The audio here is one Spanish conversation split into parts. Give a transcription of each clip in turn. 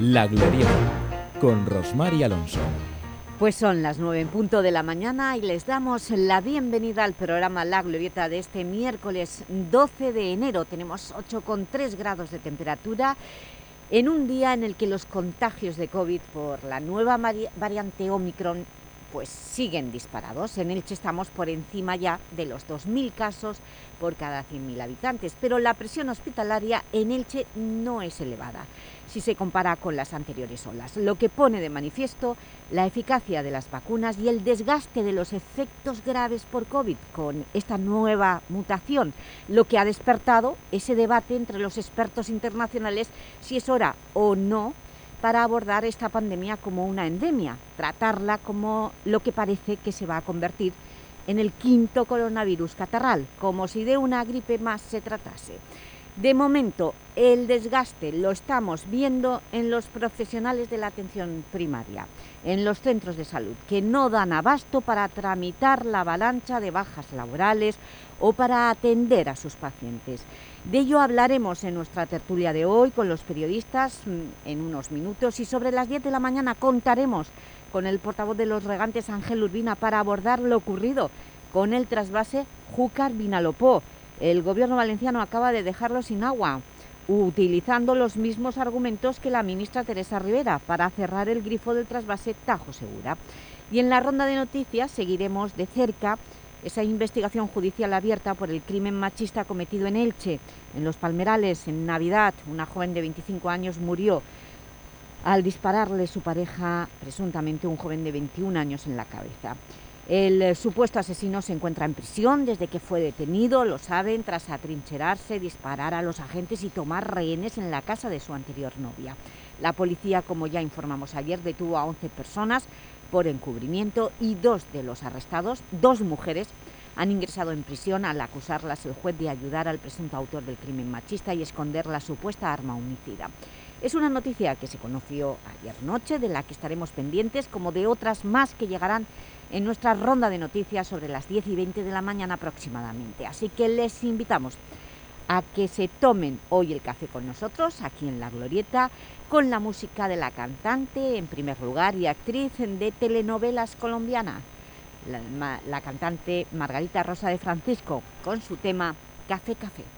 La Glorieta, con Rosmar y Alonso. Pues son las nueve en punto de la mañana y les damos la bienvenida al programa La Glorieta de este miércoles 12 de enero. Tenemos 8,3 grados de temperatura en un día en el que los contagios de COVID por la nueva variante Omicron pues siguen disparados. En Elche estamos por encima ya de los 2.000 casos por cada 100.000 habitantes, pero la presión hospitalaria en Elche no es elevada si se compara con las anteriores olas, lo que pone de manifiesto la eficacia de las vacunas y el desgaste de los efectos graves por COVID con esta nueva mutación, lo que ha despertado ese debate entre los expertos internacionales si es hora o no para abordar esta pandemia como una endemia, tratarla como lo que parece que se va a convertir en el quinto coronavirus catarral, como si de una gripe más se tratase. De momento, el desgaste lo estamos viendo en los profesionales de la atención primaria, en los centros de salud, que no dan abasto para tramitar la avalancha de bajas laborales o para atender a sus pacientes. De ello hablaremos en nuestra tertulia de hoy con los periodistas mm, en unos minutos y sobre las 10 de la mañana contaremos con el portavoz de los regantes Ángel Urbina para abordar lo ocurrido con el trasvase Júcar-Vinalopó, el gobierno valenciano acaba de dejarlo sin agua, utilizando los mismos argumentos que la ministra Teresa Rivera para cerrar el grifo del trasvase Tajo Segura. Y en la ronda de noticias seguiremos de cerca esa investigación judicial abierta por el crimen machista cometido en Elche, en Los Palmerales, en Navidad. Una joven de 25 años murió al dispararle su pareja, presuntamente un joven de 21 años, en la cabeza. El eh, supuesto asesino se encuentra en prisión desde que fue detenido, lo saben, tras atrincherarse, disparar a los agentes y tomar rehenes en la casa de su anterior novia. La policía, como ya informamos ayer, detuvo a 11 personas por encubrimiento y dos de los arrestados, dos mujeres, han ingresado en prisión al acusarlas el juez de ayudar al presunto autor del crimen machista y esconder la supuesta arma homicida. Es una noticia que se conoció ayer noche, de la que estaremos pendientes, como de otras más que llegarán en nuestra ronda de noticias sobre las 10 y 20 de la mañana aproximadamente. Así que les invitamos a que se tomen hoy el café con nosotros, aquí en La Glorieta, con la música de la cantante, en primer lugar, y actriz de telenovelas colombiana, la, la cantante Margarita Rosa de Francisco, con su tema Café Café.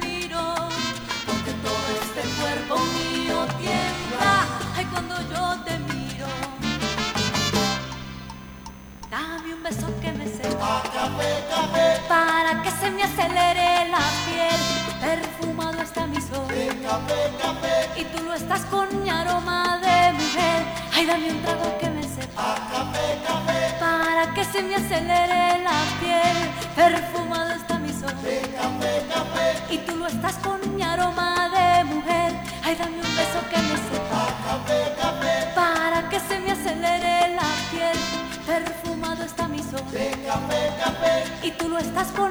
Dame un beso que me sepa para que se me acelere la piel. Perfumado está mi sol y tú lo estás con mi aroma de mujer. Ay, dame un trago que me sepa para que se me acelere la piel. Perfumado está mi sol. Y tú lo estás con mi aroma de mujer. Ay, dame estás con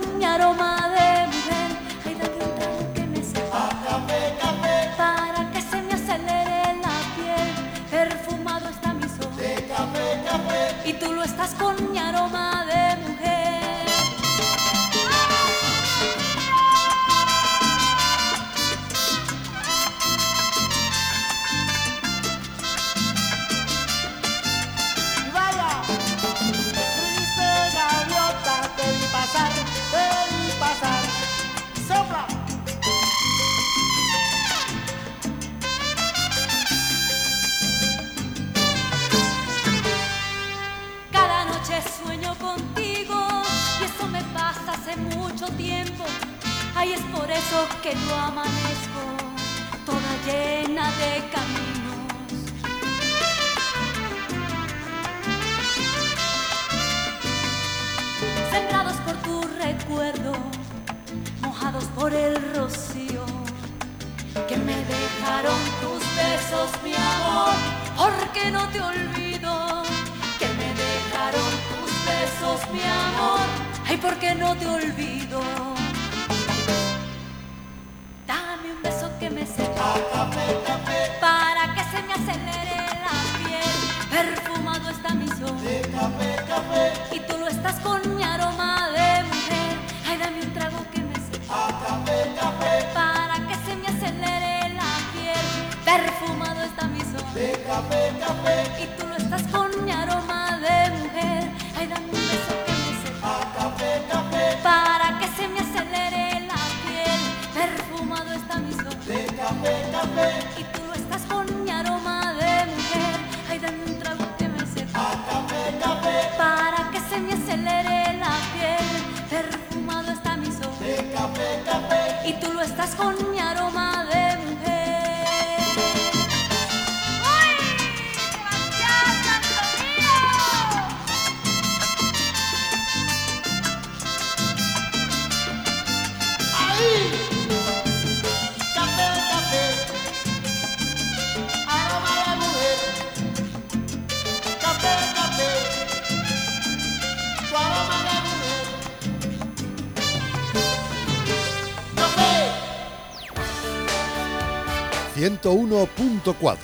101.4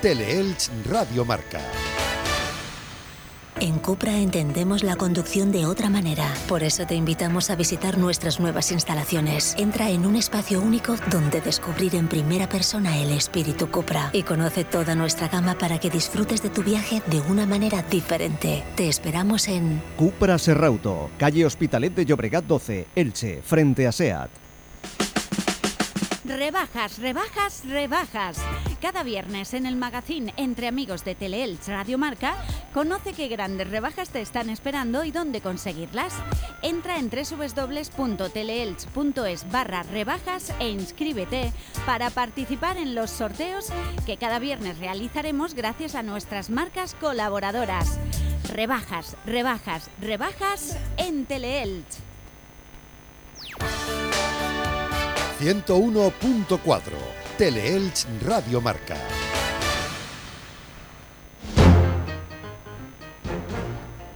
Teleelch Radio Marca. En Cupra entendemos la conducción de otra manera. Por eso te invitamos a visitar nuestras nuevas instalaciones. Entra en un espacio único donde descubrir en primera persona el espíritu Cupra y conoce toda nuestra gama para que disfrutes de tu viaje de una manera diferente. Te esperamos en Cupra Serrauto, calle Hospitalet de Llobregat 12, Elche, frente a SEAT. Rebajas, rebajas, rebajas. Cada viernes en el magazine Entre Amigos de Teleelch Radio Marca, conoce qué grandes rebajas te están esperando y dónde conseguirlas. Entra en www.teleelch.es barra rebajas e inscríbete para participar en los sorteos que cada viernes realizaremos gracias a nuestras marcas colaboradoras. Rebajas, rebajas, rebajas en Teleelch. 101.4 Teleelch Radio Marca.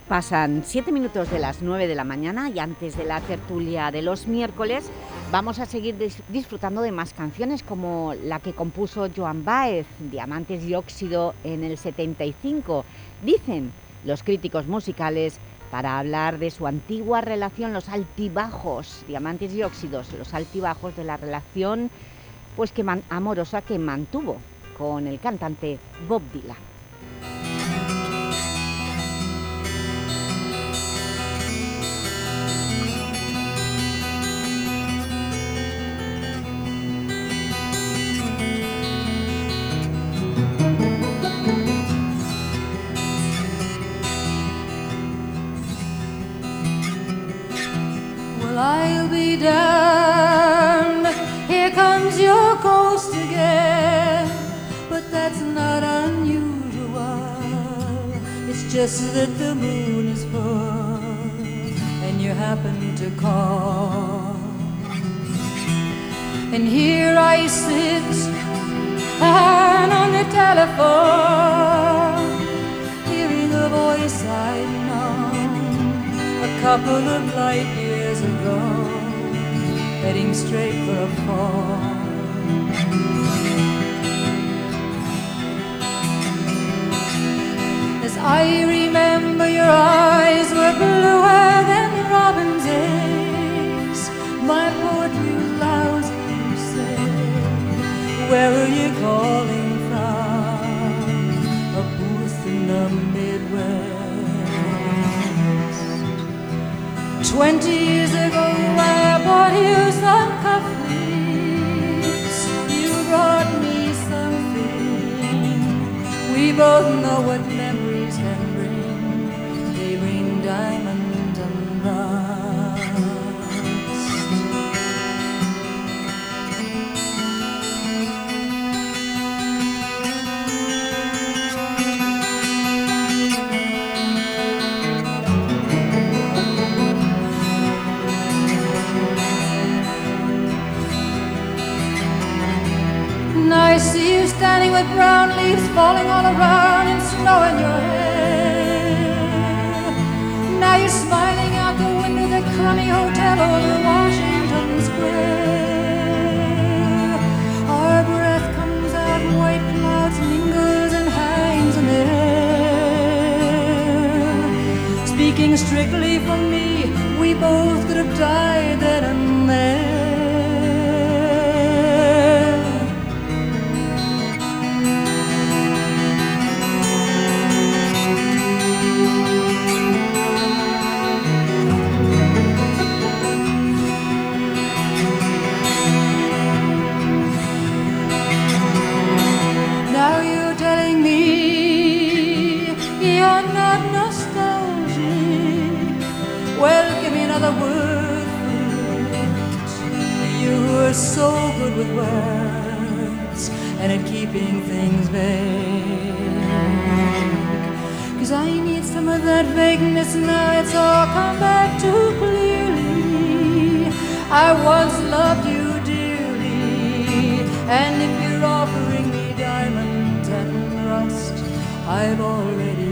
Pasan siete minutos de las 9 de la mañana y antes de la tertulia de los miércoles vamos a seguir dis- disfrutando de más canciones como la que compuso Joan Baez, Diamantes y Óxido en el 75. Dicen los críticos musicales para hablar de su antigua relación, los altibajos, Diamantes y Óxidos, los altibajos de la relación pues que amorosa que mantuvo con el cantante Bob Dylan. Just that the moon is full and you happen to call. And here I sit and on the telephone, hearing a voice I'd known a couple of light years ago, heading straight for a fall. I remember, your eyes were bluer than robin's eggs. My poetry was lousy, you said. Where are you calling from? A booth in the Midwest. Twenty years ago, I bought you some cufflinks. You brought me something. We both know what standing brown leaves falling all around and snow in your hair. Now you're smiling out the window that crummy hotel over Washington Square. Our breath comes out in white clouds, lingers and hangs in the air. Speaking strictly for me, we both could have died then and there. With words and at keeping things vague. Cause I need some of that vagueness now, it's all come back too clearly. I once loved you dearly, and if you're offering me diamonds and rust, I've already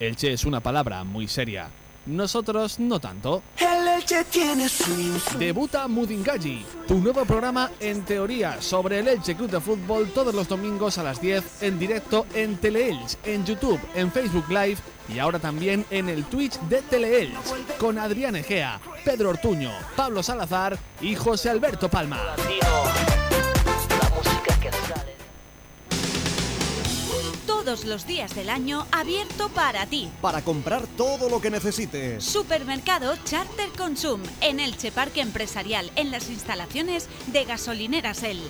es una palabra muy seria. Nosotros no tanto. El Elche tiene Debuta Mudingaji, tu nuevo programa en teoría sobre el Elche Club de Fútbol todos los domingos a las 10 en directo en Teleelch, en YouTube, en Facebook Live y ahora también en el Twitch de Teleelch con Adrián Egea, Pedro Ortuño, Pablo Salazar y José Alberto Palma. Todos los días del año abierto para ti. Para comprar todo lo que necesites. Supermercado Charter Consum en Elche Parque Empresarial en las instalaciones de Gasolineras El.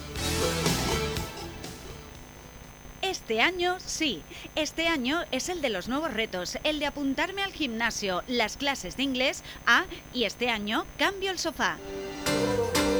Este año sí, este año es el de los nuevos retos, el de apuntarme al gimnasio, las clases de inglés, ah, y este año cambio el sofá.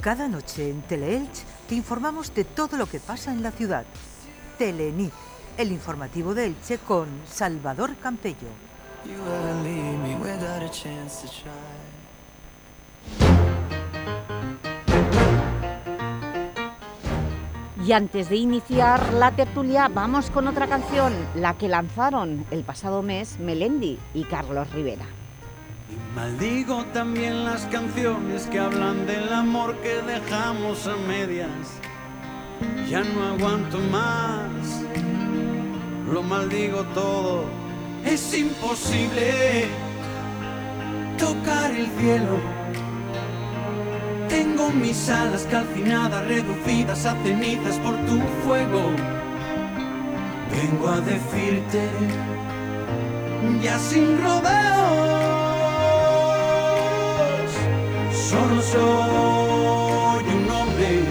Cada noche en Teleelch te informamos de todo lo que pasa en la ciudad. Telenit, el informativo de Elche con Salvador Campello. Y antes de iniciar la tertulia, vamos con otra canción, la que lanzaron el pasado mes Melendi y Carlos Rivera. Maldigo también las canciones que hablan del amor que dejamos a medias. Ya no aguanto más, lo maldigo todo. Es imposible tocar el cielo. Tengo mis alas calcinadas, reducidas a cenizas por tu fuego. Vengo a decirte, ya sin rodeos. Solo soy un hombre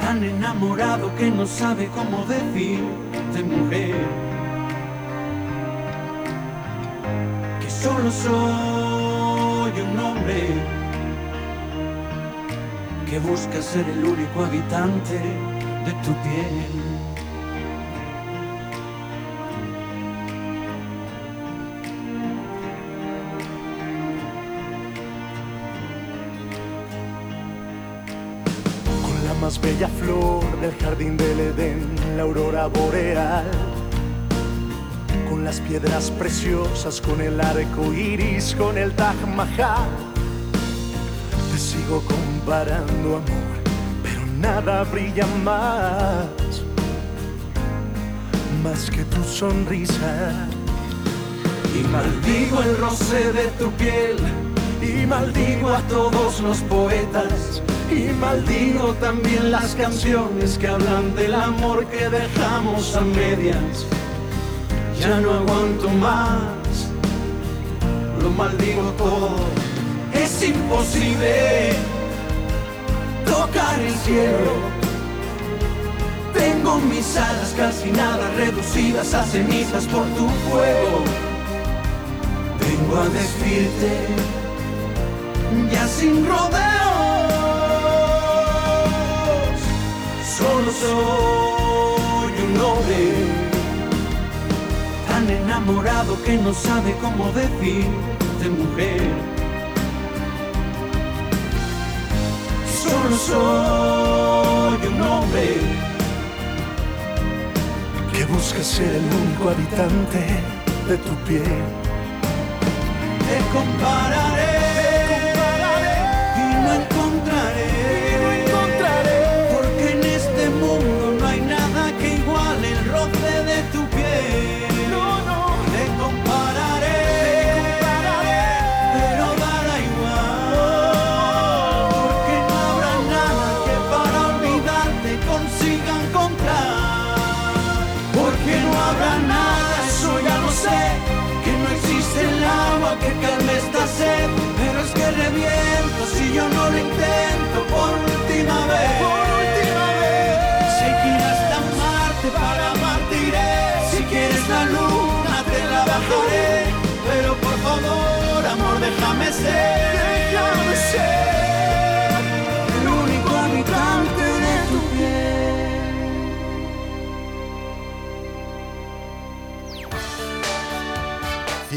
tan enamorado que no sabe cómo decirte mujer. Que solo soy un hombre que busca ser el único habitante de tu piel. Más bella flor del jardín del Edén, la aurora boreal. Con las piedras preciosas, con el arco iris, con el Taj Mahal. Te sigo comparando, amor, pero nada brilla más, más que tu sonrisa. Y maldigo el roce de tu piel, y maldigo a todos los poetas, y maldigo también las canciones que hablan del amor que dejamos a medias. Ya no aguanto más, lo maldigo todo. Es imposible tocar el cielo. Tengo mis alas casi nada reducidas a cenizas por tu fuego. Vengo a decirte, ya sin rodeos, soy un hombre tan enamorado que no sabe cómo decirte mujer. Solo soy un hombre que busca ser el único habitante de tu piel. te compararé,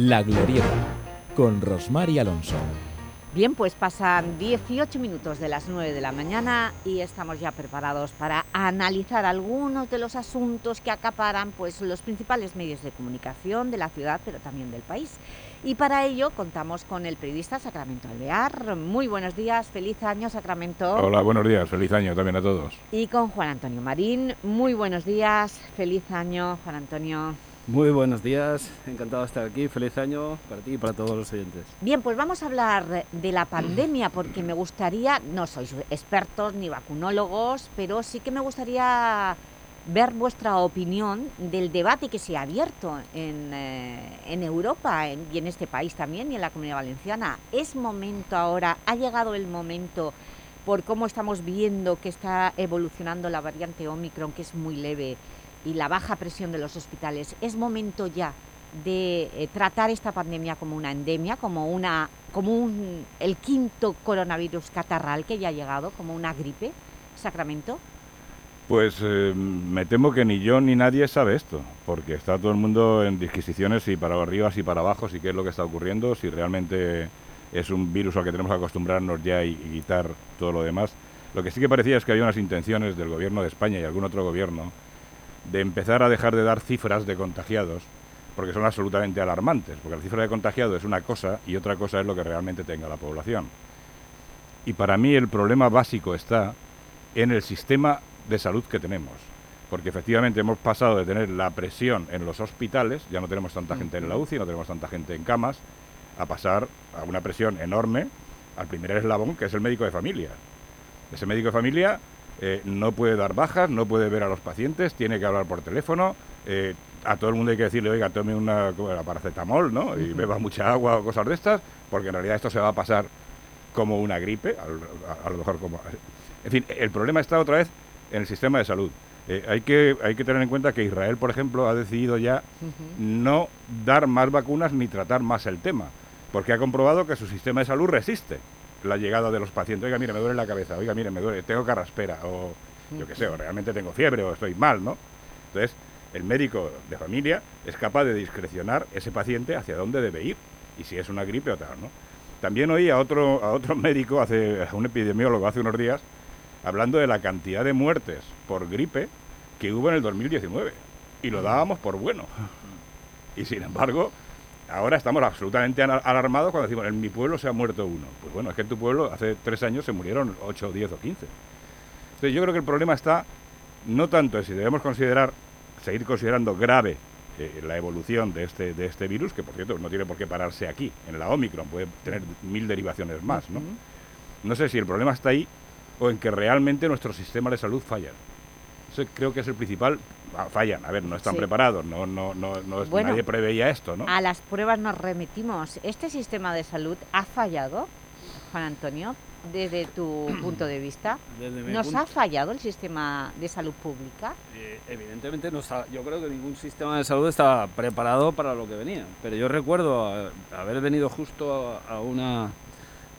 La Glorieta, con Rosmar y Alonso. Bien, pues pasan 18 minutos de las 9 de la mañana y estamos ya preparados para analizar algunos de los asuntos que acaparan pues, los principales medios de comunicación de la ciudad, pero también del país. Y para ello contamos con el periodista Sacramento Alvear. Muy buenos días, feliz año Sacramento. Hola, buenos días, feliz año también a todos. Y con Juan Antonio Marín. Muy buenos días, feliz año Juan Antonio. Muy buenos días, encantado de estar aquí, feliz año para ti y para todos los oyentes. Bien, pues vamos a hablar de la pandemia porque me gustaría, no sois expertos ni vacunólogos, pero sí que me gustaría ver vuestra opinión del debate que se ha abierto en, eh, Europa en- y en este país también y en la Comunidad Valenciana. ¿Es momento ahora, ha llegado el momento por cómo estamos viendo que está evolucionando la variante Omicron, que es muy leve, y la baja presión de los hospitales, ¿es momento ya de eh, tratar esta pandemia como una endemia, como, una, como un, el quinto coronavirus catarral que ya ha llegado, como una gripe, Sacramento? Pues eh, me temo que ni yo ni nadie sabe esto, porque está todo el mundo en disquisiciones si para arriba, si para abajo, si qué es lo que está ocurriendo, si realmente es un virus al que tenemos que acostumbrarnos ya y, y quitar todo lo demás. Lo que sí que parecía es que había unas intenciones del gobierno de España y algún otro gobierno de empezar a dejar de dar cifras de contagiados, porque son absolutamente alarmantes, porque la cifra de contagiados es una cosa y otra cosa es lo que realmente tenga la población. Y para mí el problema básico está en el sistema de salud que tenemos. Porque efectivamente hemos pasado de tener la presión en los hospitales, ya no tenemos tanta gente en la UCI, no tenemos tanta gente en camas, a pasar a una presión enorme al primer eslabón, que es el médico de familia. Ese médico de familia eh, no puede dar bajas, no puede ver a los pacientes, tiene que hablar por teléfono. eh, a todo el mundo hay que decirle, oiga, tome una paracetamol, ¿no? Y beba mucha agua o cosas de estas, porque en realidad esto se va a pasar como una gripe, a, a lo mejor como... En fin, el problema está otra vez en el sistema de salud. Eh, hay, que, hay que tener en cuenta que Israel, por ejemplo, ha decidido ya no dar más vacunas ni tratar más el tema, porque ha comprobado que su sistema de salud resiste la llegada de los pacientes. Oiga, mire, me duele la cabeza, oiga, mire, me duele, tengo carraspera, o yo qué sé, o realmente tengo fiebre, o estoy mal, ¿no? Entonces, el médico de familia es capaz de discrecionar ese paciente hacia dónde debe ir, y si es una gripe o tal, ¿no? También oí a otro, a otro médico, hace, a un epidemiólogo hace unos días, hablando de la cantidad de muertes por gripe que hubo en el 2019, y lo dábamos por bueno. Y sin embargo, ahora estamos absolutamente alarmados cuando decimos, en mi pueblo se ha muerto uno. Pues bueno, es que en tu pueblo hace tres años se murieron 8, 10 o 15. Entonces yo creo que el problema está no tanto en si debemos considerar, seguir considerando grave eh, la evolución de este, de este virus, que por cierto no tiene por qué pararse aquí, en la Omicron, puede tener mil derivaciones más, ¿no? No sé si el problema está ahí o en que realmente nuestro sistema de salud falla. Eso creo que es el principal. Ah, fallan, a ver, no están Sí. preparados, no, no, no, no es- Bueno, nadie preveía esto, ¿no? A las pruebas nos remitimos. ¿Este sistema de salud ha fallado, Juan Antonio, desde tu punto de vista? ¿Nos punto- ha fallado el sistema de salud pública? Eh, evidentemente no está, yo creo que ningún sistema de salud está preparado para lo que venía. Pero yo recuerdo a- haber venido justo a, a una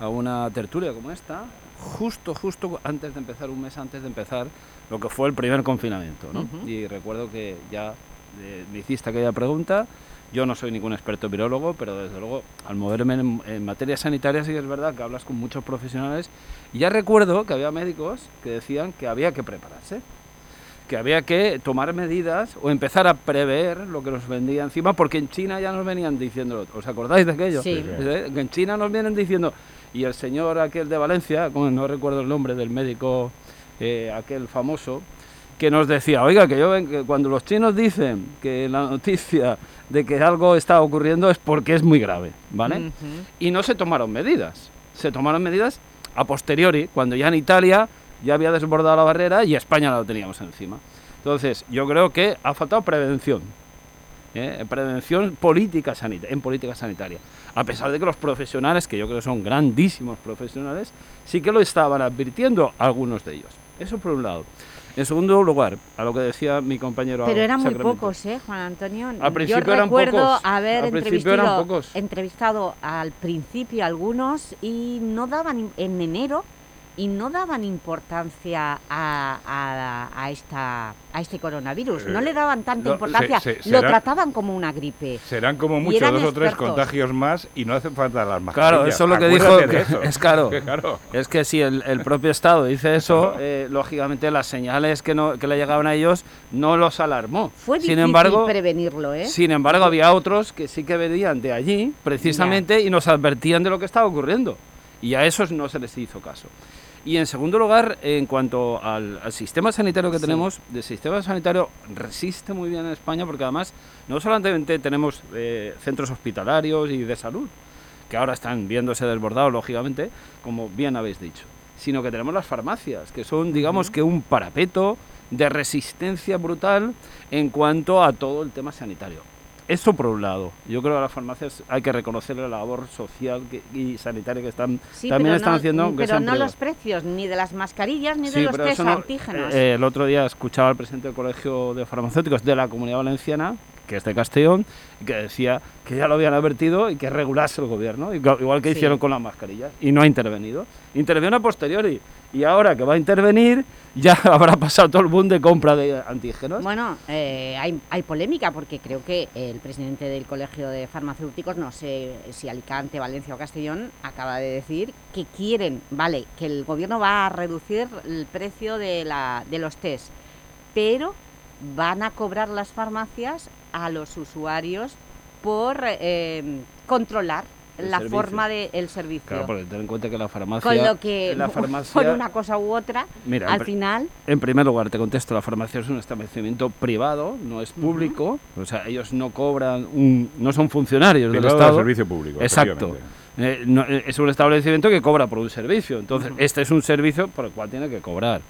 a una tertulia como esta, justo justo antes de empezar un mes antes de empezar lo que fue el primer confinamiento. Y recuerdo que ya eh, me hiciste aquella pregunta. Yo no soy ningún experto virólogo, pero desde luego al moverme en, en materia sanitaria sí que es verdad que hablas con muchos profesionales. Y ya recuerdo que había médicos que decían que había que prepararse que había que tomar medidas o empezar a prever lo que nos vendía encima, porque en China ya nos venían diciendo, ¿os acordáis de aquello? Sí. ¿Eh? Que en China nos vienen diciendo, y el señor aquel de Valencia, no recuerdo el nombre del médico eh, aquel famoso, que nos decía, oiga, que yo ven que cuando los chinos dicen que la noticia de que algo está ocurriendo es porque es muy grave, ¿vale? Y no se tomaron medidas. Se tomaron medidas a posteriori, cuando ya en Italia ya había desbordado la barrera y España la teníamos encima. Entonces, yo creo que ha faltado prevención. ¿Eh? Prevención política sanita en política sanitaria. A pesar de que los profesionales, que yo creo que son grandísimos profesionales, sí que lo estaban advirtiendo algunos de ellos. Eso por un lado. En segundo lugar, a lo que decía mi compañero Pero eran muy pocos, ¿eh, Juan Antonio? Al principio Yo eran recuerdo pocos. haber Al principio eran entrevistado, pocos. entrevistado al principio algunos y no daban, en enero, y no daban importancia a, a- a esta, a este coronavirus. no Eh, le daban tanta no, importancia. se- se- Lo trataban como una gripe. Serán como Y mucho eran dos o tres contagios más y no hacen falta las mascarillas. Claro, eso es lo que dijo. Acuérdate que- eso. es claro. Que claro. Es que si el, el propio Estado dice eso, eh, lógicamente las señales que, no, que le llegaban a ellos no los alarmó. Fue sin difícil embargo, prevenirlo, ¿eh? sin embargo, había otros que sí que venían de allí, precisamente, y nos advertían de lo que estaba ocurriendo. Y a esos no se les hizo caso. Y en segundo lugar, en cuanto al, al sistema sanitario que Sí. tenemos, el sistema sanitario resiste muy bien en España porque además no solamente tenemos eh, centros hospitalarios y de salud, que ahora están viéndose desbordados, lógicamente, como bien habéis dicho, sino que tenemos las farmacias, que son, digamos, que un parapeto de resistencia brutal en cuanto a todo el tema sanitario. Eso por un lado. Yo creo que a las farmacias hay que reconocer la labor social que- y sanitaria que están, Sí, también están no, haciendo. aunque pero no los precios, ni de las mascarillas, ni de los test no- antígenos. eh, el otro día escuchaba al presidente del Colegio de Farmacéuticos de la Comunidad Valenciana, que es de Castellón, que decía que ya lo habían advertido y que regulase el gobierno, igual igual que Sí. hicieron con las mascarillas, y no ha intervenido. Intervino a posteriori, y ahora que va a intervenir, ya habrá pasado todo el boom de compra de antígenos. Bueno, eh, hay, hay polémica porque creo que el presidente del Colegio de Farmacéuticos, no sé si Alicante, Valencia o Castellón, acaba de decir que quieren, vale, que el gobierno va a reducir el precio de, la, de los test, pero van a cobrar las farmacias a los usuarios por eh, controlar El la servicio. forma del servicio. Claro, porque ten en cuenta que la farmacia... Con lo que, la por farmacia una cosa u otra, Mira, al final... En primer lugar, te contesto, la farmacia es un establecimiento privado, no es público, o sea, ellos no cobran, un, no son funcionarios del Privado de Estado. servicio público, Exacto. Eh, no, eh, es un establecimiento que cobra por un servicio. Entonces, este es un servicio por el cual tiene que cobrar.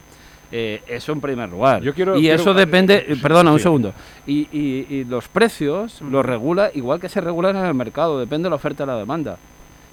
Eh, eso en primer lugar. Yo quiero- y quiero- eso depende, eh, perdona un Sí. segundo, y, y- y los precios los regula igual que se regulan en el mercado, depende de la oferta y la demanda.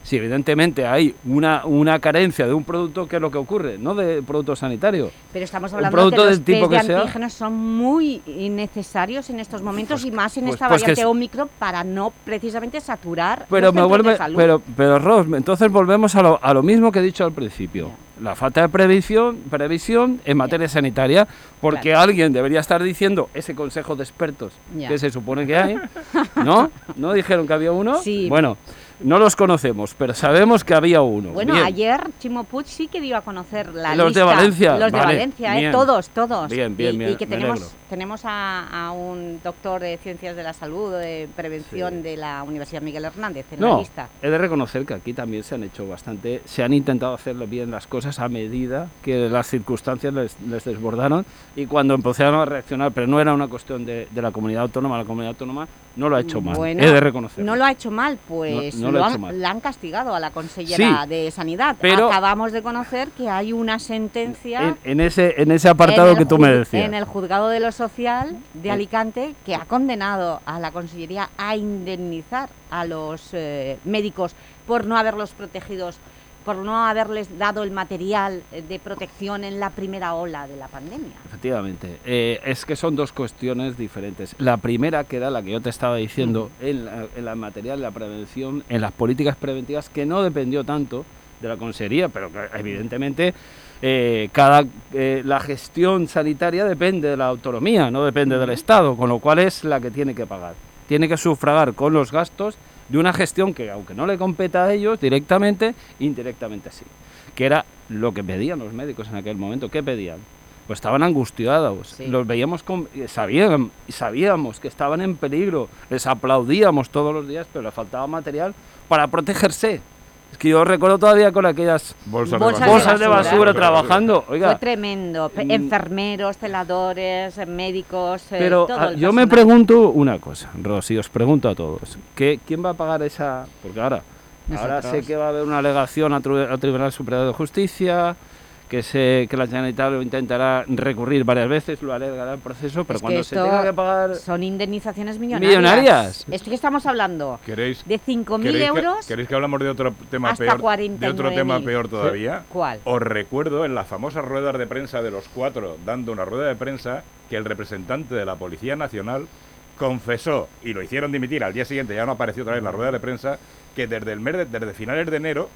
Si evidentemente hay una, una carencia de un producto, ¿qué es lo que ocurre? No de producto sanitario. Pero estamos hablando de que los del tipo test que de sea. antígenos son muy necesarios en estos momentos y más en pues- esta pues que variante es- Omicron para no precisamente saturar Pero me vuelve, salud. pero, pero Ros, entonces volvemos a lo, a lo mismo que he dicho al principio. La falta de previsión, previsión en materia sanitaria, porque Claro. alguien debería estar diciendo ese consejo de expertos que se supone que hay, ¿no? ¿No dijeron que había uno? Sí. Bueno, no los conocemos, pero sabemos que había uno. Bueno, Bien. ayer Chimo Puig sí que dio a conocer la Los de. Valencia, Los de vale, Valencia, ¿eh? todos, todos. Bien, bien, y, bien, y que tenemos. Tenemos a, a un doctor de Ciencias de la Salud, de Prevención de la Universidad Miguel Hernández en la No, lista. he de reconocer que aquí también se han hecho bastante, se han intentado hacer bien las cosas a medida que las circunstancias les, les desbordaron y cuando empezaron a reaccionar, pero no era una cuestión de, de la comunidad autónoma, la comunidad autónoma no lo ha hecho mal, Bueno, he de reconocer. No lo ha hecho mal, pues No- no lo lo ha han, mal. la han castigado a la consellera Sí, de Sanidad. pero- Acabamos de conocer que hay una sentencia En, en ese, en ese apartado en que tú me decías. En el juzgado de lo social de. Alicante, que ha condenado a la Consellería a indemnizar a los eh, médicos por no haberlos protegidos, por no haberles dado el material de protección en la primera ola de la pandemia. Efectivamente, Eh, es que son dos cuestiones diferentes. La primera, que era la que yo te estaba diciendo, en, la, en la material, la prevención, en las políticas preventivas, que no dependió tanto de la consejería, pero que evidentemente eh, cada eh, la gestión sanitaria depende de la autonomía, no depende del Estado, con lo cual es la que tiene que pagar. Tiene que sufragar con los gastos de una gestión que, aunque no le competa a ellos directamente, indirectamente sí. Que era lo que pedían los médicos en aquel momento. ¿Qué pedían? Pues estaban angustiados. Los veíamos, con, eh, sabían, sabíamos que estaban en peligro. Les aplaudíamos todos los días, pero les faltaba material para protegerse. Es que yo recuerdo todavía con aquellas Bolsas, Bolsas bolsas de de basura. trabajando. Oiga, Fue tremendo. Mm. Enfermeros, celadores, eh, médicos, eh, Pero todo ah, el yo me pregunto una cosa, Rosy, os pregunto a todos. ¿qué, ¿Quién va a pagar esa...? Porque ahora, ahora sé que va a haber una alegación al Tri- al Tribunal Superior de Justicia, que sé que la Generalitat lo intentará recurrir varias veces, lo alegará el proceso, pero Es cuando se esto tenga que pagar... son indemnizaciones millonarias. Millonarias. Es que estamos hablando ¿Queréis, de 5.000 ¿Queréis que- euros ¿Queréis que hablamos de otro tema hasta peor? De 49.000. otro tema peor todavía. ¿Cuál? Os recuerdo en las famosas ruedas de prensa de los cuatro, dando una rueda de prensa, que el representante de la Policía Nacional confesó, y lo hicieron dimitir al día siguiente, ya no apareció otra vez en la rueda de prensa, que desde, el mes de- desde finales de enero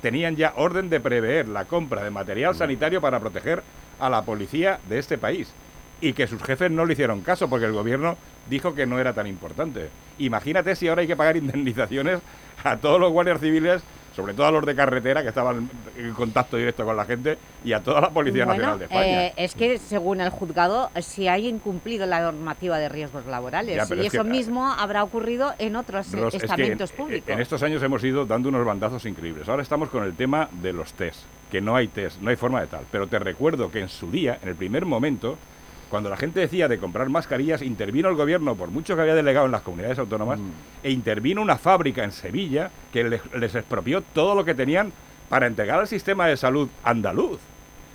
tenían ya orden de prever la compra de material sanitario para proteger a la policía de este país. Y que sus jefes no le hicieron caso porque el gobierno dijo que no era tan importante. Imagínate si ahora hay que pagar indemnizaciones a todos los guardias civiles, sobre todo a los de carretera que estaban en contacto directo con la gente, y a toda la Policía Bueno, Nacional de España. eh, es que según el juzgado, si hay incumplido la normativa de riesgos laborales, Ya, y es eso mismo habrá ocurrido en otros eh, Ros, es que estamentos en- públicos. En estos años hemos ido dando unos bandazos increíbles. Ahora estamos con el tema de los test, que no hay test, no hay forma de tal. Pero te recuerdo que en su día, en el primer momento, cuando la gente decía de comprar mascarillas, intervino el gobierno, por mucho que había delegado en las comunidades autónomas, e intervino una fábrica en Sevilla que les, les expropió todo lo que tenían para entregar al sistema de salud andaluz.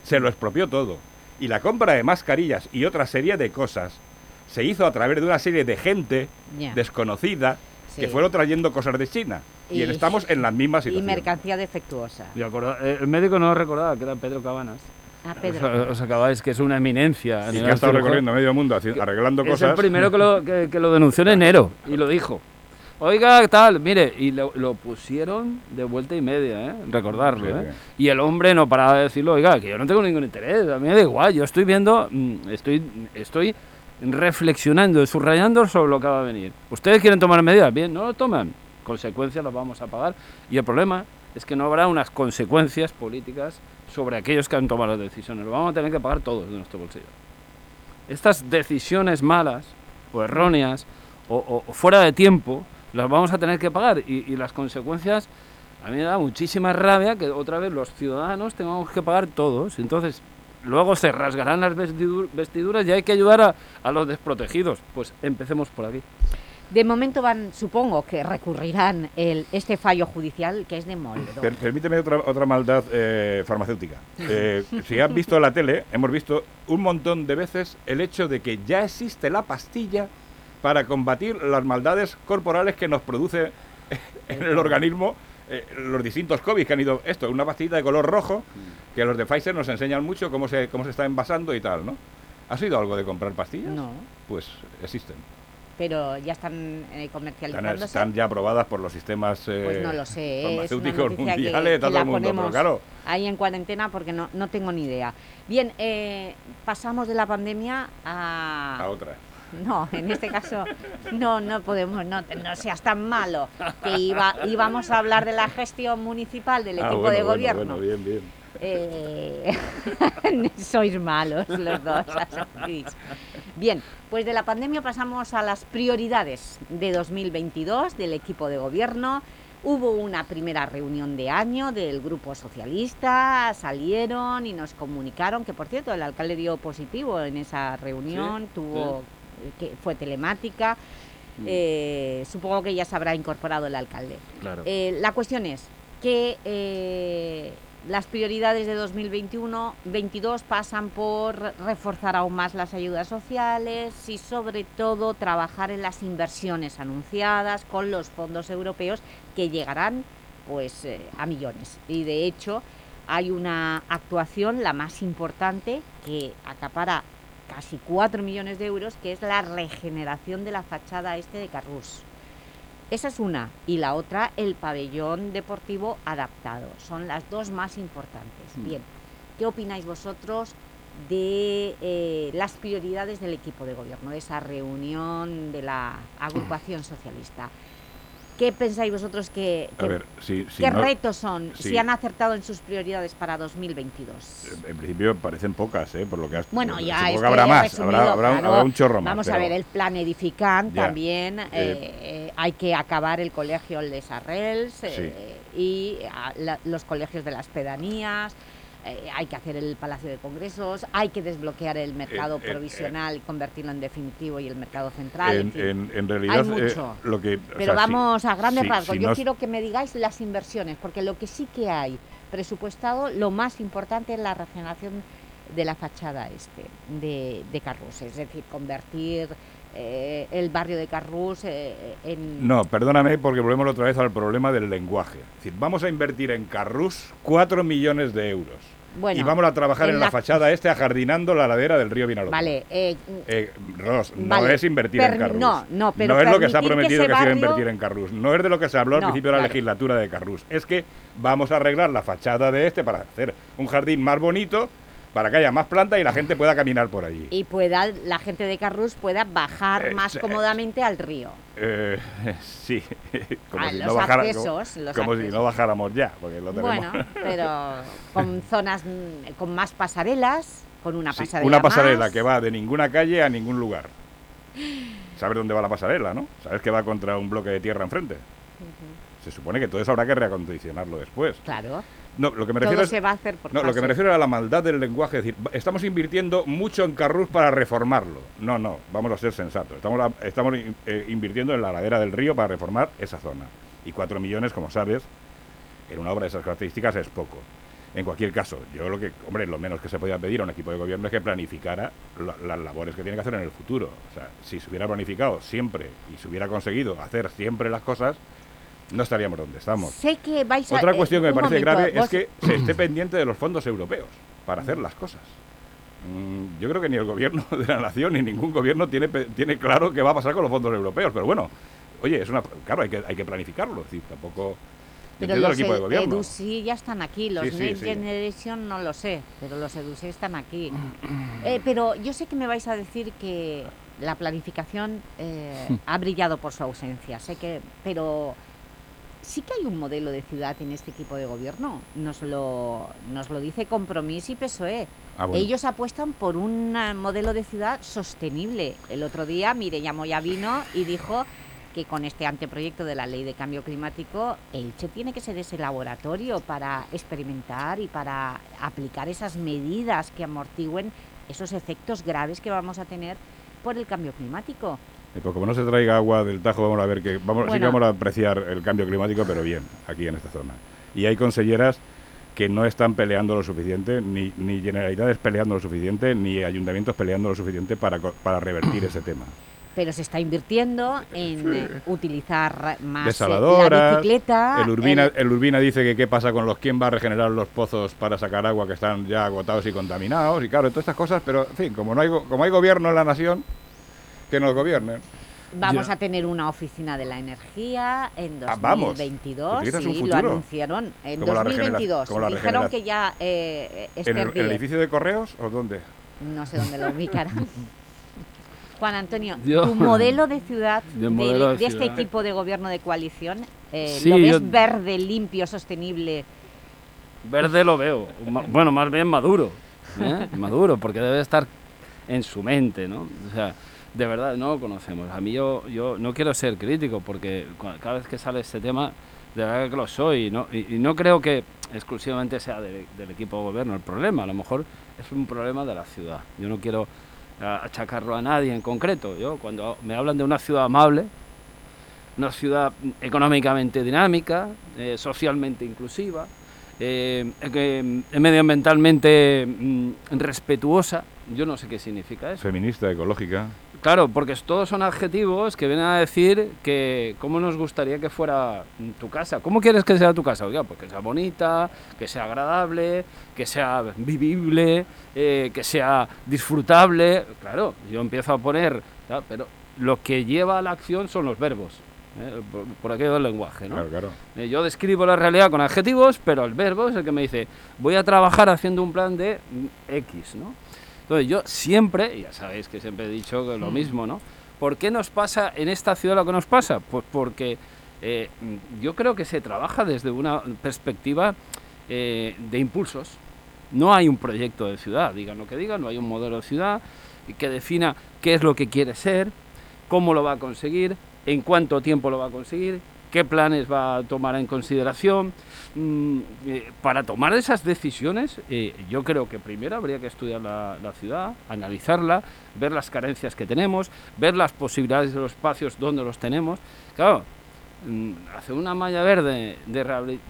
Se lo expropió todo. Y la compra de mascarillas y otra serie de cosas se hizo a través de una serie de gente desconocida que fueron trayendo cosas de China. Y, Y- estamos en la misma y situación. mercancía defectuosa. Yo acorda- eh, el médico no recordaba que era Pedro Cabanas. Ah, Pedro. Os, os acabáis que es una eminencia. Y que ha estado recorriendo medio mundo arreglando es cosas. el primero que lo, que, que lo denunció en enero y lo dijo. Oiga, tal, mire, y lo, lo pusieron de vuelta y media, ¿eh? recordarlo. Sí, ¿eh? Y el hombre no paraba de decirlo, oiga, que yo no tengo ningún interés, a mí me da igual, yo estoy viendo, mm, estoy, estoy reflexionando, subrayando sobre lo que va a venir. ¿Ustedes quieren tomar medidas? Bien, no lo toman, consecuencias las vamos a pagar. Y el problema es que no habrá unas consecuencias políticas sobre aquellos que han tomado las decisiones, lo vamos a tener que pagar todos de nuestro bolsillo. Estas decisiones malas o erróneas o, fuera de tiempo las vamos a tener que pagar. Y, las consecuencias a mí me da muchísima rabia que otra vez los ciudadanos tengamos que pagar todos. Entonces luego se rasgarán las vestidu- vestiduras y hay que ayudar a, a los desprotegidos. Pues empecemos por aquí De momento van, supongo que recurrirán el, este fallo judicial que es de. Per- permíteme otra, otra maldad eh, farmacéutica. Eh, si has visto la tele, hemos visto un montón de veces el hecho de que ya existe la pastilla para combatir las maldades corporales que nos produce en el organismo eh, los distintos COVID que han ido. Esto, una pastillita de color rojo, que los de Pfizer nos enseñan mucho cómo se, cómo se está envasando y tal, ¿no? ¿Has oído algo de comprar pastillas? No. Pues existen. Pero ya están eh, Están, comercializándose. están ya aprobadas por los sistemas eh, Pues no lo sé, farmacéuticos mundiales, todo el mundo, pero claro, ahí en cuarentena porque no, no tengo ni idea. Bien, eh, pasamos de la pandemia a... a otra. No, en este caso no, no podemos, no, no seas tan malo. Que iba, íbamos a hablar de la gestión municipal del Ah, equipo bueno, de bueno, gobierno. bueno, bien, bien. Eh, sois malos los dos. Bien, pues de la pandemia pasamos a las prioridades de 2022 del equipo de gobierno. Hubo una primera reunión de año del Grupo Socialista, salieron y nos comunicaron que, por cierto, el alcalde dio positivo en esa reunión, Sí, tuvo que fue telemática. Eh, supongo que ya se habrá incorporado el alcalde. Claro. Eh, la cuestión es que eh, las prioridades de 2021-22 pasan por reforzar aún más las ayudas sociales y sobre todo trabajar en las inversiones anunciadas con los fondos europeos que llegarán pues eh, a millones. Y de hecho hay una actuación, la más importante, que acapara casi 4 millones de euros, que es la regeneración de la fachada este de Carrús. Esa es una. Y la otra, el pabellón deportivo adaptado. Son las dos más importantes. Mm. Bien, ¿qué opináis vosotros de eh, las prioridades del equipo de gobierno, de esa reunión de la agrupación socialista? ¿Qué pensáis vosotros que, A que- ver, si, si qué no- retos son, si- si han acertado en sus prioridades para 2022? En principio parecen pocas, ¿eh? Por lo que has... Bueno, ya supongo es que habrá más, resumido, habrá, habrá, claro. habrá un chorro más. Vamos a ver, el plan Edificant Ya. también, eh, eh, hay que acabar el colegio Sarrels eh, y la- los colegios de las pedanías, eh, hay que hacer el Palacio de Congresos, hay que desbloquear el mercado Eh, eh, provisional convertirlo en definitivo y el mercado central. En, en- en realidad, hay mucho. lo que... Pero sea, si- vamos a grandes si- rasgos. si Yo no- quiero que me digáis las inversiones, porque lo que sí que hay presupuestado, lo más importante es la regeneración de la fachada este de, de Carrús, es decir, convertir eh, el barrio de Carrús eh, en... No, perdóname porque volvemos otra vez al problema del lenguaje. Es decir, vamos a invertir en Carrús 4 millones de euros. Bueno, y vamos a trabajar en, en la la- fachada este ajardinando la ladera del río Vinalopó. Vale, eh, Eh, Ros, no Vale, es invertir en Carrús. no, no, pero es lo que se ha que prometido que, se iba a invertir en Carrús. No es de lo que se habló al No, principio de la legislatura de Carrús. Es que vamos a arreglar la fachada de este para hacer un jardín más bonito, para que haya más plantas y la gente pueda caminar por allí. y pueda la gente de Carrús pueda bajar Eh, más cómodamente al río. Eh, sí, como, Ah, si, los no bajara- accesos, como- los como si no bajáramos ya, porque lo tenemos. Bueno, pero con zonas, con más pasarelas, con una Sí, pasarela una pasarela más. que va de ninguna calle a ningún lugar. ¿Sabes dónde va la pasarela, no? Sabes que va contra un bloque de tierra enfrente. Se supone que todo eso habrá que reacondicionarlo después. Claro. No, lo que me Todo refiero es, se va a hacer por no, lo que me refiero a la maldad del lenguaje, es decir, estamos invirtiendo mucho en Carrús para reformarlo. No, no, vamos a ser sensatos. Estamos, estamos eh, invirtiendo en la ladera del río para reformar esa zona. Y cuatro millones, como sabes, en una obra de esas características es poco. En cualquier caso, yo lo que, hombre, lo menos que se podía pedir a un equipo de gobierno es que planificara la- las labores que tiene que hacer en el futuro. O sea, si se hubiera planificado siempre y se hubiera conseguido hacer siempre las cosas, no estaríamos donde estamos. Sé que vais a... Otra eh, cuestión que me parece momento, grave vos- es que se esté pendiente de los fondos europeos para hacer las cosas. Mm, Yo creo que ni el gobierno de la nación ni ningún gobierno tiene, tiene claro qué va a pasar con los fondos europeos. Pero bueno, oye, es una claro, hay que, hay que planificarlo. Es decir, tampoco Pero los equipo de gobierno. EDUSI ya están aquí, los Sí, sí, Next sí. Generation no lo sé, pero los EDUSI están aquí. Eh, pero yo sé que me vais a decir que la planificación eh, ha brillado por su ausencia, sé que, pero sí que hay un modelo de ciudad en este equipo de gobierno, nos lo, nos lo dice Compromís y PSOE. Ah, bueno. Ellos apuestan por un eh, modelo de ciudad sostenible. El otro día Mireia Moya vino y dijo que con este anteproyecto de la Ley de Cambio Climático, Elche tiene que ser ese laboratorio para experimentar y para aplicar esas medidas que amortigüen esos efectos graves que vamos a tener por el cambio climático. Eh, pues como no se traiga agua del Tajo, vamos a ver que vamos, sí que Bueno. vamos a apreciar el cambio climático, pero bien, aquí en esta zona. Y hay conselleras que no están peleando lo suficiente, ni, ni generalidades peleando lo suficiente, ni ayuntamientos peleando lo suficiente para, co- para revertir ese tema. Pero se está invirtiendo en eh, utilizar más eh, la bicicleta. el Urbina, el- el Urbina dice que qué pasa con los quién va a regenerar los pozos para sacar agua que están ya agotados y contaminados y claro, todas estas cosas, pero en fin, como no hay go- como hay gobierno en la nación, que nos gobiernen. Vamos Ya. a tener una oficina de la energía en Ah, vamos. 2022. Utilizas sí, lo anunciaron en Como la regenera- 2022. como la Dijeron que ya eh, ¿En el, edificio de correos o dónde? No sé dónde lo ubicarán. Juan Antonio, Yo- tu modelo de ciudad, De de, modelo de de este equipo de gobierno de coalición, eh, Sí, ¿lo ves yo- verde, limpio, sostenible? Verde lo veo. Bueno, más bien maduro. ¿eh? Maduro, porque debe estar en su mente, ¿no? O sea, de verdad, no lo conocemos. A mí yo, yo no quiero ser crítico, porque cada vez que sale este tema, de verdad que lo soy. ¿no? Y, y no creo que exclusivamente sea de- del equipo de gobierno el problema. A lo mejor es un problema de la ciudad. Yo no quiero achacarlo a nadie en concreto. Yo, cuando me hablan de una ciudad amable, una ciudad económicamente dinámica, eh, socialmente inclusiva, eh, eh, medioambientalmente mm, respetuosa, yo no sé qué significa eso. Feminista, ecológica. Claro, porque todos son adjetivos que vienen a decir que cómo nos gustaría que fuera tu casa. ¿Cómo quieres que sea tu casa? Oiga, pues que sea bonita, que sea agradable, que sea vivible, eh, que sea disfrutable. Claro, yo empiezo a poner, pero lo que lleva a la acción son los verbos. ¿eh? Por, por aquello del lenguaje, ¿no? Claro, claro. Eh, Yo describo la realidad con adjetivos, pero el verbo es el que me dice, voy a trabajar haciendo un plan de mm, X, ¿no? Entonces yo siempre, ya sabéis que siempre he dicho que lo Mm. mismo, ¿no? ¿Por qué nos pasa en esta ciudad lo que nos pasa? Pues porque eh, yo creo que se trabaja desde una perspectiva eh, de impulsos. No hay un proyecto de ciudad, digan lo que digan, no hay un modelo de ciudad que defina qué es lo que quiere ser, cómo lo va a conseguir, en cuánto tiempo lo va a conseguir, qué planes va a tomar en consideración. Mm, eh, para tomar esas decisiones, eh, yo creo que primero habría que estudiar la, ciudad, analizarla, ver las carencias que tenemos, ver las posibilidades de los espacios donde los tenemos. Claro, mm, hacer una malla verde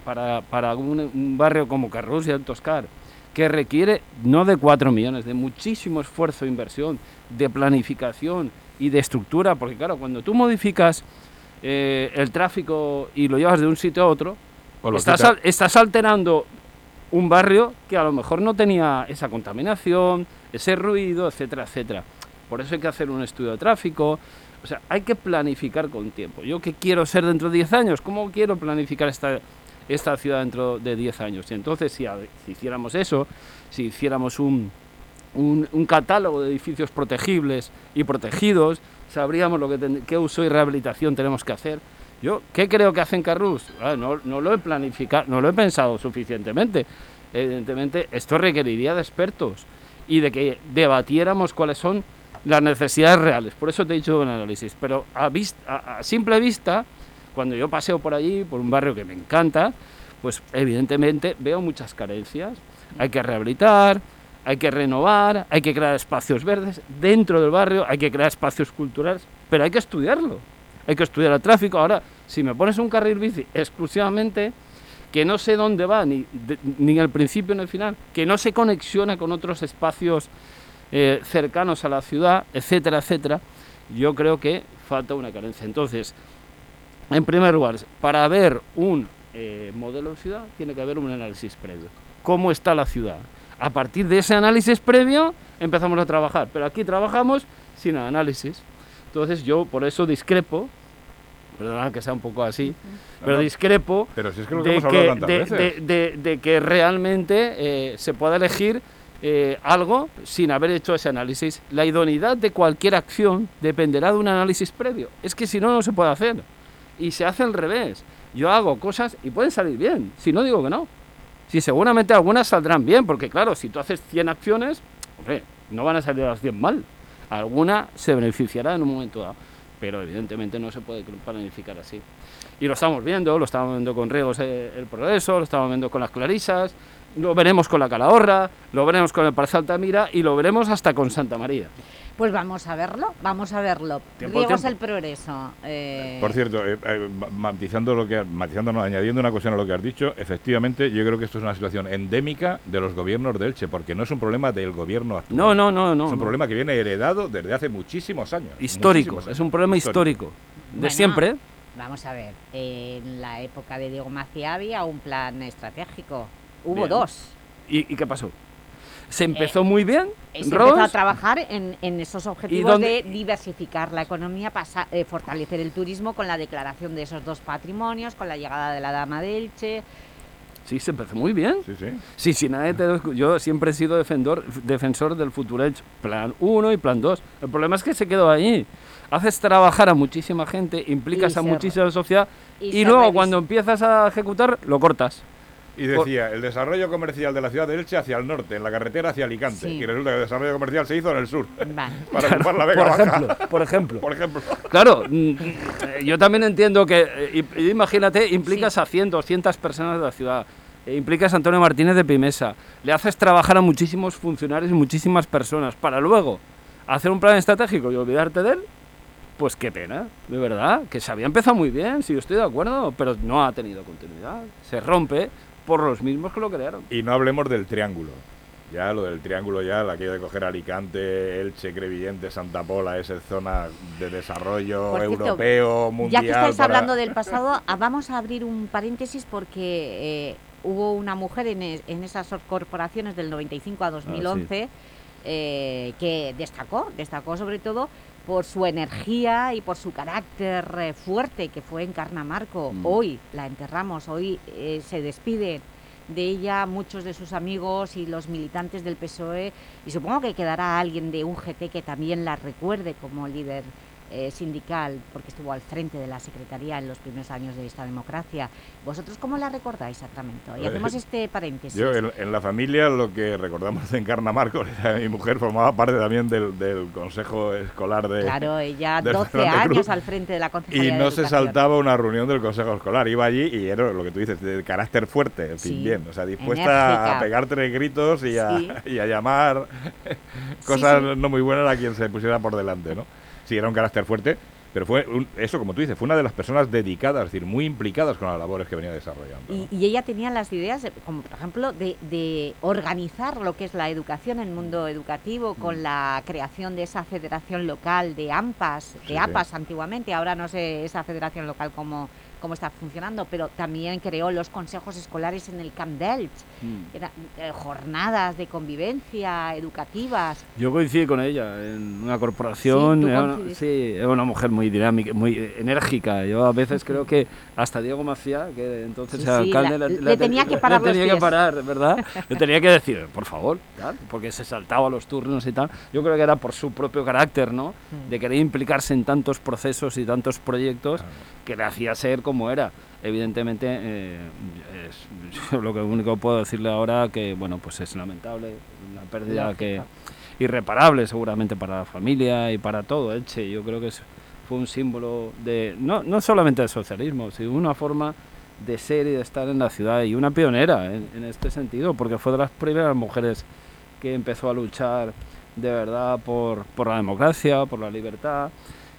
para, para un, barrio como Carrús y el Toscar, que requiere no de 4 millones, de muchísimo esfuerzo inversión, de planificación y de estructura, porque claro, cuando tú modificas eh, el tráfico y lo llevas de un sitio a otro, lo estás, al- estás alterando un barrio que a lo mejor no tenía esa contaminación, ese ruido, etcétera, etcétera. Por eso hay que hacer un estudio de tráfico. O sea, hay que planificar con tiempo. ¿Yo qué quiero ser dentro de 10 años? ¿Cómo quiero planificar esta, esta ciudad dentro de 10 años? Y entonces, si, hiciéramos eso, si hiciéramos un, un, un catálogo de edificios protegibles y protegidos, sabríamos lo que ten- qué uso y rehabilitación tenemos que hacer. Yo, ¿qué creo que hacen Carrús? Ah, no, no lo he planificado, no lo he pensado suficientemente. Evidentemente, esto requeriría de expertos y de que debatiéramos cuáles son las necesidades reales. Por eso te he dicho un análisis. Pero a, vis- a- a simple vista, cuando yo paseo por allí, por un barrio que me encanta, pues evidentemente veo muchas carencias. Hay que rehabilitar, hay que renovar, hay que crear espacios verdes dentro del barrio, hay que crear espacios culturales, pero hay que estudiarlo. Hay que estudiar el tráfico. Ahora, si me pones un carril bici exclusivamente, que no sé dónde va, ni, de- ni el principio ni el final, que no se conexiona con otros espacios eh, cercanos a la ciudad, etcétera, etcétera, yo creo que falta una carencia. Entonces, en primer lugar, para ver un eh, modelo de ciudad, tiene que haber un análisis previo. ¿Cómo está la ciudad? A partir de ese análisis previo, empezamos a trabajar. Pero aquí trabajamos sin análisis. Entonces, yo por eso discrepo, perdonad que sea un poco así, pero discrepo pero si es que lo que de, que, de que realmente eh, se pueda elegir eh, algo sin haber hecho ese análisis. La idoneidad de cualquier acción dependerá de un análisis previo. Es que si no, no se puede hacer. Y se hace al revés. Yo hago cosas y pueden salir bien. Si no, digo que no. Si seguramente algunas saldrán bien, porque claro, si tú haces 100 acciones, hombre, no van a salir las 100 mal. Alguna se beneficiará en un momento dado. Pero evidentemente no se puede planificar así. Y lo estamos viendo, lo estamos viendo con Riegos eh, el Progreso, lo estamos viendo con las Clarisas, lo veremos con la Calahorra, lo veremos con el Parque Altamira y lo veremos hasta con Santa María. Pues vamos a verlo, vamos a verlo. Tiempo, Riegos tiempo. el progreso. eh, Por cierto, eh, eh, ma- matizando lo que, matizando, no, añadiendo una cuestión a lo que has dicho, efectivamente yo creo que esto es una situación endémica de los gobiernos de Elche, porque no es un problema del gobierno actual. No, no, no, no. Es un no. problema que viene heredado desde hace muchísimos años. Histórico, muchísimos años. es un problema histórico. De Bueno, siempre. Vamos a ver, en la época de Diego Macía había un plan estratégico. Hubo Bien. dos. ¿Y, y qué pasó? Se empezó muy bien. Eh, Se Ros, empezó a trabajar en, en esos objetivos de diversificar la economía, pasa- eh, fortalecer el turismo con la declaración de esos dos patrimonios, con la llegada de la Dama de Elche. Sí, se empezó muy bien. Sí, sí. Sí, sí, nadie te lo Yo siempre he sido defensor, defensor del Futurech, plan 1 y plan 2. El problema es que se quedó ahí. Haces trabajar a muchísima gente, implicas Y a muchísima sociedad y luego revisa. cuando empiezas a ejecutar, lo cortas. Y decía, el desarrollo comercial de la ciudad de Elche hacia el norte, en la carretera hacia Alicante. Sí. Y resulta que el desarrollo comercial se hizo en el sur. Vale. para Claro, ocupar la Vega por Baja. ejemplo, por ejemplo. Por ejemplo. Claro, mm, eh, yo también entiendo que, eh, imagínate, implicas a 100, 200 personas de la ciudad, eh, implicas a Antonio Martínez de Pimesa, le haces trabajar a muchísimos funcionarios y muchísimas personas para luego hacer un plan estratégico y olvidarte de él, pues qué pena, de verdad, que se había empezado muy bien, sí, yo estoy de acuerdo, pero no ha tenido continuidad, se rompe por los mismos que lo crearon. Y no hablemos del triángulo. Ya lo del triángulo, ya, la aquello de coger Alicante, Elche, Crevillente, Santa Pola, esa zona de desarrollo cierto, europeo, mundial. Ya que estáis para- hablando del pasado, ah, vamos a abrir un paréntesis porque eh, hubo una mujer en, es- en esas corporaciones del 95 a 2011 eh, que destacó, destacó sobre todo por su energía y por su carácter eh, fuerte que fue Encarna Marco. Mm. Hoy la enterramos, hoy eh, se despide de ella muchos de sus amigos y los militantes del PSOE y supongo que quedará alguien de UGT que también la recuerde como líder eh, sindical porque estuvo al frente de la Secretaría en los primeros años de esta democracia. ¿Vosotros cómo la recordáis, Sacramento? Y Eh, hacemos este paréntesis. Yo, en, en la familia, lo que recordamos de Encarna Marcos, era mi mujer formaba parte también del, del consejo escolar de. Claro, ella de 12 Fernández años al frente de la Y Concejalía de no se Educación. saltaba una reunión del consejo escolar. Iba allí y era lo que tú dices, de carácter fuerte, en fin, Sí, bien. O sea, dispuesta enérgica. a pegar tres gritos y a, Sí. y a llamar cosas sí. no muy buenas a quien se pusiera por delante, ¿no? Sí, era un carácter fuerte, pero fue un- eso, como tú dices, fue una de las personas dedicadas, es decir, muy implicadas con las labores que venía desarrollando. Y, y ella tenía las ideas, de- como por ejemplo, de, de organizar lo que es la educación, el mundo educativo, con la creación de esa federación local de AMPAS, de Sí, sí. APAS antiguamente, ahora no sé esa federación local cómo, cómo está funcionando, pero también creó los consejos escolares en el Camp Delch, Mm. Era, eh, jornadas de convivencia educativas. Yo coincidí con ella en una corporación. Sí, era una, sí, era una mujer muy dinámica, muy enérgica. Yo a veces creo que hasta Diego Macía, que entonces Sí, era alcalde, la- le, le tenía que parar le tenía que parar, ¿verdad? le tenía que decir, por favor, tal, porque se saltaba los turnos y tal. Yo creo que era por su propio carácter, ¿no? Mm. De querer implicarse en tantos procesos y tantos proyectos que le hacía ser como era. Evidentemente, eh, es, yo lo que único que puedo decirle ahora que, bueno, pues es lamentable, una pérdida que irreparable seguramente para la familia y para todo Elche. Yo creo que es- fue un símbolo de, no, no solamente del socialismo, sino una forma de ser y de estar en la ciudad y una pionera en, en este sentido, porque fue de las primeras mujeres que empezó a luchar de verdad por, por la democracia, por la libertad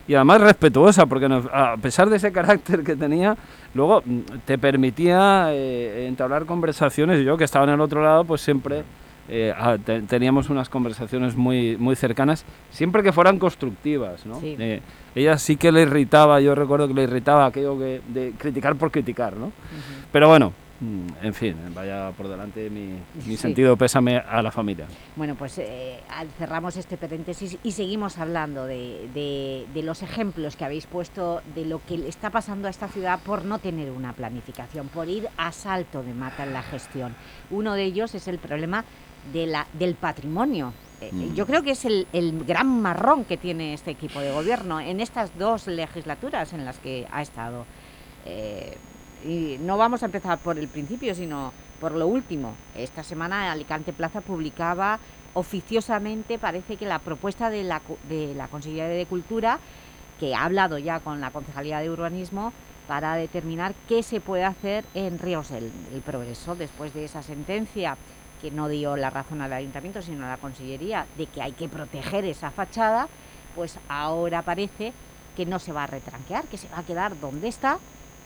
y además respetuosa, porque nos- a pesar de ese carácter que tenía, luego mm, te permitía eh, entablar conversaciones. Y yo, que estaba en el otro lado, pues siempre eh, te- teníamos unas conversaciones muy, muy cercanas, siempre que fueran constructivas. ¿no? Sí. Eh, ella sí que le irritaba, yo recuerdo que le irritaba aquello que, de criticar por criticar. ¿no? Pero bueno, en fin, vaya por delante mi, mi Sí. sentido pésame a la familia. Bueno, pues eh, cerramos este paréntesis y seguimos hablando de, de- de los ejemplos que habéis puesto de lo que le está pasando a esta ciudad por no tener una planificación, por ir a salto de mata en la gestión. Uno de ellos es el problema de la, del patrimonio. Eh, Mm. Yo creo que es el, el gran marrón que tiene este equipo de gobierno en estas dos legislaturas en las que ha estado. Eh, y no vamos a empezar por el principio, sino por lo último. Esta semana Alicante Plaza publicaba oficiosamente, parece que la propuesta de la, de Consejería de Cultura, que ha hablado ya con la Concejalía de Urbanismo, para determinar qué se puede hacer en Ríos del el Progreso después de esa sentencia que no dio la razón al Ayuntamiento, sino a la Consellería, de que hay que proteger esa fachada, pues ahora parece que no se va a retranquear, que se va a quedar donde está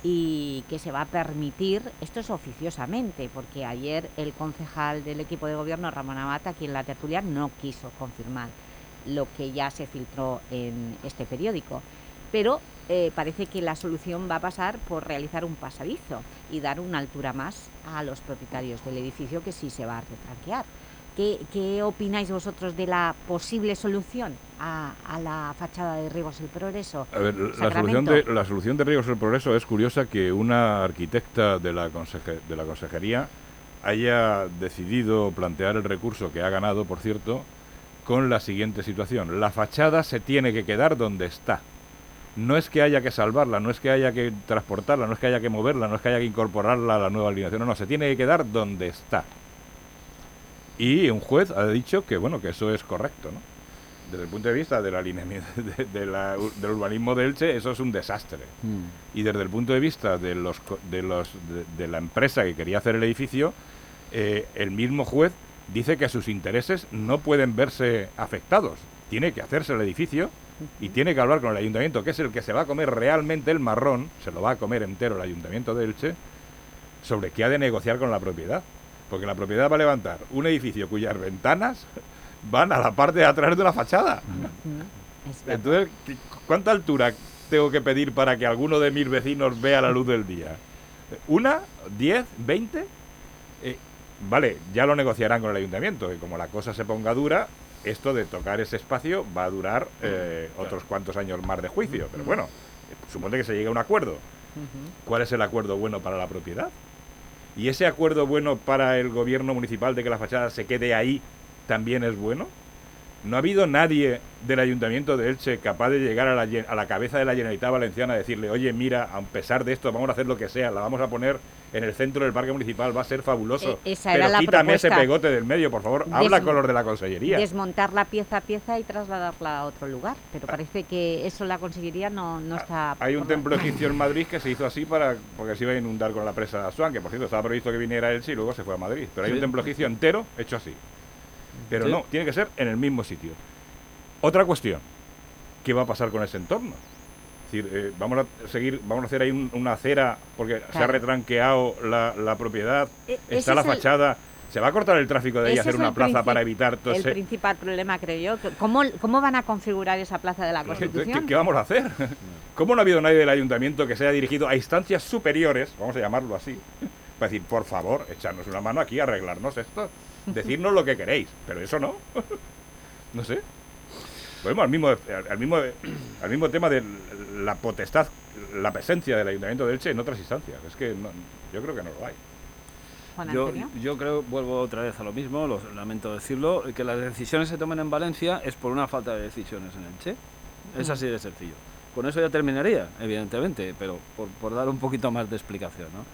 y que se va a permitir, esto es oficiosamente, porque ayer el concejal del equipo de gobierno, Ramón Amata, aquí en la tertulia, no quiso confirmar lo que ya se filtró en este periódico. Pero eh, parece que la solución va a pasar por realizar un pasadizo y dar una altura más a los propietarios del edificio que sí se va a retranquear. ¿Qué, qué opináis vosotros de la posible solución a, a la fachada de Rigos el Progreso? A ver, la solución, de, la solución de del Progreso es curiosa que una arquitecta de la, conseje- de la consejería haya decidido plantear el recurso que ha ganado, por cierto, con la siguiente situación. La fachada se tiene que quedar donde está. No es que haya que salvarla, no es que haya que transportarla, no es que haya que moverla, no es que haya que incorporarla a la nueva alineación, no, no, se tiene que quedar donde está. Y un juez ha dicho que, bueno, que eso es correcto, ¿no? Desde el punto de vista del alineamiento de- de la- del urbanismo de Elche, eso es un desastre. Y desde el punto de vista de, los, de, los, de, de la empresa que quería hacer el edificio, eh, el mismo juez dice que sus intereses no pueden verse afectados. Tiene que hacerse el edificio y tiene que hablar con el ayuntamiento, que es el que se va a comer realmente el marrón, se lo va a comer entero el ayuntamiento de Elche, sobre qué ha de negociar con la propiedad. Porque la propiedad va a levantar un edificio cuyas ventanas van a la parte de atrás de la fachada. Entonces, ¿qué- ¿cuánta altura tengo que pedir para que alguno de mis vecinos vea la luz del día? ¿Una? ¿Diez? ¿Veinte? Eh, vale, ya lo negociarán con el ayuntamiento, y como la cosa se ponga dura, esto de tocar ese espacio va a durar eh, otros cuantos años más de juicio. Pero bueno, eh, supone que se llegue a un acuerdo. ¿Cuál es el acuerdo bueno para la propiedad? ¿Y ese acuerdo bueno para el gobierno municipal de que la fachada se quede ahí también es bueno? ¿No ha habido nadie del Ayuntamiento de Elche capaz de llegar a la, a cabeza de la Generalitat Valenciana y decirle, oye, mira, a pesar de esto, vamos a hacer lo que sea, la vamos a poner en el centro del parque municipal, va a ser fabuloso. E- esa pero era la quítame ese pegote del medio, por favor, habla Des- con los de la consellería. Desmontarla pieza a pieza y trasladarla a otro lugar. Pero parece que eso la Consellería no, no está... Ah, Hay un templo egipcio en Madrid que se hizo así para porque se iba a inundar con la presa de Asuán, que por cierto estaba previsto que viniera Elche y luego se fue a Madrid. Pero hay Sí. un templo egipcio entero hecho así. Pero Sí. no, tiene que ser en el mismo sitio. Otra cuestión, ¿qué va a pasar con ese entorno? Es decir, eh, vamos a seguir, vamos a hacer ahí un- una acera porque se ha retranqueado la, la propiedad, E- está la es el- fachada, se va a cortar el tráfico de ahí hacer una plaza para evitar todo El ese... principal problema, creo yo. ¿Cómo, ¿Cómo van a configurar esa plaza de la ¿Qué, qué- Constitución? qué vamos a hacer? ¿Cómo no ha habido nadie del ayuntamiento que se haya dirigido a instancias superiores, vamos a llamarlo así, para decir, por favor, echarnos una mano aquí, arreglarnos esto, decirnos lo que queréis, pero eso no? no sé. Volvemos al mismo, al, mismo, al mismo tema de la potestad, la presencia del ayuntamiento de Elche en otras instancias. Es que no- yo creo que no lo hay. Yo, yo creo, vuelvo otra vez a lo mismo, lo lamento decirlo, que las decisiones se tomen en Valencia es por una falta de decisiones en Elche. Es así de sencillo. Con eso ya terminaría, evidentemente, pero por, por dar un poquito más de explicación. ¿no?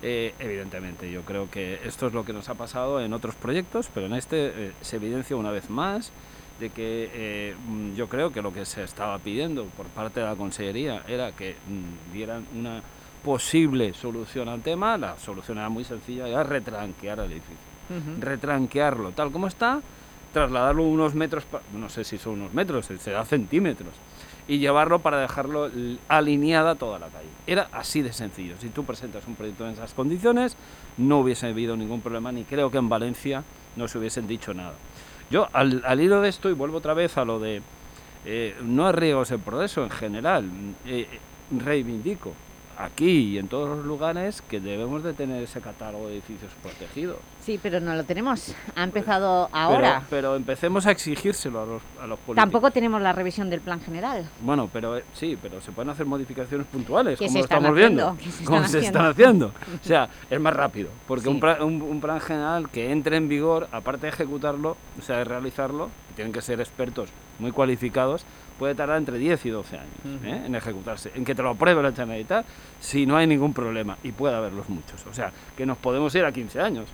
Eh, evidentemente, yo creo que esto es lo que nos ha pasado en otros proyectos, pero en este eh, se evidencia una vez más de que eh, mm, yo creo que lo que se estaba pidiendo por parte de la Consellería era que mm, dieran una posible solución al tema. La solución era muy sencilla, era retranquear el edificio. Retranquearlo tal como está, trasladarlo unos metros, no sé si son unos metros, será centímetros, y llevarlo para dejarlo alineada toda la calle. Era así de sencillo. Si tú presentas un proyecto en esas condiciones, no hubiese habido ningún problema, ni creo que en Valencia no se hubiesen dicho nada. Yo, al, al hilo de esto, y vuelvo otra vez a lo de eh, no es riesgos el progreso en general, eh, reivindico aquí y en todos los lugares que debemos de tener ese catálogo de edificios protegidos. Sí, pero no lo tenemos. Ha empezado ahora. Pero, pero empecemos a exigírselo a los, a los políticos. Tampoco tenemos la revisión del plan general. Bueno, pero eh, sí, pero se pueden hacer modificaciones puntuales, como lo estamos viendo. haciendo, que se como se están haciendo. O sea, es más rápido, porque Sí. un, pla- un, un plan general que entre en vigor, aparte de ejecutarlo, o sea, de realizarlo, tienen que ser expertos muy cualificados, puede tardar entre 10 y 12 años ¿eh? en ejecutarse, en que te lo apruebe la Generalitat, si no hay ningún problema, y puede haberlos muchos. O sea, que nos podemos ir a 15 años.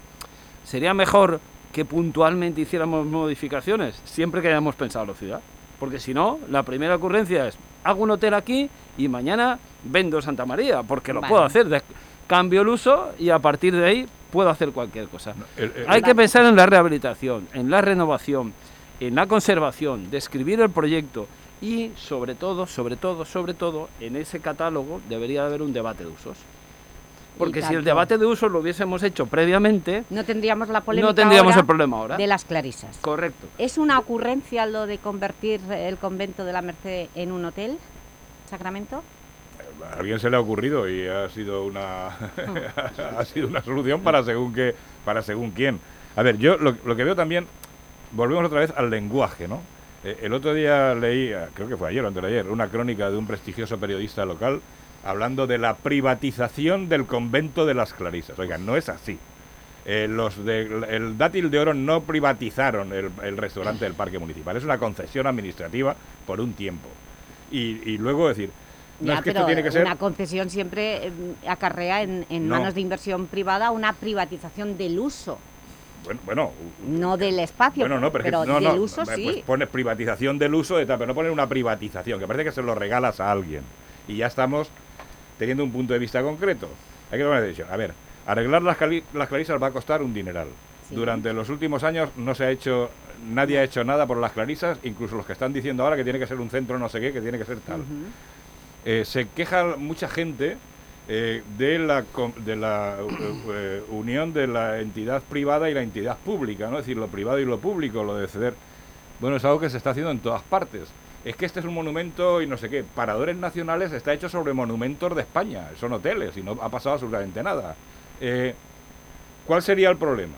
Sería mejor que puntualmente hiciéramos modificaciones siempre que hayamos pensado la ciudad. Porque si no, la primera ocurrencia es, hago un hotel aquí y mañana vendo Santa María, porque lo Vale. puedo hacer. de- cambio el uso y a partir de ahí puedo hacer cualquier cosa. el- el- Hay que pensar en la rehabilitación, en la renovación, en la conservación, describir el proyecto y sobre todo, sobre todo, sobre todo, en ese catálogo debería haber un debate de usos. Porque si el debate de usos lo hubiésemos hecho previamente, No tendríamos la polémica no tendríamos ahora el problema ahora. de las clarisas. Correcto. ¿Es una ocurrencia lo de convertir el convento de la Merced en un hotel, Sacramento? A alguien se le ha ocurrido y ha sido una ha sido una solución para según qué para según quién. A ver, yo lo, lo que veo también volvemos otra vez al lenguaje, ¿no? Eh, el otro día leí, ah, creo que fue ayer o antes de ayer, una crónica de un prestigioso periodista local hablando de la privatización del convento de las Clarisas. Oigan, no es así. Eh, los del el Dátil de Oro no privatizaron el, el restaurante del Parque Municipal. Es una concesión administrativa por un tiempo. Y, y luego decir, no Ya, es que pero esto tiene que ser... una concesión siempre eh, acarrea en, en No. manos de inversión privada una privatización del uso, Bueno, bueno, no del espacio, bueno, no, pero, no, del no, uso pues sí. pones privatización del uso, de tal, pero no poner una privatización, que parece que se lo regalas a alguien. Y ya estamos teniendo un punto de vista concreto. Hay que tomar decisión. A ver, arreglar las clarisas va a costar un dineral. Durante los últimos años no se ha hecho, nadie ha hecho nada por las clarisas, incluso los que están diciendo ahora que tiene que ser un centro no sé qué, que tiene que ser tal. Eh, se queja mucha gente eh, de la, de la eh, eh, unión de la entidad privada y la entidad pública, ¿no? Es decir, lo privado y lo público, lo de ceder. Bueno, es algo que se está haciendo en todas partes. Es que este es un monumento y no sé qué. Paradores nacionales está hecho sobre monumentos de España. Son hoteles y no ha pasado absolutamente nada. Eh, ¿Cuál sería el problema?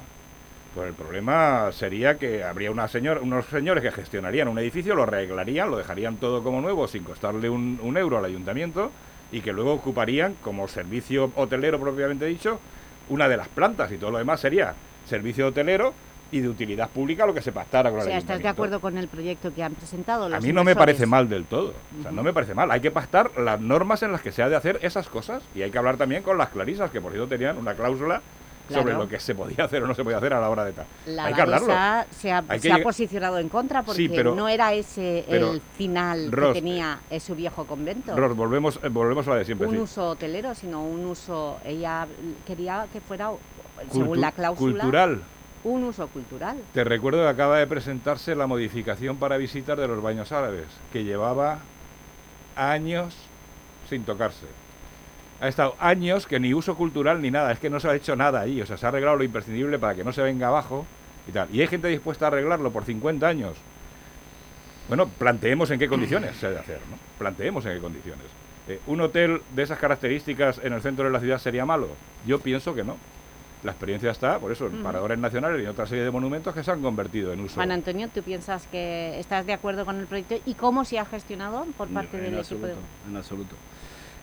Pues el problema sería que habría una señor, unos señores que gestionarían un edificio, lo arreglarían, lo dejarían todo como nuevo sin costarle un euro al ayuntamiento y que luego ocuparían como servicio hotelero propiamente dicho una de las plantas y todo lo demás sería servicio hotelero y de utilidad pública lo que se pactara con O el sea, ¿estás de acuerdo con el proyecto que han presentado A mí no me parece mal del todo. O sea, no me parece mal. Hay que pactar las normas en las que se ha de hacer esas cosas y hay que hablar también con las clarisas, que por cierto tenían una cláusula sobre lo que se podía hacer o no se podía hacer a la hora de tal. La hay que hablarlo. Se ha, Hay se que ha posicionado en contra porque Sí, pero- no era ese el final Ros, que tenía eh, su viejo convento. Ros, volvemos, eh, volvemos a la de siempre. un sí. uso hotelero, sino un uso... Ella quería que fuera, Cultu- según la cláusula, Cultural. un uso cultural. Te recuerdo que acaba de presentarse la modificación para visitar de los baños árabes, que llevaba años sin tocarse. Ha estado años que ni uso cultural ni nada, es que no se ha hecho nada ahí, o sea, se ha arreglado lo imprescindible para que no se venga abajo y tal. Y hay gente dispuesta a arreglarlo por 50 años. Bueno, planteemos en qué condiciones se ha de hacer, ¿no? Planteemos en qué condiciones. Eh, ¿Un hotel de esas características en el centro de la ciudad sería malo? Yo pienso que no. La experiencia está, por eso, en paradores nacionales y otra serie de monumentos que se han convertido en uso. Juan Antonio, ¿tú piensas que estás de acuerdo con el proyecto y cómo se ha gestionado por parte en del equipo absoluto, de... en absoluto.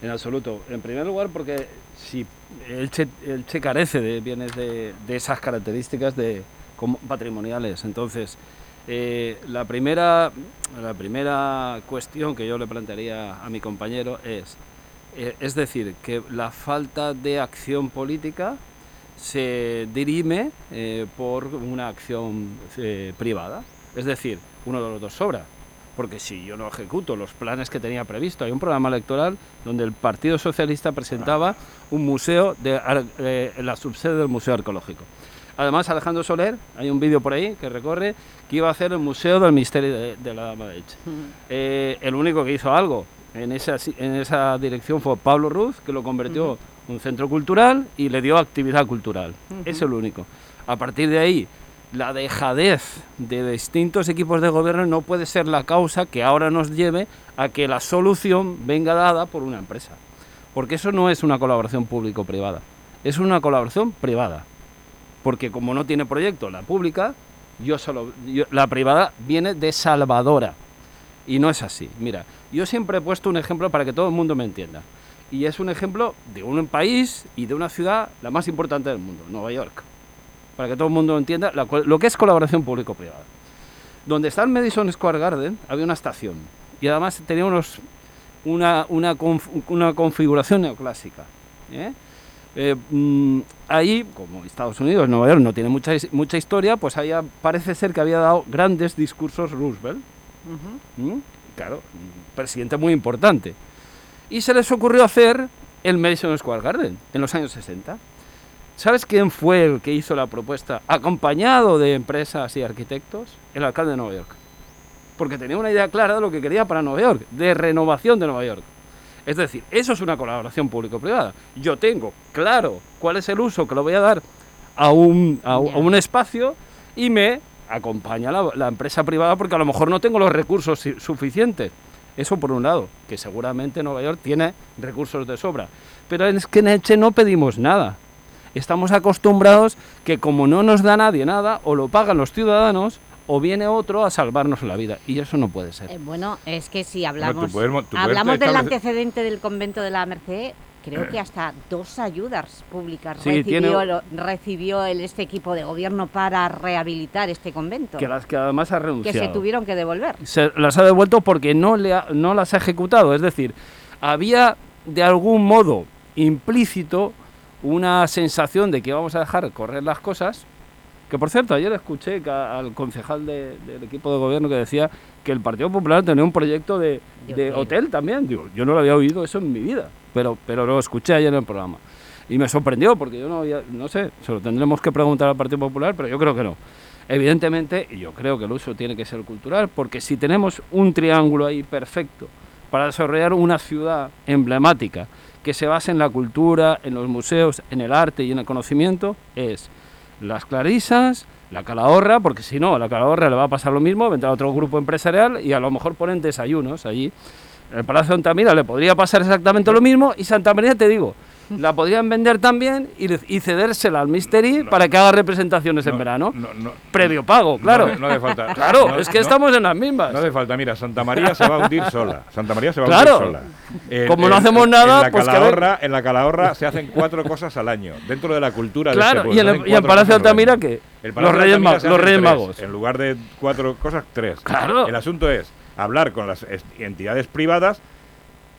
En absoluto. En primer lugar, porque si Elche, Elche carece de bienes de, esas características de, patrimoniales. Entonces, eh, la, primera, la primera cuestión que yo le plantearía a mi compañero es, eh, es decir, que la falta de acción política se dirime eh, por una acción privada. Es decir, uno de los dos sobra. Porque si yo no ejecuto los planes que tenía previsto, hay un programa electoral donde el Partido Socialista presentaba un museo de eh, la subsede del Museo Arqueológico. Además, Alejandro Soler, hay un vídeo por ahí que recorre, que iba a hacer el Museo del Misterio de, de la Dama de Elche. Eh, el único que hizo algo en esa, en esa dirección fue Pablo Ruz, que lo convirtió en un centro cultural y le dio actividad cultural. Es lo único. A partir de ahí, la dejadez de distintos equipos de gobierno no puede ser la causa que ahora nos lleve a que la solución venga dada por una empresa. Porque eso no es una colaboración público-privada, es una colaboración privada. Porque como no tiene proyecto la pública, yo solo, yo- la privada viene de salvadora. Y no es así. Mira, yo siempre he puesto un ejemplo para que todo el mundo me entienda. Y es un ejemplo de un país y de una ciudad la más importante del mundo, Nueva York. Para que todo el mundo entienda la lo que es colaboración público-privada. Donde está el Madison Square Garden había una estación. Y además tenía unos, una, una, conf- una configuración neoclásica. ¿eh? Eh, mm, ahí, como Estados Unidos, Nueva York no tiene mucha, mucha historia, pues ahí parece ser que había dado grandes discursos Roosevelt. ¿Mm? Claro, un presidente muy importante. Y se les ocurrió hacer el Madison Square Garden en los años 60. ¿Sabes quién fue el que hizo la propuesta acompañado de empresas y arquitectos? El alcalde de Nueva York. Porque tenía una idea clara de lo que quería para Nueva York, de renovación de Nueva York. Es decir, eso es una colaboración público-privada. Yo tengo claro cuál es el uso que lo voy a dar a un, a, un- a un espacio y me acompaña la, la empresa privada porque a lo mejor no tengo los recursos suficientes. Eso por un lado, que seguramente Nueva York tiene recursos de sobra. Pero es que en Elche no pedimos nada. Estamos acostumbrados que como no nos da nadie nada, o lo pagan los ciudadanos, o viene otro a salvarnos la vida. Y eso no puede ser. Eh, bueno, es que si hablamos, puedes hablamos del antecedente del convento de la Merced, creo que hasta dos ayudas públicas Sí, recibió, tiene- lo- recibió el, este equipo de gobierno para rehabilitar este convento, Que las que además ha que renunciado. se tuvieron que devolver. se las ha devuelto porque no, le ha- no las ha ejecutado. Es decir, había de algún modo implícito una sensación de que íbamos a dejar correr las cosas. Que por cierto, ayer escuché al concejal de- del equipo de gobierno que decía que el Partido Popular tenía un proyecto de, de hotel también. Digo, yo no lo había oído eso en mi vida, pero, pero lo escuché ayer en el programa. Y me sorprendió porque yo no había, no sé, se lo tendremos que preguntar al Partido Popular, pero yo creo que no. Evidentemente, yo creo que el uso tiene que ser cultural, porque si tenemos un triángulo ahí perfecto para desarrollar una ciudad emblemática que se base en la cultura, en los museos, en el arte y en el conocimiento, es las Clarisas, la Calahorra, porque si no, a la Calahorra le va a pasar lo mismo, vendrá otro grupo empresarial y a lo mejor ponen desayunos allí. El Palacio de Altamira le podría pasar exactamente lo mismo y Santa María, te digo, la podrían vender también y, cedérsela al Mystery para que haga representaciones en verano. Previo pago, claro. No, no hace falta. Claro, No, es que no. estamos en las mismas. No hace falta, mira, Santa María se va a hundir sola. Santa María se va a hundir sola. En- Como no en- hacemos en nada, la pues que Calahorra, En la Calahorra se hacen cuatro cosas al año, dentro de la cultura de Claro, este y en pueblo. el- y en Palacio Altamira. ¿qué? El Los Palacio de Reyes Altamira Ma- se los hacen Reyes tres, Magos. En lugar de cuatro cosas, tres. Claro. El asunto es hablar con las entidades privadas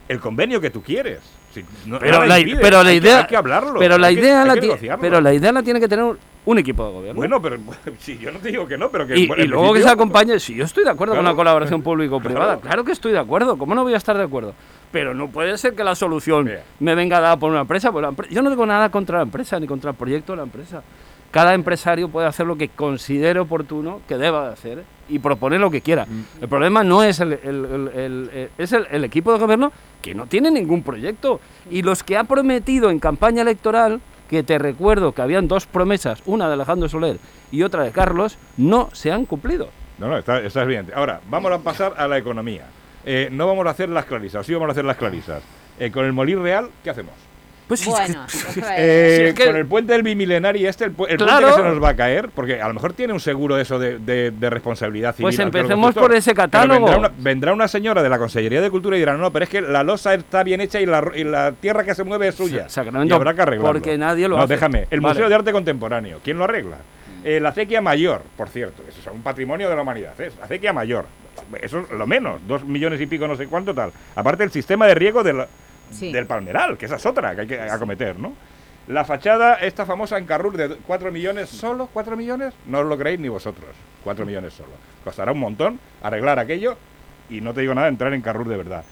el convenio que tú quieres. Si no- Pero la, impide, pero la hay que- idea, hay que hablarlo. pero la que- idea la que pero la idea la tiene que tener un, un equipo de gobierno. Bueno, pero sí, yo no te digo que no, pero que y, luego que se acompañe, si yo estoy de acuerdo con la colaboración público-privada, Claro. claro. que estoy de acuerdo, ¿cómo no voy a estar de acuerdo? Pero no puede ser que la solución me venga dada por una empresa, por la empre- yo no tengo nada contra la empresa ni contra el proyecto de la empresa. Cada empresario puede hacer lo que considere oportuno que deba de hacer y proponer lo que quiera. Mm. El problema no es el, el- el- el- el- es el, equipo de gobierno que no tiene ningún proyecto. Y los que ha prometido en campaña electoral, que te recuerdo que habían dos promesas, una de Alejandro Soler y otra de Carlos, no se han cumplido. No, no, está, está evidente. Ahora, vamos a pasar a la economía. Eh, no vamos a hacer las clarisas, sí vamos a hacer las clarisas. Eh, con el Molín Real, ¿qué hacemos? Pues sí, Bueno, es- Eh, Sí, es que- Con el puente del bimilenario este, el, pu- el Claro. puente que se nos va a caer, porque a lo mejor tiene un seguro eso de, de- de responsabilidad civil. Pues que empecemos por ese catálogo. Vendrá una, vendrá una señora de la Consellería de Cultura y dirá, no, pero es que la losa está bien hecha y la, y la tierra que se mueve es suya. Sacramento, y habrá que arreglarlo. porque nadie lo no, hace. déjame. El Vale. Museo de Arte Contemporáneo, ¿quién lo arregla? Eh, la acequia mayor, por cierto, eso es un patrimonio de la humanidad. ¿eh? Acequia mayor, eso es lo menos, dos millones y pico, no sé cuánto tal. Aparte el sistema de riego del, Sí. del palmeral, que esa es otra que hay que acometer, ¿no? La fachada, esta famosa en Carrur de 4 millones, ¿solo 4 millones? No os lo creéis ni vosotros, 4 millones solo. Costará un montón arreglar aquello y no te digo nada, entrar en Carrur de verdad.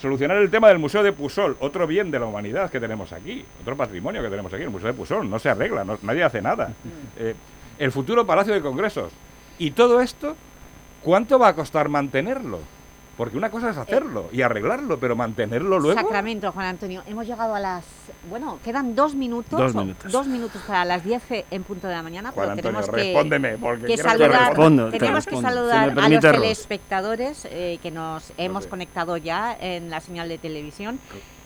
Solucionar el tema del Museo de Pusol, otro bien de la humanidad que tenemos aquí, otro patrimonio que tenemos aquí, el Museo de Pusol, no se arregla, no- nadie hace nada. Eh, el futuro Palacio de Congresos. Y todo esto, ¿cuánto va a costar mantenerlo? Porque una cosa es hacerlo y arreglarlo, pero mantenerlo luego... Sacramento, Juan Antonio. Hemos llegado a las... Bueno, quedan dos minutos. Dos minutos. dos minutos para las 10 en punto de la mañana. Juan pero Antonio, tenemos que, respóndeme, porque que saludar, te responda. Te tenemos que respondo, si saludar a los telespectadores eh, que nos hemos conectado ya en la señal de televisión.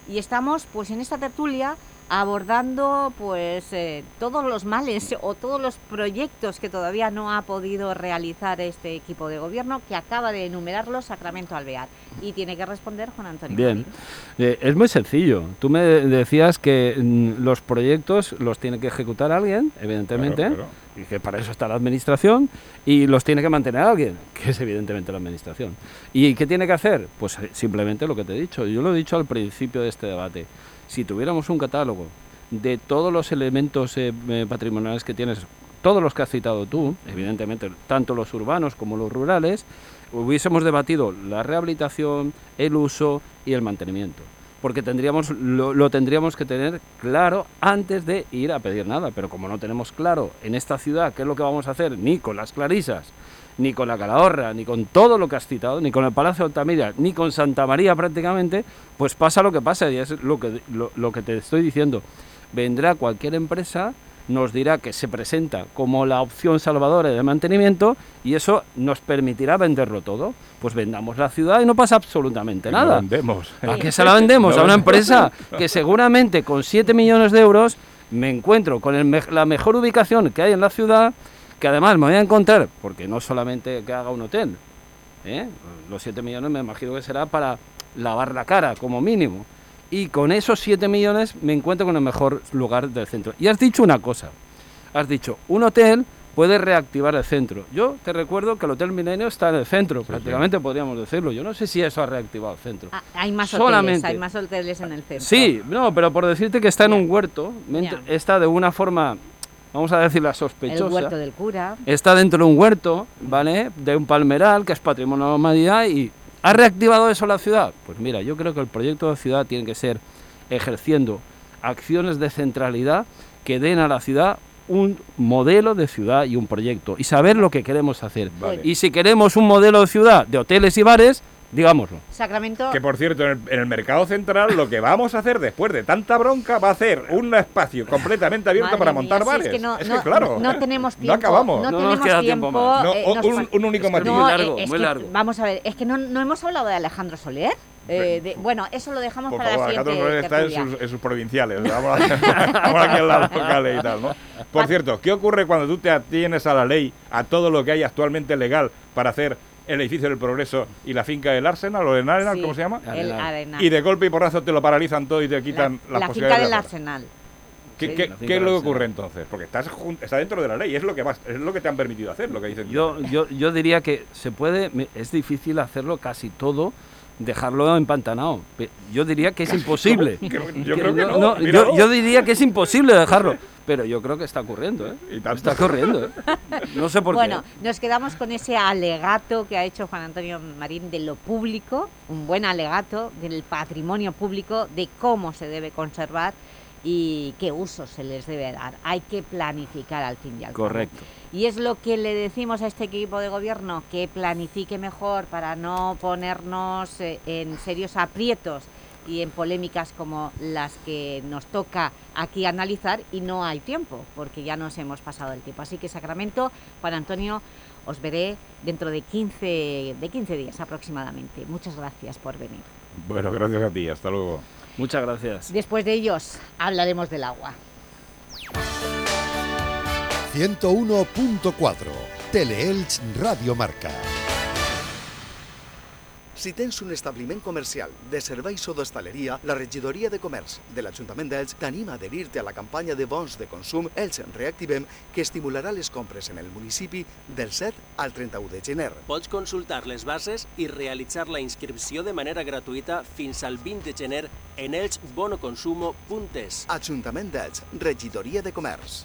Y estamos pues en esta tertulia abordando pues eh, todos los males o todos los proyectos que todavía no ha podido realizar este equipo de gobierno que acaba de enumerarlos Sacramento Alvear y tiene que responder Juan Antonio. Bien, Eh, es muy sencillo. Tú me decías que mm, los proyectos los tiene que ejecutar alguien, evidentemente, Claro, claro. y que para eso está la administración, y los tiene que mantener alguien, que es evidentemente la administración. ¿Y qué tiene que hacer? Pues eh, simplemente lo que te he dicho. Yo lo he dicho al principio de este debate. Si tuviéramos un catálogo de todos los elementos eh, eh, patrimoniales que tienes, todos los que has citado tú, evidentemente, tanto los urbanos como los rurales, hubiésemos debatido la rehabilitación, el uso y el mantenimiento. porque tendríamos, lo, lo tendríamos que tener claro antes de ir a pedir nada. Pero como no tenemos claro en esta ciudad qué es lo que vamos a hacer, ni con las clarisas, ni con la Calahorra, ni con todo lo que has citado, ni con el Palacio de Altamira, ni con Santa María prácticamente, pues pasa lo que pasa y es lo que, lo, lo que te estoy diciendo. Vendrá cualquier empresa, nos dirá que se presenta como la opción salvadora de mantenimiento y eso nos permitirá venderlo todo. Pues vendamos la ciudad y no pasa absolutamente nada. vendemos. ¿A qué se la vendemos? Lo a una empresa que seguramente con 7 millones de euros me encuentro con el la mejor ubicación que hay en la ciudad, que además me voy a encontrar, porque no solamente que haga un hotel, ¿eh? los 7 millones me imagino que será para lavar la cara como mínimo. Y con esos 7 millones me encuentro con el mejor lugar del centro. Y has dicho una cosa, has dicho, un hotel puede reactivar el centro. Yo te recuerdo que el Hotel Milenio está en el centro, prácticamente podríamos decirlo. Yo no sé si eso ha reactivado el centro. Ah, Hay más Solamente. hoteles, hay más hoteles en el centro. Sí, no, pero por decirte que está en un huerto, está de una forma, vamos a decirla sospechosa. El huerto del cura. Está dentro de un huerto, ¿vale? De un palmeral, que es patrimonio de la humanidad, y ¿ha reactivado eso la ciudad? Pues mira, yo creo que el proyecto de ciudad tiene que ser ejerciendo acciones de centralidad que den a la ciudad un modelo de ciudad y un proyecto, y saber lo que queremos hacer. Vale. Y si queremos un modelo de ciudad de hoteles y bares, digámoslo. Sacramento. Que por cierto, en el, en el mercado central lo que vamos a hacer después de tanta bronca va a ser un espacio completamente abierto Madre para mía, montar si bares. es que no, Es no- que claro, no tenemos no tiempo. acabamos. No, No nos tenemos queda tiempo. tiempo más. No, eh, un- nos un- único Es matiz. no, Muy eh, largo, es muy que, largo. Vamos a ver, es que no, no hemos hablado de Alejandro Soler. eh, de- bueno, eso lo dejamos Por para favor, la Alejandro siguiente Soler está en sus, en sus provinciales. Vamos, aquí en las locales y tal, ¿no? Por cierto, ¿qué ocurre cuando tú te atienes a la ley, a todo lo que hay actualmente legal para hacer el edificio del Progreso y la finca del Arsenal o del Arenal, Sí, ¿cómo se llama? el Arenal. Y de golpe y porrazo te lo paralizan todo y te quitan las La finca posibilidades del de hacerlo. Arsenal. ¿Qué, Sí. qué- qué finca es lo que del ocurre entonces? Porque estás está dentro de la ley, es lo que más, es lo que te han permitido hacer, lo que dicen. Yo, yo, yo diría que se puede, es difícil hacerlo casi todo, dejarlo empantanado. Yo diría que es imposible. Yo creo que no, yo, míralo. yo diría que es imposible dejarlo, pero yo creo que está ocurriendo, ¿eh? Está ocurriendo, ¿eh? No sé por Bueno, qué. nos quedamos con ese alegato que ha hecho Juan Antonio Marín de lo público, un buen alegato del patrimonio público, de cómo se debe conservar y qué uso se les debe dar. Hay que planificar al fin y al cabo. Correcto. Y es lo que le decimos a este equipo de gobierno, que planifique mejor para no ponernos eh, en serios aprietos y en polémicas como las que nos toca aquí analizar y no hay tiempo, porque ya nos hemos pasado el tiempo. Así que Sacramento, Juan Antonio, os veré dentro de 15, de 15 días aproximadamente. Muchas gracias por venir. Bueno, gracias a ti, hasta luego. Muchas gracias. Después de ellos hablaremos del agua. 101.4 Teleelch Radio Marca. Si tens un establiment comercial de serveis o d'hostaleria, la regidoria de comerç de l'Ajuntament d'Elx t'anima a adherir-te a la campanya de bons de consum Elx Reactivem que estimularà les compres en el municipi del 7 al 31 de gener. Pots consultar les bases i realitzar la inscripció de manera gratuïta fins al 20 de gener en elxbonoconsumo.es. Ajuntament d'Elx, regidoria de comerç.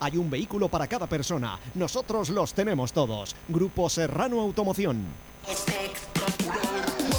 Hay un vehículo para cada persona. Nosotros los tenemos todos. Grupo Serrano Automoción.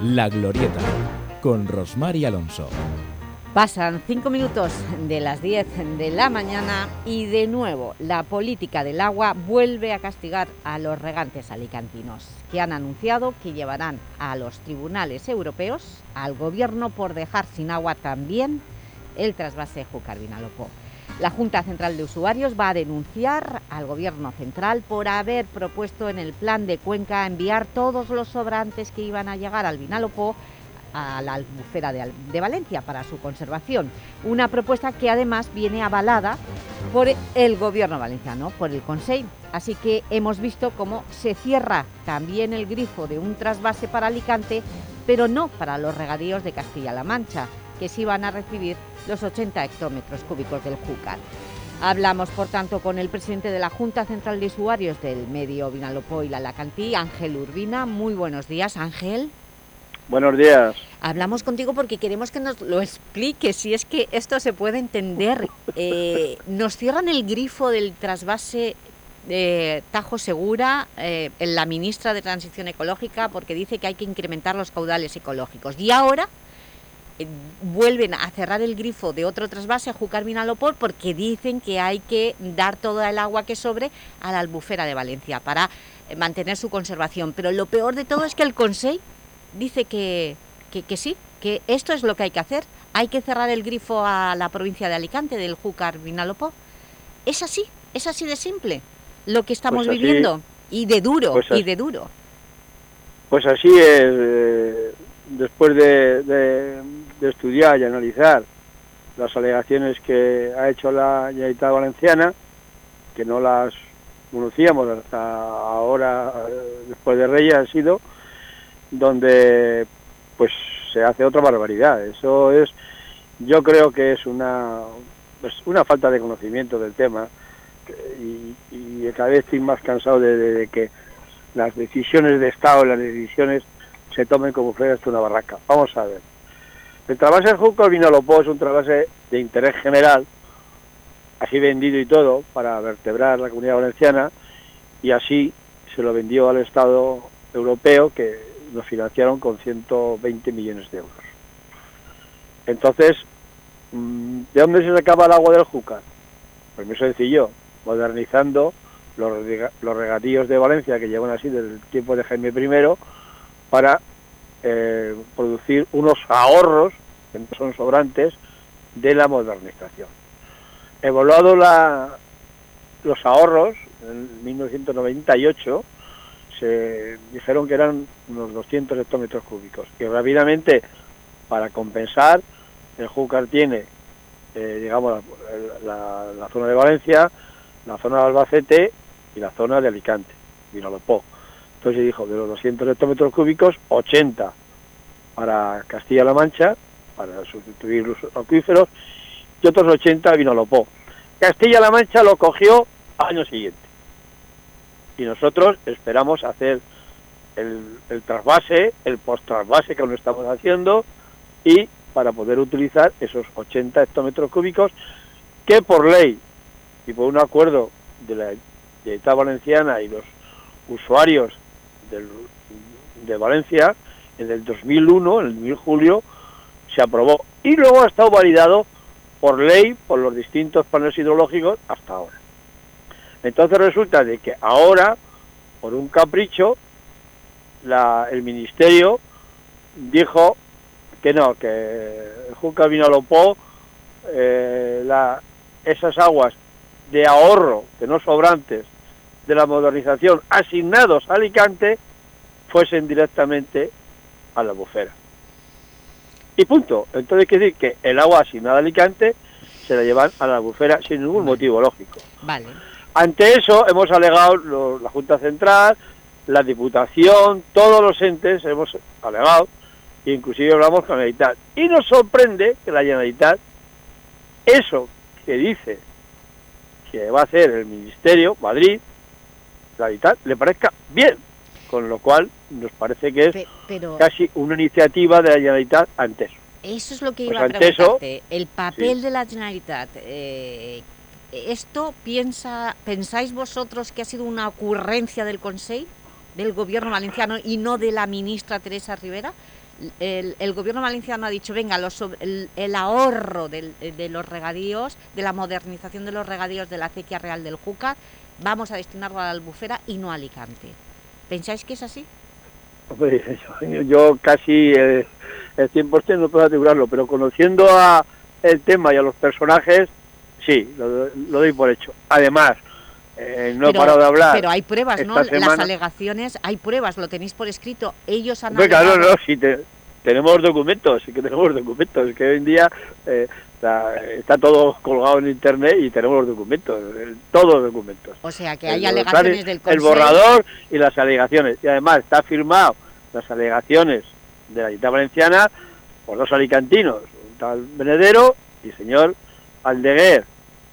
La Glorieta, con Rosmar y Alonso. Pasan cinco minutos de las 10 de la mañana y de nuevo la política del agua vuelve a castigar a los regantes alicantinos, que han anunciado que llevarán a los tribunales europeos al gobierno por dejar sin agua también el trasvase Júcar-Vinalopó. La Junta Central de Usuarios va a denunciar al Gobierno Central por haber propuesto en el plan de Cuenca enviar todos los sobrantes que iban a llegar al Vinalopó a la albufera de, Al- de Valencia para su conservación. Una propuesta que además viene avalada por el Gobierno valenciano, por el Consell. Así que hemos visto cómo se cierra también el grifo de un trasvase para Alicante, pero no para los regadíos de Castilla-La Mancha, que sí van a recibir los 80 hectómetros cúbicos del Júcar. Hablamos, por tanto, con el presidente de la Junta Central de Usuarios del Medio Vinalopó y la Alacantí, Ángel Urbina. Muy buenos días, Ángel. Buenos días. Hablamos contigo porque queremos que nos lo expliques, si es que esto se puede entender. Eh, nos cierran el grifo del trasvase de Tajo Segura, eh, en la ministra de Transición Ecológica, porque dice que hay que incrementar los caudales ecológicos. Y ahora vuelven a cerrar el grifo de otro trasvase a Júcar Vinalopó porque dicen que hay que dar toda el agua que sobre a la albufera de Valencia para eh, mantener su conservación. Pero lo peor de todo es que el Consell dice que, que, que sí, que esto es lo que hay que hacer. Hay que cerrar el grifo a la provincia de Alicante del Júcar Vinalopó. Es así, es así de simple lo que estamos Pues así- viviendo. Y de duro, pues y así- de duro. Pues así es, eh, después de, de- de estudiar y analizar las alegaciones que ha hecho la Generalitat Valenciana, que no las conocíamos hasta ahora, después de Reyes, ha sido donde pues se hace otra barbaridad. Eso es, yo creo que es una, pues, una falta de conocimiento del tema y, cada vez estoy más cansado de, de- que las decisiones de Estado, las decisiones se tomen como fuera esto una barraca. Vamos a ver. El trasvase Junco Vinalopó es un trasvase de interés general, así vendido y todo, para vertebrar la comunidad valenciana, y así se lo vendió al Estado europeo, que lo financiaron con 120 millones de euros. Entonces, mm, ¿de dónde se sacaba el agua del Júcar? Pues muy sencillo, modernizando los, rega- los regadíos de Valencia que llevan así desde el tiempo de Jaime I para eh, producir unos ahorros, que no son sobrantes, de la modernización. Evaluado los ahorros, en 1998, se dijeron que eran unos 200 hectómetros cúbicos. Y rápidamente, para compensar, el Júcar tiene, eh, digamos, la zona de Valencia, la zona de Albacete y la zona de Alicante, Vinalopó. Entonces dijo, de los 200 hectómetros cúbicos, 80 para Castilla-La Mancha, para sustituir los acuíferos, y otros 80 a Vinalopó. Castilla-La Mancha lo cogió año siguiente. Y nosotros esperamos hacer el, el trasvase, el post-trasvase que aún estamos haciendo, y para poder utilizar esos 80 hectómetros cúbicos que por ley y por un acuerdo de la Generalitat Valenciana y los usuarios del- de Valencia, en el 2001, en el 2000 julio, se aprobó y luego ha estado validado por ley por los distintos planes hidrológicos hasta ahora. Entonces resulta de que ahora, por un capricho, la- el Ministerio dijo que no, que Júcar Vinalopó, eh, la, esas aguas de ahorro, que no sobrantes, de la modernización asignados a Alicante, fuesen directamente a la bufera. Y punto. Entonces quiere decir que el agua asignada a Alicante se la llevan a la bufera sin ningún motivo lógico. Vale. Ante eso hemos alegado lo- la Junta Central, la Diputación, todos los entes hemos alegado, inclusive hablamos con la Generalitat. Y nos sorprende que la Generalitat, eso que dice que va a hacer el Ministerio, Madrid, la Generalitat, le parezca bien. Con lo cual nos parece que es pero- casi una iniciativa de la Generalitat ante eso. Eso es lo que Pues iba a ante eso, preguntarte. el papel sí. de la Generalitat. eh, ¿Esto piensa, pensáis vosotros que ha sido una ocurrencia del Consejo, del Gobierno valenciano y no de la ministra Teresa Rivera? El, el Gobierno valenciano ha dicho, venga, los el, el ahorro del- de los regadíos, de la modernización de los regadíos de la acequia real del Júcar, vamos a destinarlo a la Albufera y no a Alicante. ¿Pensáis que es así? Yo, yo casi eh, el 100% no puedo asegurarlo, pero conociendo a el tema y a los personajes, sí, lo, lo doy por hecho. Además, eh, no he parado de hablar. Pero hay pruebas, ¿no? Las alegaciones, hay pruebas, lo tenéis por escrito. Ellos han Hombre, claro, no, sí, te- tenemos documentos, sí que tenemos documentos. Es que hoy en día eh, está todo colgado en internet y tenemos los documentos, todos los documentos. O sea, que El- hay los alegaciones del El Consejo. borrador y las alegaciones. Y además está firmado las alegaciones de la Junta Valenciana por dos alicantinos, un tal Benedero y el señor Aldeguer,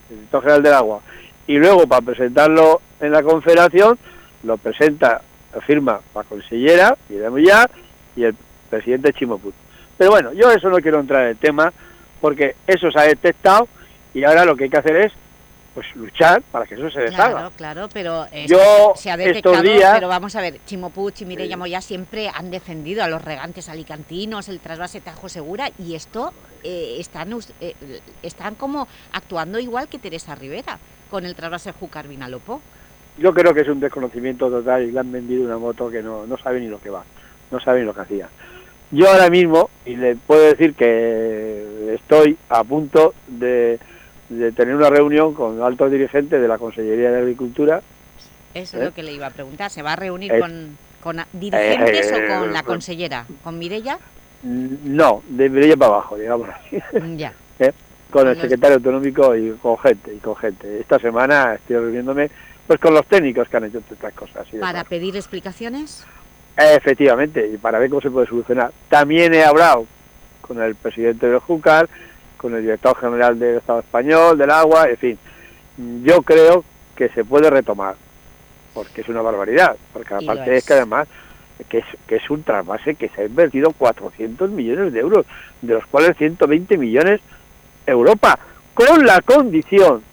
el director general del agua. Y luego, para presentarlo en la confederación, lo presenta, lo firma la consellera, Guillermo ya, y el presidente Chimoput. Pero bueno, yo eso no quiero entrar en el tema, porque eso se ha detectado y ahora lo que hay que hacer es pues luchar para que eso se deshaga. Claro, claro, pero eh, Yo, se ha estos detectado, días- pero vamos a ver, Chimo Puig y Mireia Moya siempre han defendido a los regantes alicantinos, el trasvase Tajo Segura, y esto eh, están, eh, están como actuando igual que Teresa Rivera con el trasvase Júcar Vinalopó. Yo creo que es un desconocimiento total y le han vendido una moto que no, no sabe ni lo que va, no sabe ni lo que hacía. Yo ahora mismo, y le puedo decir que estoy a punto de, de tener una reunión con altos dirigentes de la Consellería de Agricultura. Eso ¿Eh? es lo que le iba a preguntar. ¿Se va a reunir Eh, con, dirigentes eh, o con la consellera? ¿Con Mireia? No, de Mireia para abajo, digamos así. Ya. ¿eh? Con el secretario autonómico y con gente, y con gente. Esta semana estoy reuniéndome pues con los técnicos que han hecho estas cosas. ¿Para pedir explicaciones? Efectivamente, y para ver cómo se puede solucionar. También he hablado con el presidente del Júcar, con el director general del Estado español, del agua, en fin. Yo creo que se puede retomar, porque es una barbaridad, porque aparte es. es que además que es, que es un trasvase que se ha invertido 400 millones de euros, de los cuales 120 millones Europa, con la condición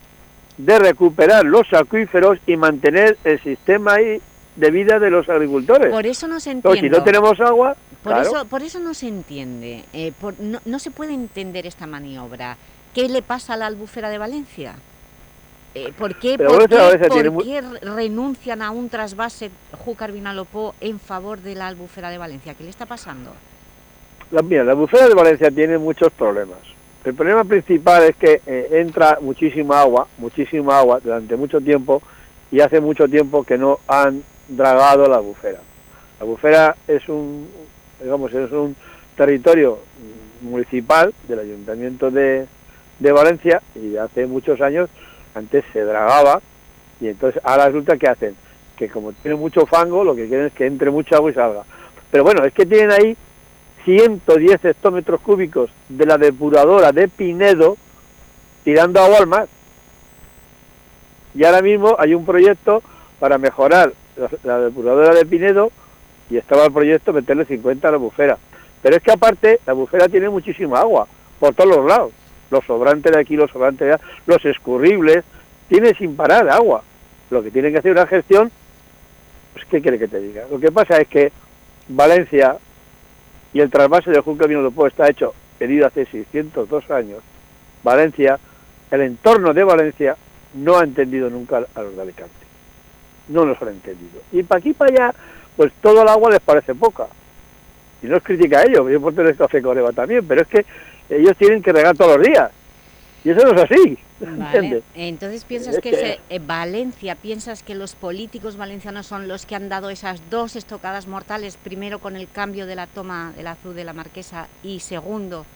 de recuperar los acuíferos y mantener el sistema ahí de vida de los agricultores. Por eso no se Entonces, si entiende. no tenemos agua, Por, claro, eso, por eso no se entiende, eh, por- no, no se puede entender esta maniobra. ¿Qué le pasa a la albufera de Valencia? Eh, ¿Por qué, por qué- por renuncian a un trasvase Júcar Vinalopó en favor de la albufera de Valencia? ¿Qué le está pasando? la, mira, la bufera de Valencia tiene muchos problemas. El problema principal es que eh, entra muchísima agua, muchísima agua durante mucho tiempo y hace mucho tiempo que no han dragado la bufera. La bufera es un, digamos, es un territorio municipal del Ayuntamiento de, de Valencia y hace muchos años antes se dragaba y entonces ahora resulta que hacen que como tiene mucho fango lo que quieren es que entre mucha agua y salga. Pero bueno, es que tienen ahí 110 hectómetros cúbicos de la depuradora de Pinedo tirando agua al mar. Y ahora mismo hay un proyecto para mejorar la, depuradora de Pinedo y estaba el proyecto meterle 50 a la bufera. Pero es que aparte la bufera tiene muchísima agua por todos los lados. Los sobrantes de aquí, los sobrantes de allá, los escurribles, tiene sin parar agua. Lo que tienen que hacer una gestión, pues ¿qué quiere que te diga? Lo que pasa es que Valencia y el trasvase del Junco Vino de está hecho, pedido hace 602 años. Valencia, el entorno de Valencia no ha entendido nunca a los de Alicante. No los han entendido. Y para aquí para allá, pues todo el agua les parece poca. Y no es crítica a ellos, yo por tener café con Eva también, pero es que ellos tienen que regar todos los días. Y eso no es así, Vale. ¿entiendes? Entonces piensas Es que, que- se- eh, Valencia, piensas que los políticos valencianos son los que han dado esas dos estocadas mortales, primero con el cambio de la toma del azul de la Marquesa y segundo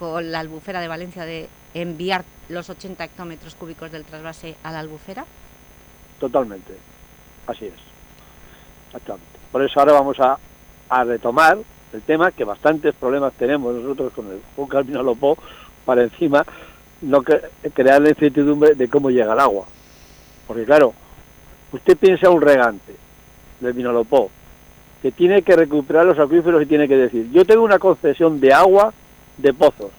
con la albufera de Valencia de enviar los 80 hectómetros cúbicos del trasvase a la albufera? Totalmente. Así es. Exactamente. Por eso ahora vamos a, a retomar el tema que bastantes problemas tenemos nosotros con el Júcar Vinalopó para encima no cre- crear la incertidumbre de cómo llega el agua. Porque claro, usted piensa un regante del Vinalopó que tiene que recuperar los acuíferos y tiene que decir, yo tengo una concesión de agua de pozos.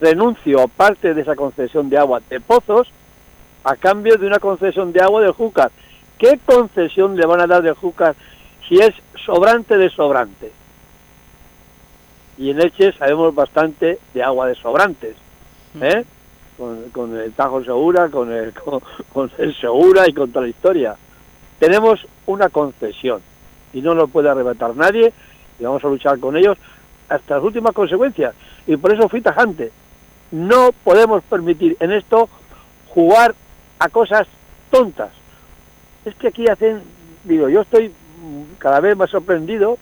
Renuncio a parte de esa concesión de agua de pozos a cambio de una concesión de agua del Júcar. ¿Qué concesión le van a dar del Júcar si es sobrante de sobrante? Y en Elche sabemos bastante de agua de sobrantes, ¿eh? Con, con el Tajo Segura, con el, con, con el Segura y con toda la historia. Tenemos una concesión y no lo puede arrebatar nadie y vamos a luchar con ellos hasta las últimas consecuencias. Y por eso fui tajante. No podemos permitir en esto jugar a cosas tontas. Es que aquí hacen, digo, yo estoy cada vez más sorprendido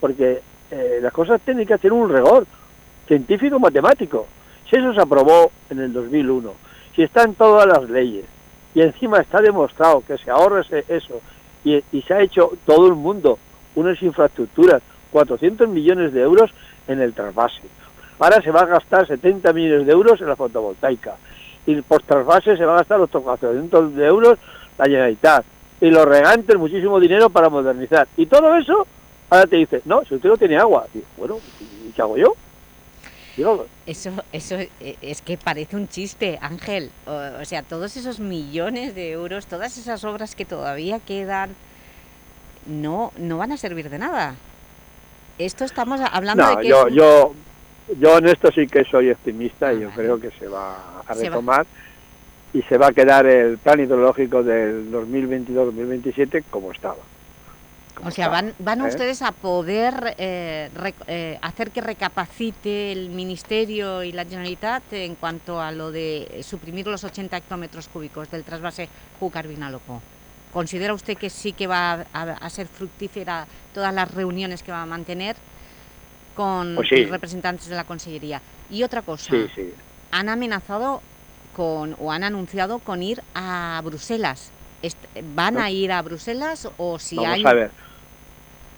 porque eh, las cosas tienen que hacer un rigor científico-matemático. Si eso se aprobó en el 2001, si está en todas las leyes y encima está demostrado que se ahorra eso y, y se ha hecho todo el mundo unas infraestructuras, 400 millones de euros en el trasvase. Ahora se va a gastar 70 millones de euros en la fotovoltaica. Y por trasvase se va a gastar otros 400 de euros la Generalitat. Y los regantes muchísimo dinero para modernizar. Y todo eso, ahora te dice, no, si usted no tiene agua. Y, bueno, ¿y qué hago yo? Eso, eso eh, es que parece un chiste, Ángel. O, o sea, todos esos millones de euros, todas esas obras que todavía quedan, no, no van a servir de nada. Esto estamos hablando de que yo, es yo, yo en esto sí que soy optimista y yo creo que se va a va. Y se va a quedar el plan hidrológico del 2022-2027 como estaba. O sea, van, van ¿eh? ustedes a poder eh, eh, hacer que recapacite el Ministerio y la Generalitat en cuanto a lo de suprimir los 80 hectómetros cúbicos del trasvase Júcar-Vinalopó. ¿Considera usted que sí que va a, a ser fructífera todas las reuniones que va a mantener con Pues sí. los representantes de la Consellería? Y otra cosa, Sí, sí. han amenazado con o han anunciado con ir a Bruselas. ¿Van a ir a Bruselas o si Vamos hay...? a ver.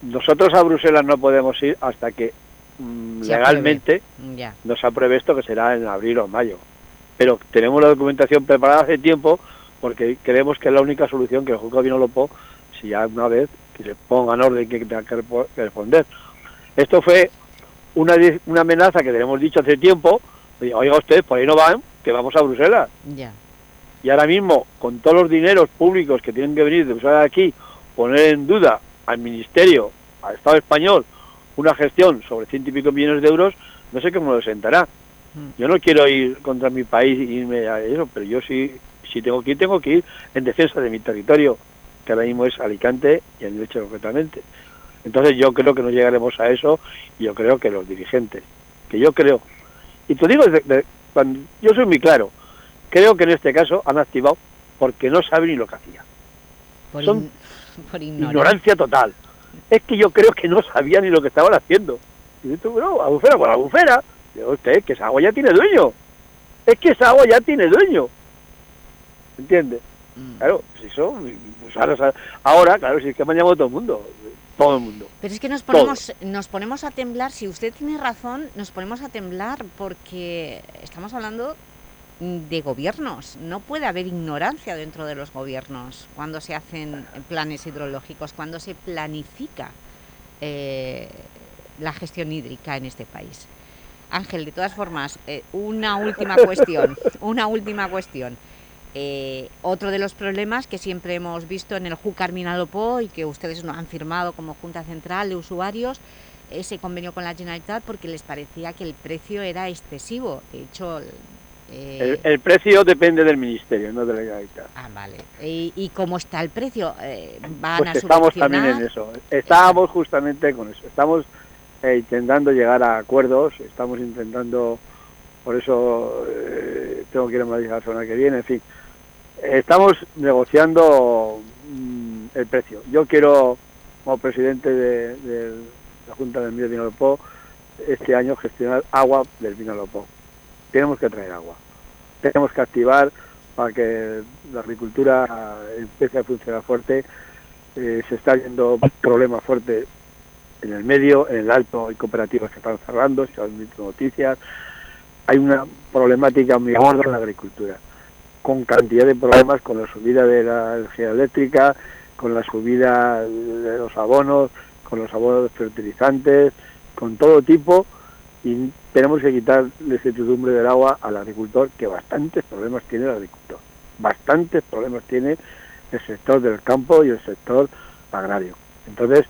Nosotros a Bruselas no podemos ir hasta que mm, legalmente apruebe. Ya. nos apruebe esto, que será en abril o mayo. Pero tenemos la documentación preparada hace tiempo porque creemos que es la única solución que el Juzgado no lo po si ya una vez que se pongan orden que tenga que responder. Esto fue una, una amenaza que tenemos dicho hace tiempo. Oiga usted, por ahí no van, que vamos a Bruselas. Ya. Y ahora mismo, con todos los dineros públicos que tienen que venir de usar aquí, poner en duda al Ministerio, al Estado español, una gestión sobre ciento y pico millones de euros, no sé cómo lo sentará. Yo no quiero ir contra mi país y irme a eso, pero yo sí, si tengo que ir, tengo que ir en defensa de mi territorio, que ahora mismo es Alicante y el Leche concretamente. Entonces yo creo que no llegaremos a eso y yo creo que los dirigentes, que yo creo, y te digo, desde- de- cuando, yo soy muy claro, creo que en este caso han activado porque no saben ni lo que hacían. Por, Son in- por ignorar. ignorancia total. Es que yo creo que no sabían ni lo que estaban haciendo. Y dices tú, bueno, albufera por albufera. Digo, usted, que esa agua ya tiene dueño. Es que esa agua ya tiene dueño. ¿Entiendes? Claro, pues eso, pues ahora, ahora, claro, si es que me han llamado todo el mundo. Todo el mundo. Pero es que nos Todo. ponemos, nos ponemos a temblar, si usted tiene razón, nos ponemos a temblar porque estamos hablando de gobiernos. No puede haber ignorancia dentro de los gobiernos cuando se hacen planes hidrológicos, cuando se planifica eh, la gestión hídrica en este país. Ángel, de todas formas, eh, una última cuestión, una última cuestión. Eh, otro de los problemas que siempre hemos visto en el Júcar Minalopó y que ustedes no han firmado como Junta Central de Usuarios, ese convenio con la Generalitat porque les parecía que el precio era excesivo. De hecho, eh, El, el precio depende del ministerio, no de la Generalitat. ah, vale. ¿Y, y cómo está el precio? Eh, ¿Van Pues a estamos también en eso. Estábamos justamente con eso. Estamos e intentando llegar a acuerdos. Estamos intentando, por eso eh, tengo que ir a Madrid la semana que viene, en fin. Estamos negociando mm, el precio. Yo quiero, como presidente de, de la Junta del Mío Vinalopó, este año gestionar agua del Vinalopó. Tenemos que traer agua. Tenemos que activar para que la agricultura empiece a funcionar fuerte. Eh, se está viendo problemas fuertes en el medio, en el alto, hay cooperativas que están cerrando, se han visto noticias. Hay una problemática muy gorda en la agricultura, con cantidad de problemas con la subida de la energía eléctrica, con la subida de los abonos, con los abonos fertilizantes, con todo tipo, y tenemos que quitar la incertidumbre del agua al agricultor, que bastantes problemas tiene el agricultor, bastantes problemas tiene el sector del campo y el sector agrario. Entonces,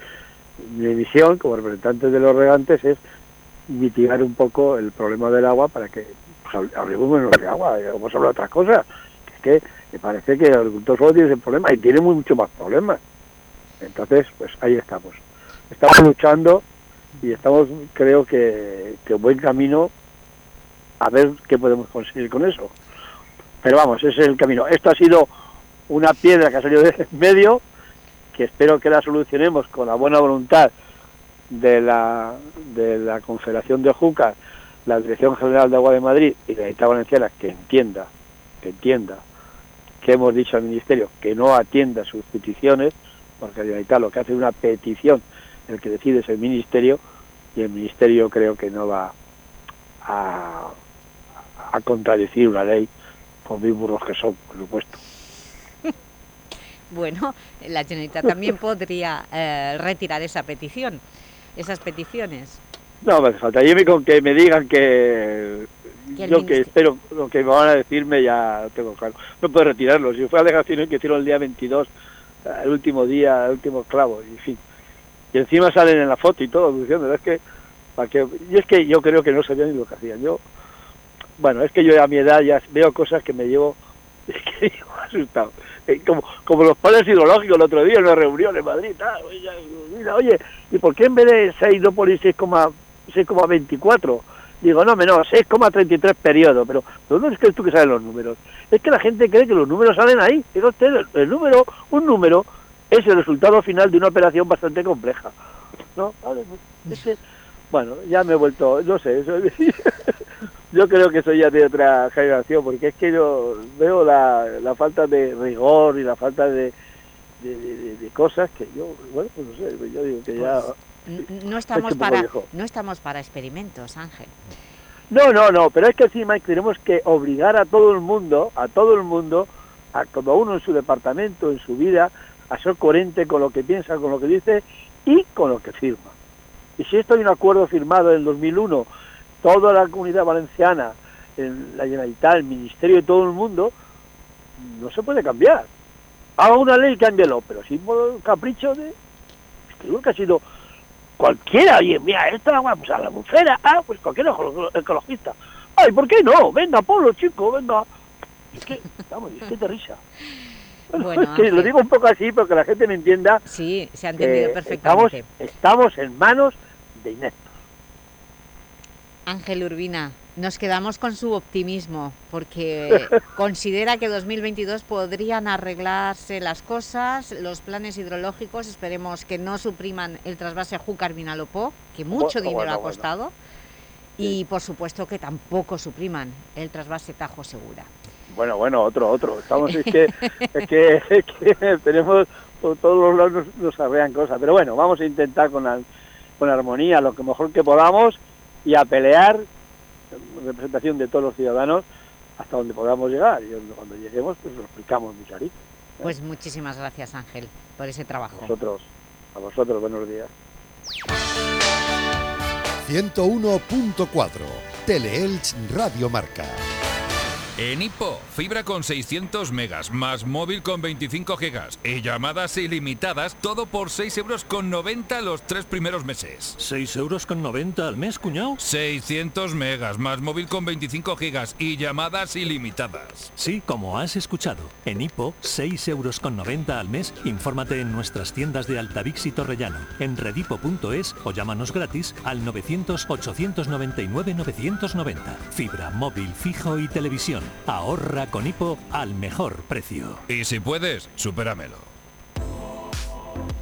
mi misión como representante de los regantes es mitigar un poco el problema del agua para que pues, hablemos menos de agua, vamos a hablar de otras cosas. Que me parece que el agricultor solo tiene ese problema y tiene mucho más problemas. Entonces, pues ahí estamos. Estamos luchando y estamos, creo que, que buen camino a ver qué podemos conseguir con eso. Pero vamos, ese es el camino. Esto ha sido una piedra que ha salido de medio, que espero que la solucionemos con la buena voluntad de la, de la Confederación de Jucas, la Dirección General de Agua de Madrid y la Generalitat Valenciana que entienda, que entienda que hemos dicho al Ministerio que no atienda sus peticiones, porque la Generalitat lo que hace es una petición, el que decide es el Ministerio, y el Ministerio creo que no va a, a contradecir una ley por muy burros que son, por supuesto. Bueno, la Generalitat también podría eh, retirar esa petición, esas peticiones. No me hace falta. Yo con que me digan que Yo que espero lo que me van a decirme ya lo tengo claro. No puedo retirarlo. Si fue alegaciones que hicieron el día 22, eh, el último día, el último clavo, y en fin. Y encima salen en la foto y todo diciendo, es que, para que y es que yo creo que no sabían ni lo que hacían. Yo, bueno, es que yo a mi edad ya veo cosas que me llevo, es que llevo asustado. Eh, Como, como los paneles hidrológicos el otro día en una reunión en Madrid, tal, oye, mira, oye, ¿y por qué en vez de 6 no ponéis 6,- 6,24? Digo, no, menos 6,33 periodos, pero ¿pero ¿dónde crees tú que salen los números? Es que la gente cree que los números salen ahí. Diga usted, el, número, un número es el resultado final de una operación bastante compleja. ¿No? Vale, pues, es que, bueno, ya me he vuelto, no sé, eso- yo creo que soy ya de otra generación, porque es que yo veo la, la falta de rigor y la falta de, de, cosas que yo, bueno, pues no sé, yo digo que ya... N- No estamos, para, viejo. no estamos para experimentos, Ángel. No, no, no, pero es que encima tenemos que obligar a todo el mundo, a todo el mundo, a cada uno en su departamento, en su vida, a ser coherente con lo que piensa, con lo que dice y con lo que firma. Y si esto hay un acuerdo firmado en el 2001, toda la comunidad valenciana, en la Generalitat, el Ministerio y todo el mundo, no se puede cambiar. Haga una ley, cámbialo, pero sin capricho de... Creo que ha sido cualquiera, oye, mira, esta agua, pues a la bufera, ah, pues cualquier eco- ecologista. Ay, ¿por qué no? Venga, Polo, chico, venga. Es que, vamos, es que te risa. Bueno, es que lo digo un poco así porque la gente me entienda. Sí, se ha entendido perfectamente. Estamos, estamos en manos de ineptos. Ángel Urbina, nos quedamos con su optimismo, porque considera que 2022 podrían arreglarse las cosas, los planes hidrológicos, esperemos que no supriman el trasvase Júcar-Vinalopó, que mucho Bueno, dinero bueno, ha bueno. costado, y por supuesto que tampoco supriman el trasvase Tajo Segura. Bueno, bueno, otro, otro. Estamos, es que, es que, es que tenemos, por todos los lados nos, nos arrean cosas. Pero bueno, vamos a intentar con, al- con armonía lo que mejor que podamos y a pelear representación de todos los ciudadanos hasta donde podamos llegar. Y cuando lleguemos, pues lo explicamos muy clarito. Pues muchísimas gracias Ángel por ese trabajo. Vosotros, a vosotros, buenos días. 101.4 Teleelch Radio Marca. En Hippo, fibra con 600 megas, más móvil con 25 gigas y llamadas ilimitadas, todo por 6 euros con 90 los tres primeros meses. ¿6 euros con 90 al mes, cuñado? 600 megas, más móvil con 25 gigas y llamadas ilimitadas. Sí, como has escuchado. En Hippo, 6 euros con 90 al mes. Infórmate en nuestras tiendas de Altavix y Torrellano, en redipo.es o llámanos gratis al 900-899-990. Fibra, móvil, fijo y televisión. Ahorra con Hipo al mejor precio. Y si puedes, supéramelo.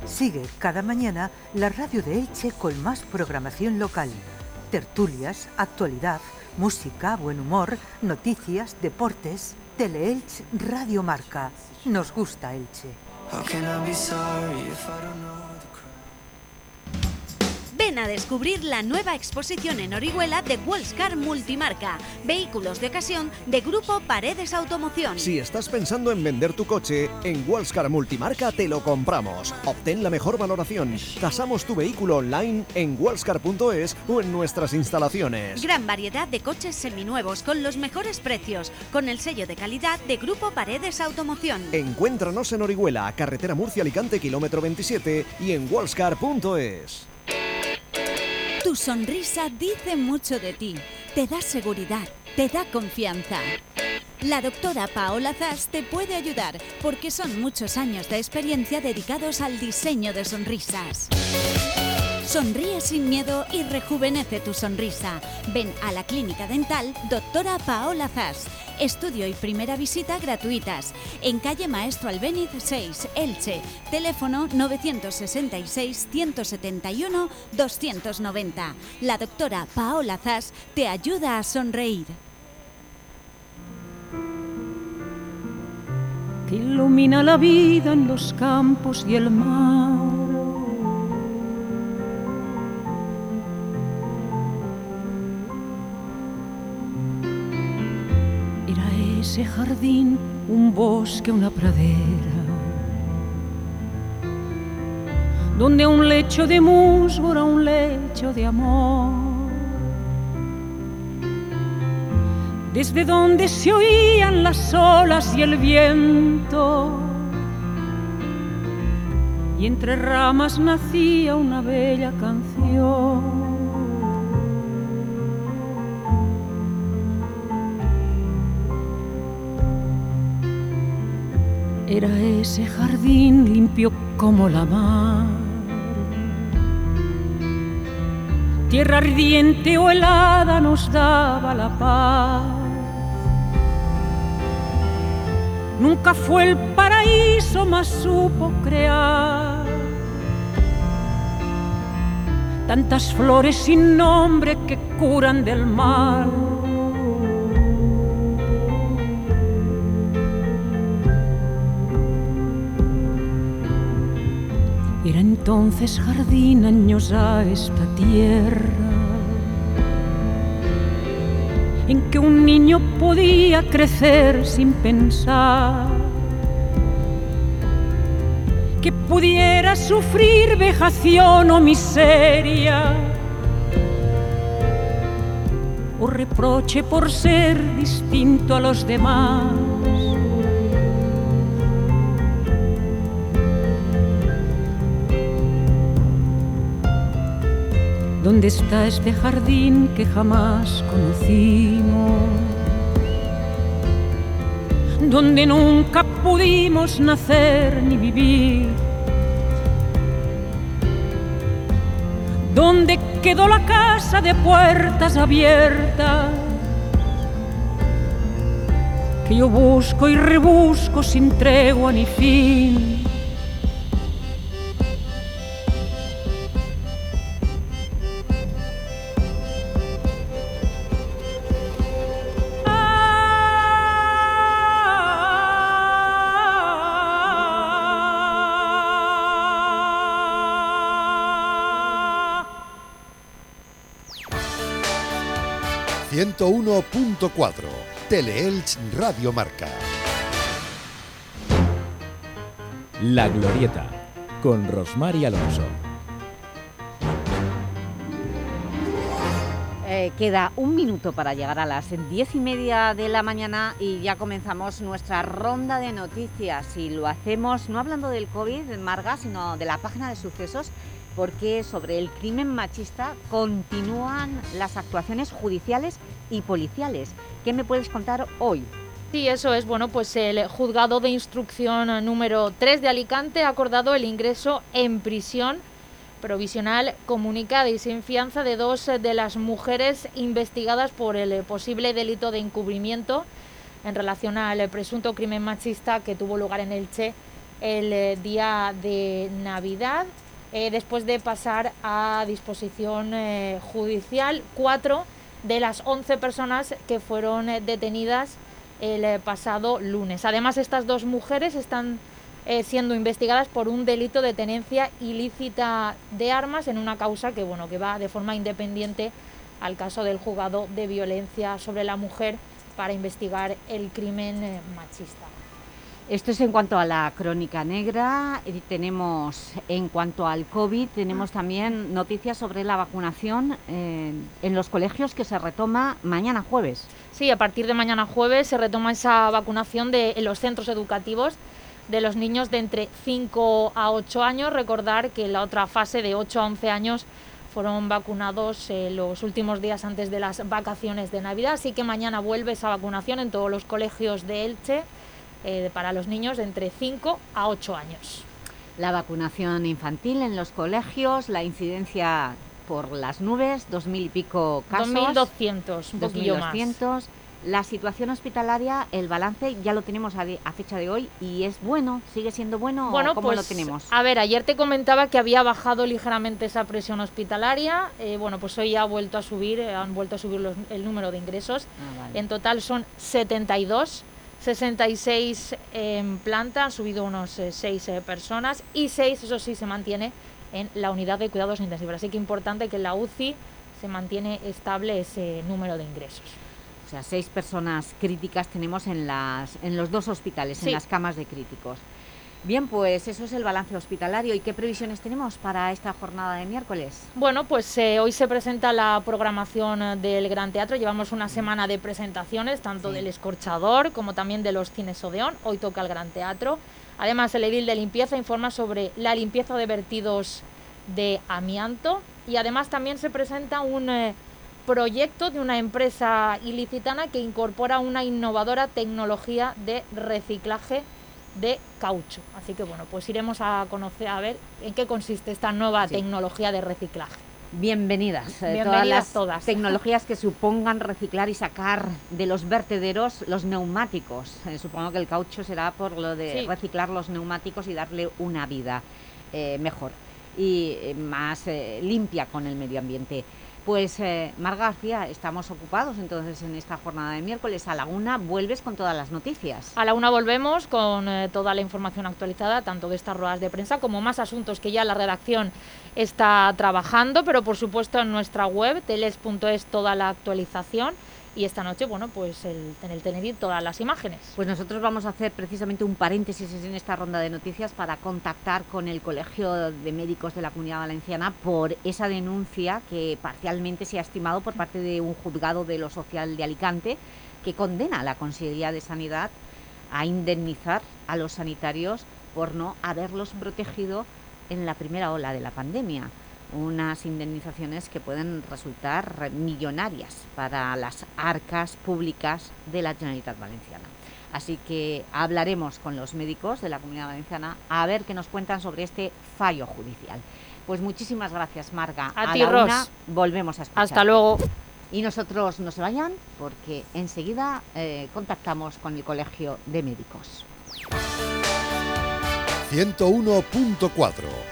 Sigue cada mañana la radio de Elche con más programación local. Tertulias, actualidad, música, buen humor, noticias, deportes. Teleelch Radio Marca. Nos gusta Elche. Ven a descubrir la nueva exposición en Orihuela de Wellscar Multimarca, vehículos de ocasión de Grupo Paredes Automoción. Si estás pensando en vender tu coche, en Wallscar Multimarca te lo compramos. Obtén la mejor valoración. Tasamos tu vehículo online en wallscar.es o en nuestras instalaciones. Gran variedad de coches seminuevos con los mejores precios, con el sello de calidad de Grupo Paredes Automoción. Encuéntranos en Orihuela, carretera Murcia-Alicante, kilómetro 27 y en wallscar.es. Tu sonrisa dice mucho de ti, te da seguridad, te da confianza. La doctora Paola Zas te puede ayudar porque son muchos años de experiencia dedicados al diseño de sonrisas. Sonríe sin miedo y rejuvenece tu sonrisa. Ven a la clínica dental Doctora Paola Zas. Estudio y primera visita gratuitas. En calle Maestro Albéniz 6, Elche. Teléfono 965-171-290. La doctora Paola Zas te ayuda a sonreír. que ilumina la vida en los campos y el mar. Ese jardín un bosque, una pradera, donde un lecho de musgo era un lecho de amor. desde donde se oían las olas y el viento. Y entre ramas nacía una bella canción. Era ese jardín limpio como la mar. Tierra ardiente o helada nos daba la paz. Nunca fue el paraíso, mas supo crear tantas flores sin nombre que curan del mal. Entonces jardín años a esta tierra en que un niño podía crecer sin pensar, que pudiera sufrir vejación o miseria, o reproche por ser distinto a los demás. ¿Dónde está este jardín que jamás conocimos? Donde nunca pudimos nacer ni vivir. ¿Dónde quedó la casa de puertas abiertas? Que yo busco y rebusco sin tregua ni fin. Teleelch Radio Marca. La Glorieta, con Rosmar y Alonso. Eh, queda un minuto para llegar a las diez y media de la mañana y ya comenzamos nuestra ronda de noticias y lo hacemos no hablando del COVID, Marga, sino de la página de sucesos porque sobre el crimen machista continúan las actuaciones judiciales y policiales. ¿Qué me puedes contar hoy? Sí, eso es. Bueno, pues el juzgado de instrucción número 3 de Alicante ha acordado el ingreso en prisión provisional comunicada y sin fianza de dos de las mujeres investigadas por el posible delito de encubrimiento en relación al presunto crimen machista que tuvo lugar en Elche el día de Navidad. Eh, después de pasar a disposición eh, judicial cuatro de las 11 personas que fueron eh, detenidas el pasado lunes. Además, estas dos mujeres están siendo investigadas por un delito de tenencia ilícita de armas en una causa que, bueno, que va de forma independiente al caso del juzgado de violencia sobre la mujer para investigar el crimen machista. Esto es en cuanto a la crónica negra, y tenemos en cuanto al COVID, tenemos también noticias sobre la vacunación eh, en los colegios que se retoma mañana jueves. Sí, a partir de mañana jueves se retoma esa vacunación de, en los centros educativos de los niños de entre 5 a 8 años. Recordar que en la otra fase de 8 a 11 años fueron vacunados eh, los últimos días antes de las vacaciones de Navidad, así que mañana vuelve esa vacunación en todos los colegios de Elche eh, para los niños de entre 5 a 8 años. La vacunación infantil en los colegios, la incidencia por las nubes, 2.000 y pico casos. 2.200, un poquillo más. La situación hospitalaria, el balance ya lo tenemos a, fecha de hoy y es bueno, sigue siendo bueno, bueno ¿cómo lo pues, tenemos? A ver, ayer te comentaba que había bajado ligeramente esa presión hospitalaria, eh, bueno, pues hoy ha vuelto a subir, eh, han vuelto a subir el número de ingresos, ah, en total son 72 66 en planta, han subido unos 6 eh, eh, personas y 6, eso sí, se mantiene en la unidad de cuidados intensivos. Así que importante que en la UCI se mantiene estable ese número de ingresos. O sea, 6 personas críticas tenemos en, las, en los dos hospitales, en las camas de críticos. Bien, pues eso es el balance hospitalario. ¿Y qué previsiones tenemos para esta jornada de miércoles? Bueno, pues eh, hoy se presenta la programación eh, del Gran Teatro. Llevamos una semana de presentaciones, tanto del Escorchador como también de los Cines Odeón. Hoy toca el Gran Teatro. Además, el edil de limpieza informa sobre la limpieza de vertidos de amianto. Y además también se presenta un... Eh, proyecto de una empresa ilicitana que incorpora una innovadora tecnología de reciclaje de caucho. Así que bueno, pues iremos a conocer, a ver en qué consiste esta nueva tecnología de reciclaje. Bienvenidas, eh, todas las todas. tecnologías que supongan reciclar y sacar de los vertederos los neumáticos. Eh, supongo que el caucho será por lo de reciclar los neumáticos y darle una vida eh, mejor y más limpia con el medio ambiente. Pues eh, Mar García, estamos ocupados entonces en esta jornada de miércoles. A la una vuelves con todas las noticias. A la una volvemos con eh, toda la información actualizada, tanto de estas ruedas de prensa como más asuntos que ya la redacción está trabajando, pero por supuesto en nuestra web, teles.es, toda la actualización y esta noche, bueno, pues el, en el Tenerife todas las imágenes. Pues nosotros vamos a hacer precisamente un paréntesis en esta ronda de noticias para contactar con el Colegio de Médicos de la Comunidad Valenciana por esa denuncia que parcialmente se ha estimado por parte de un juzgado de lo social de Alicante que condena a la Consejería de Sanidad a indemnizar a los sanitarios por no haberlos protegido en la primera ola de la pandemia unas indemnizaciones que pueden resultar millonarias para las arcas públicas de la Generalitat Valenciana. Así que hablaremos con los médicos de la Comunidad Valenciana a ver qué nos cuentan sobre este fallo judicial. Pues muchísimas gracias, Marga. A, ti, la volvemos a escuchar. Hasta luego. Y nosotros no se vayan porque enseguida eh, contactamos con el Colegio de Médicos. 101.4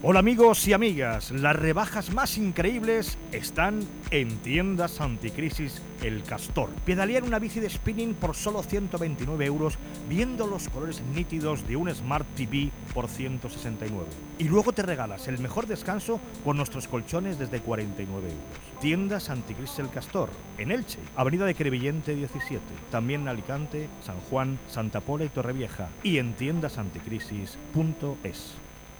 Hola amigos y amigas, las rebajas más increíbles están en tiendas anticrisis El Castor. Pedalear una bici de spinning por solo 129 euros, viendo los colores nítidos de un Smart TV por 169. Y luego te regalas el mejor descanso con nuestros colchones desde 49 euros. Tiendas anticrisis El Castor, en Elche, Avenida de Crevillente 17, también en Alicante, San Juan, Santa Pola y Torrevieja, y en tiendasanticrisis.es.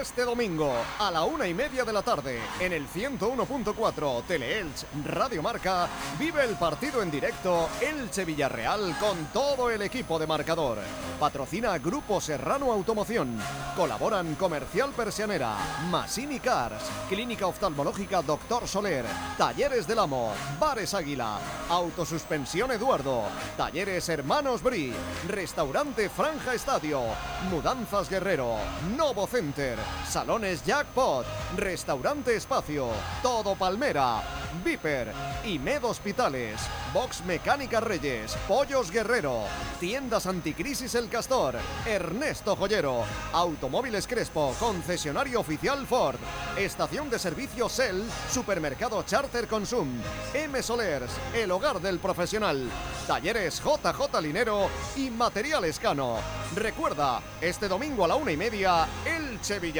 Este domingo, a la una y media de la tarde, en el 101.4 Teleelch Radio Marca, vive el partido en directo Elche Villarreal con todo el equipo de marcador. Patrocina Grupo Serrano Automoción. Colaboran Comercial Persianera, Masini Cars, Clínica Oftalmológica Doctor Soler, Talleres del Amo, Bares Águila, Autosuspensión Eduardo, Talleres Hermanos Bri, Restaurante Franja Estadio, Mudanzas Guerrero, Novo Center, Salones Jackpot, Restaurante Espacio, Todo Palmera, Viper, Med Hospitales, Box Mecánica Reyes, Pollos Guerrero, Tiendas Anticrisis El Castor, Ernesto Joyero, Automóviles Crespo, concesionario oficial Ford, Estación de Servicio Cell, Supermercado Charter Consum, M Solers, El Hogar del Profesional, Talleres JJ Linero y Materiales Cano. Recuerda, este domingo a la una y media, Elche Villarreal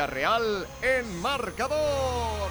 en marcador.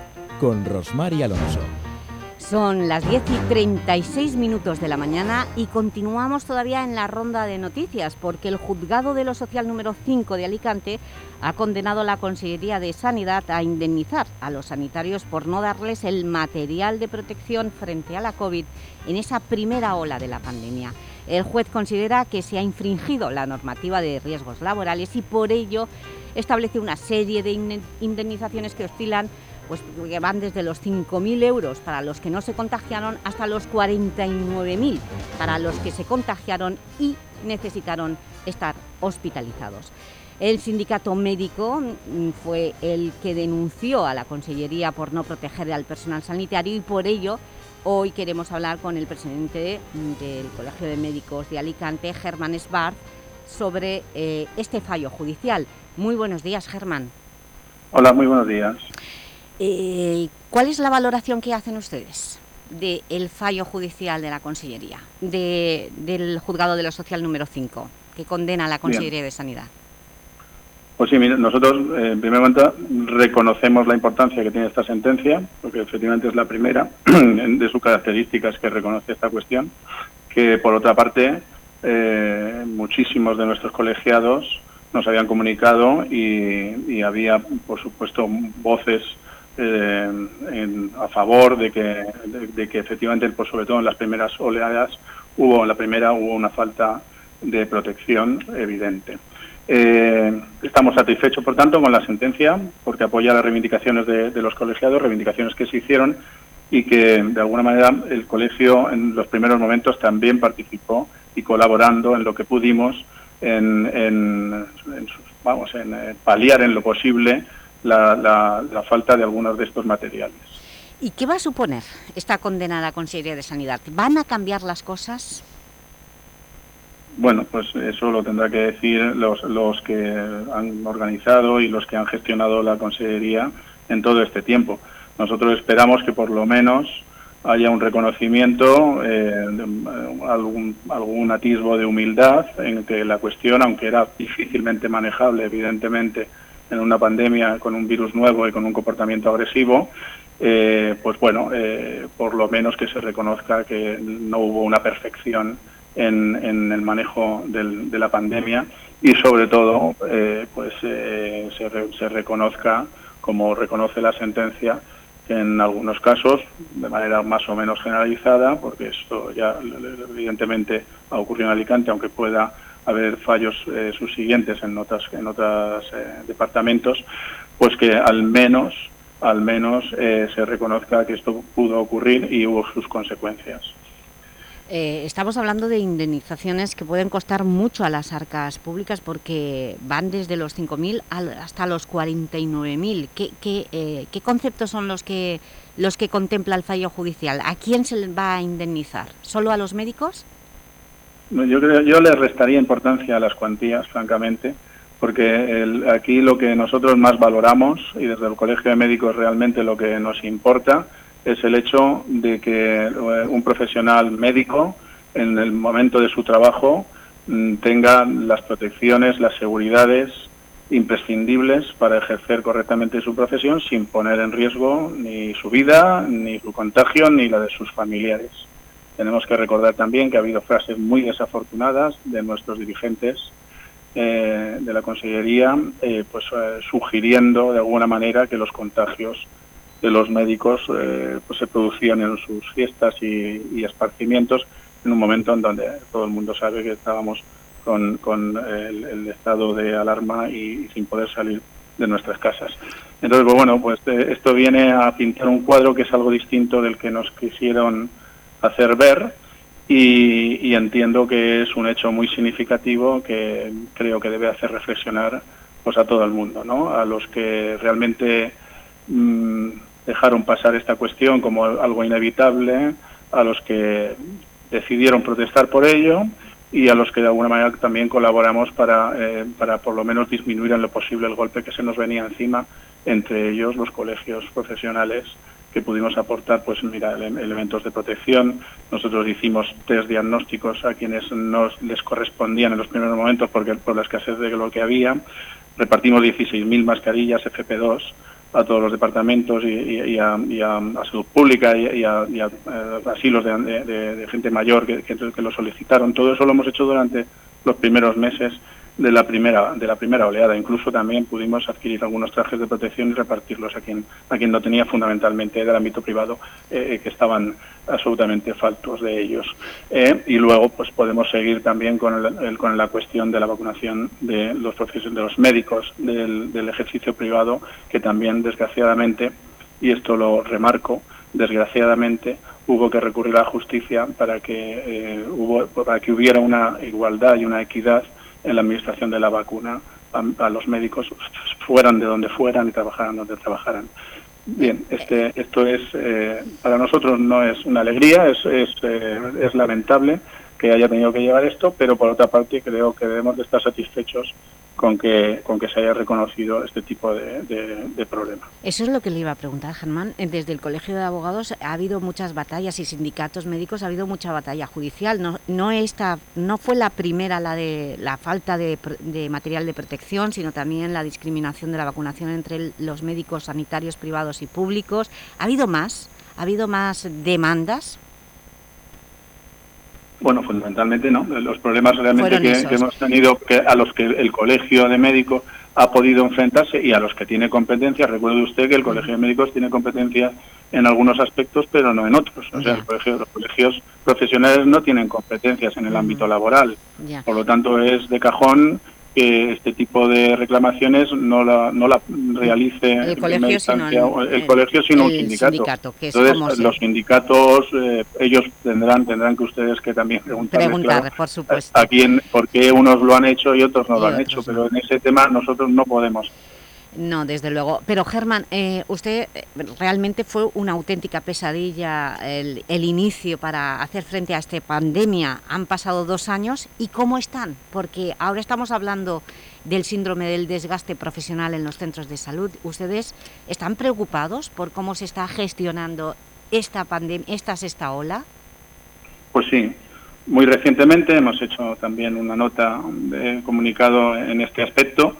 con Rosmar y Alonso. Son las 10 y 36 minutos de la mañana y continuamos todavía en la ronda de noticias porque el Juzgado de lo Social número 5 de Alicante ha condenado a la Consellería de Sanidad a indemnizar a los sanitarios por no darles el material de protección frente a la COVID en esa primera ola de la pandemia. El juez considera que se ha infringido la normativa de riesgos laborales y por ello establece una serie de inde- indemnizaciones que oscilan pues que van desde los 5.000 euros para los que no se contagiaron hasta los 49.000 para los que se contagiaron y necesitaron estar hospitalizados. El sindicato médico fue el que denunció a la Consellería por no proteger al personal sanitario y por ello hoy queremos hablar con el presidente del Colegio de Médicos de Alicante, Germán Sbarth, sobre eh, este fallo judicial. Muy buenos días, Germán. Hola, muy buenos días. Eh, ¿Cuál es la valoración que hacen ustedes del fallo judicial de la Consellería, de- del Juzgado de lo Social número 5, que condena a la Consellería de Sanidad? Pues sí, mire, nosotros eh, en primer momento reconocemos la importancia que tiene esta sentencia, porque efectivamente es la primera de sus características que reconoce esta cuestión, que por otra parte eh, muchísimos de nuestros colegiados nos habían comunicado y, y había, por supuesto, voces eh, a favor de que, de, que efectivamente, pues sobre todo en las primeras oleadas, hubo en la primera hubo una falta de protección evidente. Eh, estamos satisfechos, por tanto, con la sentencia, porque apoya las reivindicaciones de, los colegiados, reivindicaciones que se hicieron y que, de alguna manera, el colegio en los primeros momentos también participó y colaborando en lo que pudimos en, vamos, en eh, paliar en lo posible la, la- la falta de algunos de estos materiales. ¿Y qué va a suponer esta condena a la Consellería de Sanidad? ¿Van a cambiar las cosas? Bueno, pues eso lo tendrá que decir los, los que han organizado y los que han gestionado la consejería en todo este tiempo. Nosotros esperamos que por lo menos haya un reconocimiento, eh, eh, algún, algún atisbo de humildad en que la cuestión, aunque era difícilmente manejable, evidentemente, en una pandemia con un virus nuevo y con un comportamiento agresivo, eh, pues bueno, eh, por lo menos que se reconozca que no hubo una perfección en, el manejo de la pandemia y sobre todo eh, pues se, se reconozca, como reconoce la sentencia, que en algunos casos, de manera más o menos generalizada, porque esto ya evidentemente ha ocurrido en Alicante, aunque pueda haber fallos eh, subsiguientes en otras en otros departamentos, pues que al menos al menos eh, se reconozca que esto pudo ocurrir y hubo sus consecuencias. Eh, estamos hablando de indemnizaciones que pueden costar mucho a las arcas públicas porque van desde los 5.000 al- hasta los 49.000. ¿Qué, qué, eh, qué conceptos son los que, los que contempla el fallo judicial? ¿A quién se va a indemnizar? ¿Solo a los médicos? Yo, creo, yo le restaría importancia a las cuantías, francamente, porque el- aquí lo que nosotros más valoramos, y desde el Colegio de Médicos realmente lo que nos importa, es el hecho de que eh, un profesional médico, en el momento de su trabajo, mm, tenga las protecciones, las seguridades imprescindibles para ejercer correctamente su profesión sin poner en riesgo ni su vida, ni su contagio, ni la de sus familiares. Tenemos que recordar también que ha habido frases muy desafortunadas de nuestros dirigentes eh, de la Consellería, eh, pues eh, sugiriendo de alguna manera que los contagios de los médicos eh, pues se producían en sus fiestas y, esparcimientos en un momento en donde todo el mundo sabe que estábamos con, el estado de alarma y, sin poder salir de nuestras casas. Entonces, pues bueno, pues eh, esto viene a pintar un cuadro que es algo distinto del que nos quisieron hacer ver y, entiendo que es un hecho muy significativo que creo que debe hacer reflexionar pues a todo el mundo, ¿no? A los que realmente mm, dejaron pasar esta cuestión como algo inevitable, a los que decidieron protestar por ello y a los que de alguna manera también colaboramos para, eh, para por lo menos disminuir en lo posible el golpe que se nos venía encima, entre ellos los colegios profesionales que pudimos aportar, pues mira, ele- elementos de protección. Nosotros hicimos test diagnósticos a quienes nos les correspondían en los primeros momentos porque por la escasez de lo que había. Repartimos 16.000 mascarillas FP2 a todos los departamentos y, a, y salud pública y, a, eh, asilos de, gente mayor que, que lo solicitaron. Todo eso lo hemos hecho durante los primeros meses de la primera de la primera oleada. Incluso también pudimos adquirir algunos trajes de protección y repartirlos a quien a quien no tenía fundamentalmente del ámbito privado eh, que estaban absolutamente faltos de ellos. Eh, y luego pues podemos seguir también con el- con la cuestión de la vacunación de los procesos de los médicos del, del ejercicio privado que también desgraciadamente y esto lo remarco desgraciadamente hubo que recurrir a la justicia para que eh, hubo para que hubiera una igualdad y una equidad en la administración de la vacuna a, los médicos fueran de donde fueran y trabajaran donde trabajaran. Bien, este, esto es eh, para nosotros no es una alegría, es, es, eh, es lamentable que haya tenido que llevar esto, pero por otra parte creo que debemos de estar satisfechos con que, con que se haya reconocido este tipo de, de, problema. Eso es lo que le iba a preguntar, Germán. Eh, Desde el Colegio de Abogados ha habido muchas batallas y sindicatos médicos ha habido mucha batalla judicial. No, no, esta, no fue la primera la de la falta de, de material de protección, sino también la discriminación de la vacunación entre los médicos sanitarios privados y públicos. ¿Ha habido más? ¿Ha habido más demandas? Bueno, fundamentalmente no. Los problemas realmente que, hemos tenido, que a los que el Colegio de Médicos ha podido enfrentarse y a los que tiene competencia, recuerde usted que el Colegio de Médicos tiene competencia en algunos aspectos, pero no en otros. O sea, el colegio- los colegios profesionales no tienen competencias en el ámbito laboral. Por lo tanto, es de cajón que este tipo de reclamaciones no la, no la realice El colegio, sino el- el, colegio, sino un sindicato. sindicato, que es Entonces, como los sindicatos, eh, ellos tendrán tendrán que ustedes que también preguntarles, Preguntar, claro, por supuesto. a quién, por qué unos lo han hecho y otros no Y lo han hecho, pero en ese tema nosotros no podemos. No, desde luego. Pero Germán, eh, usted eh, realmente fue una auténtica pesadilla el, inicio para hacer frente a esta pandemia. Han pasado dos años y ¿cómo están? Porque ahora estamos hablando del síndrome del desgaste profesional en los centros de salud. ¿Ustedes están preocupados por cómo se está gestionando esta pandemia, esta sexta ola? Pues sí, muy recientemente hemos hecho también una nota de comunicado en este aspecto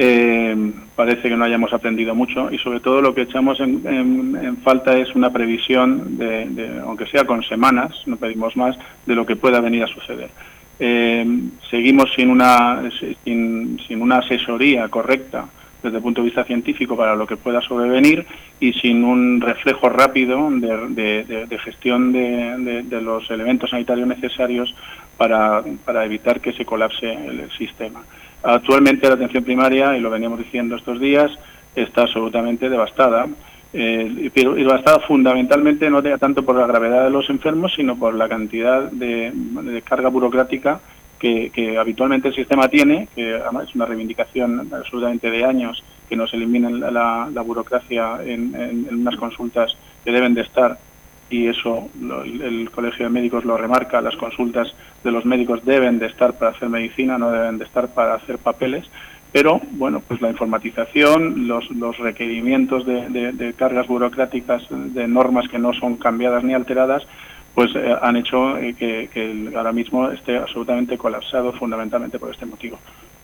Eh, parece que no hayamos aprendido mucho y sobre todo lo que echamos en, falta es una previsión, de, aunque sea con semanas, no pedimos más, de lo que pueda venir a suceder. Eh, seguimos sin una, sin, una asesoría correcta desde el punto de vista científico para lo que pueda sobrevenir y sin un reflejo rápido de, de- gestión de, los elementos sanitarios necesarios para, para evitar que se colapse el sistema. Actualmente la atención primaria, y lo veníamos diciendo estos días, está absolutamente devastada. Eh, pero devastada fundamentalmente no tanto por la gravedad de los enfermos, sino por la cantidad de, carga burocrática que, habitualmente el sistema tiene, que además es una reivindicación absolutamente de años, que nos eliminen la, la- la burocracia en, en- en unas consultas que deben de estar, y eso lo- el, Colegio de Médicos lo remarca, las consultas de los médicos deben de estar para hacer medicina, no deben de estar para hacer papeles, pero bueno, pues la informatización, los, los requerimientos de, cargas burocráticas, de normas que no son cambiadas ni alteradas, pues eh, han hecho eh, que, que ahora mismo esté absolutamente colapsado fundamentalmente por este motivo.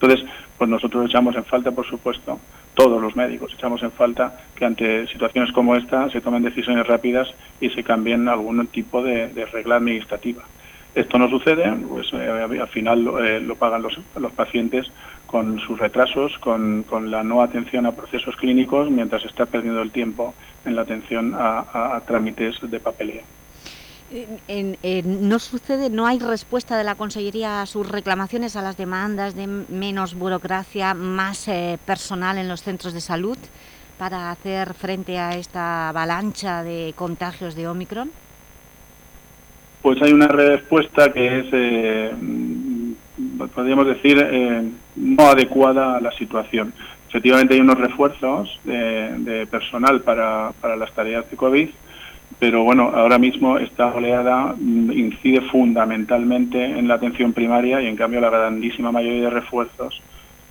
Entonces, pues nosotros echamos en falta, por supuesto, todos los médicos echamos en falta que ante situaciones como esta se tomen decisiones rápidas y se cambien algún tipo de, regla administrativa. Esto no sucede, pues eh, al final lo, eh, lo pagan los, los pacientes con sus retrasos, con, con la no atención a procesos clínicos, mientras se está perdiendo el tiempo en la atención a, a- a trámites de papeleo. En- ¿No sucede, no hay respuesta de la Consellería a sus reclamaciones, a las demandas de menos burocracia, más eh, personal en los centros de salud para hacer frente a esta avalancha de contagios de Omicron? Pues hay una respuesta que es, eh, mm, podríamos decir, eh, no adecuada a la situación. Efectivamente hay unos refuerzos de, de personal para, para las tareas de COVID, pero bueno, ahora mismo esta oleada mm, incide fundamentalmente en la atención primaria y en cambio la grandísima mayoría de refuerzos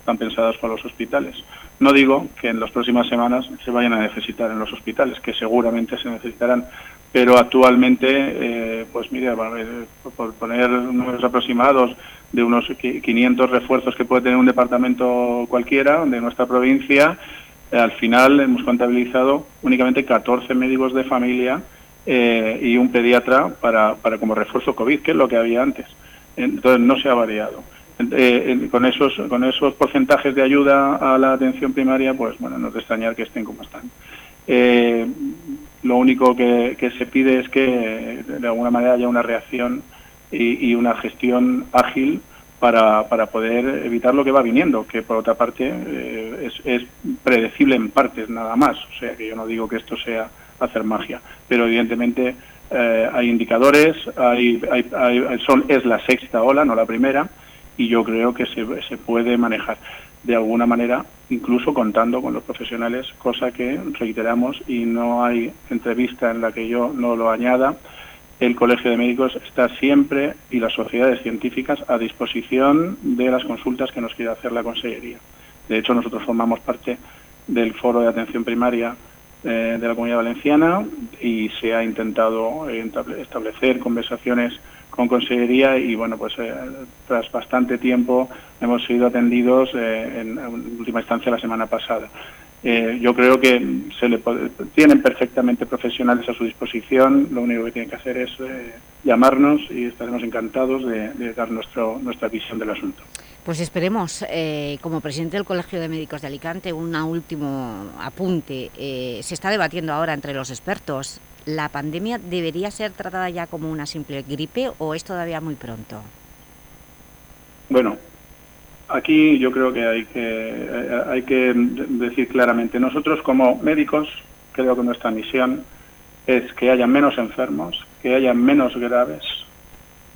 están pensados para los hospitales. No digo que en las próximas semanas se vayan a necesitar en los hospitales, que seguramente se necesitarán, pero actualmente, eh, pues mire, a ver, por poner números aproximados de unos qui- 500 refuerzos que puede tener un departamento cualquiera de nuestra provincia, al final hemos contabilizado únicamente 14 médicos de familia eh, y un pediatra para, para como refuerzo COVID, que es lo que había antes. Entonces no se ha variado. Eh, con esos con esos porcentajes de ayuda a la atención primaria, pues bueno, no es de extrañar que estén como están. Eh, lo único que, se pide es que de alguna manera haya una reacción y una gestión ágil para, para poder evitar lo que va viniendo, que por otra parte eh, es, predecible en partes nada más. O sea que yo no digo que esto sea hacer magia, pero evidentemente eh, hay indicadores, hay, hay- hay- son, es la sexta ola, no la primera, y yo creo que se, se puede manejar de alguna manera, incluso contando con los profesionales, cosa que reiteramos y no hay entrevista en la que yo no lo añada. El Colegio de Médicos está siempre y las sociedades científicas a disposición de las consultas que nos quiera hacer la Consellería. De hecho, nosotros formamos parte del Foro de Atención Primaria eh, de la Comunidad Valenciana y se ha intentado eh, establecer conversaciones con Consellería y bueno, pues eh, tras bastante tiempo hemos sido atendidos en, en última instancia la semana pasada. Eh, yo creo que se le puede- tienen perfectamente profesionales a su disposición, lo único que tienen que hacer es eh, llamarnos y estaremos encantados de, de dar nuestro, nuestra visión del asunto. Pues esperemos, eh, como presidente del Colegio de Médicos de Alicante, un último apunte. Eh, se está debatiendo ahora entre los expertos. ¿La pandemia debería ser tratada ya como una simple gripe o es todavía muy pronto? Bueno, aquí yo creo que hay que eh, hay que decir claramente nosotros como médicos creo que nuestra misión es que haya menos enfermos, que haya menos graves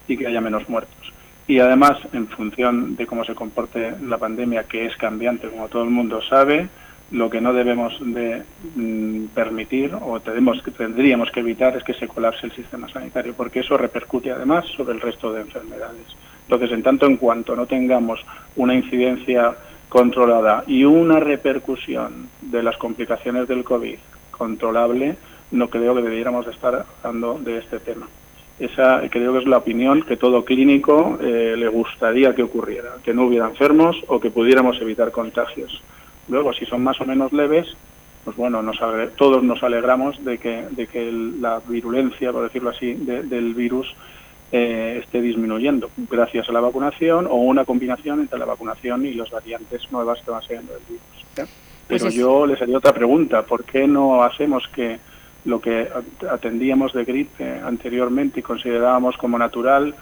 y que haya menos muertos. Y además, en función de cómo se comporte la pandemia, que es cambiante, como todo el mundo sabe, lo que no debemos de mm, permitir o tenemos, tendríamos que evitar es que se colapse el sistema sanitario, porque eso repercute además sobre el resto de enfermedades. Entonces, en tanto en cuanto no tengamos una incidencia controlada y una repercusión de las complicaciones del COVID controlable, no creo que debiéramos de estar hablando de este tema. Esa creo que es la opinión que todo clínico eh, le gustaría que ocurriera, que no hubiera enfermos o que pudiéramos evitar contagios. Luego, si son más o menos leves, pues bueno, todos nos alegramos de que, de que la virulencia, por decirlo así, de- del virus eh, esté disminuyendo gracias a la vacunación o una combinación entre la vacunación y las variantes nuevas que van saliendo del virus. ¿ya? Pues Pero yo les haría otra pregunta, ¿por qué no hacemos que lo que at- atendíamos de gripe anteriormente y considerábamos como natural,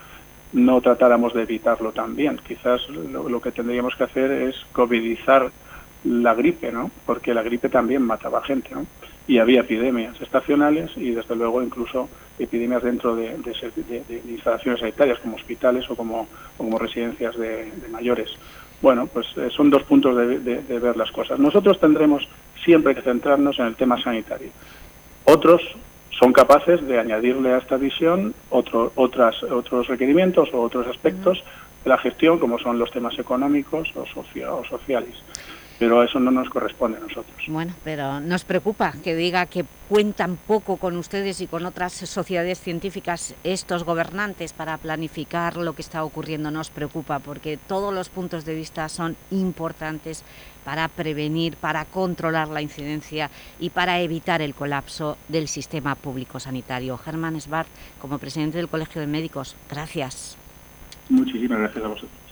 no tratáramos de evitarlo también? Quizás lo, lo que tendríamos que hacer es covidizar la gripe, ¿no? Porque la gripe también mataba gente, ¿no? Y había epidemias estacionales y, desde luego, incluso epidemias dentro de, de ser- de- de instalaciones sanitarias, como hospitales o como, o como residencias de, mayores. Bueno, pues eh, son dos puntos de, ver las cosas. Nosotros tendremos siempre que centrarnos en el tema sanitario. Otros son capaces de añadirle a esta visión otro, otras, otros requerimientos o otros aspectos de la gestión, como son los temas económicos o, socia- o sociales. Pero eso no nos corresponde a nosotros. Bueno, pero nos preocupa que diga que cuentan poco con ustedes y con otras sociedades científicas estos gobernantes para planificar lo que está ocurriendo. Nos preocupa porque todos los puntos de vista son importantes para prevenir, para controlar la incidencia y para evitar el colapso del sistema público sanitario. Germán Svart, como presidente del Colegio de Médicos, gracias. Muchísimas gracias a vosotros.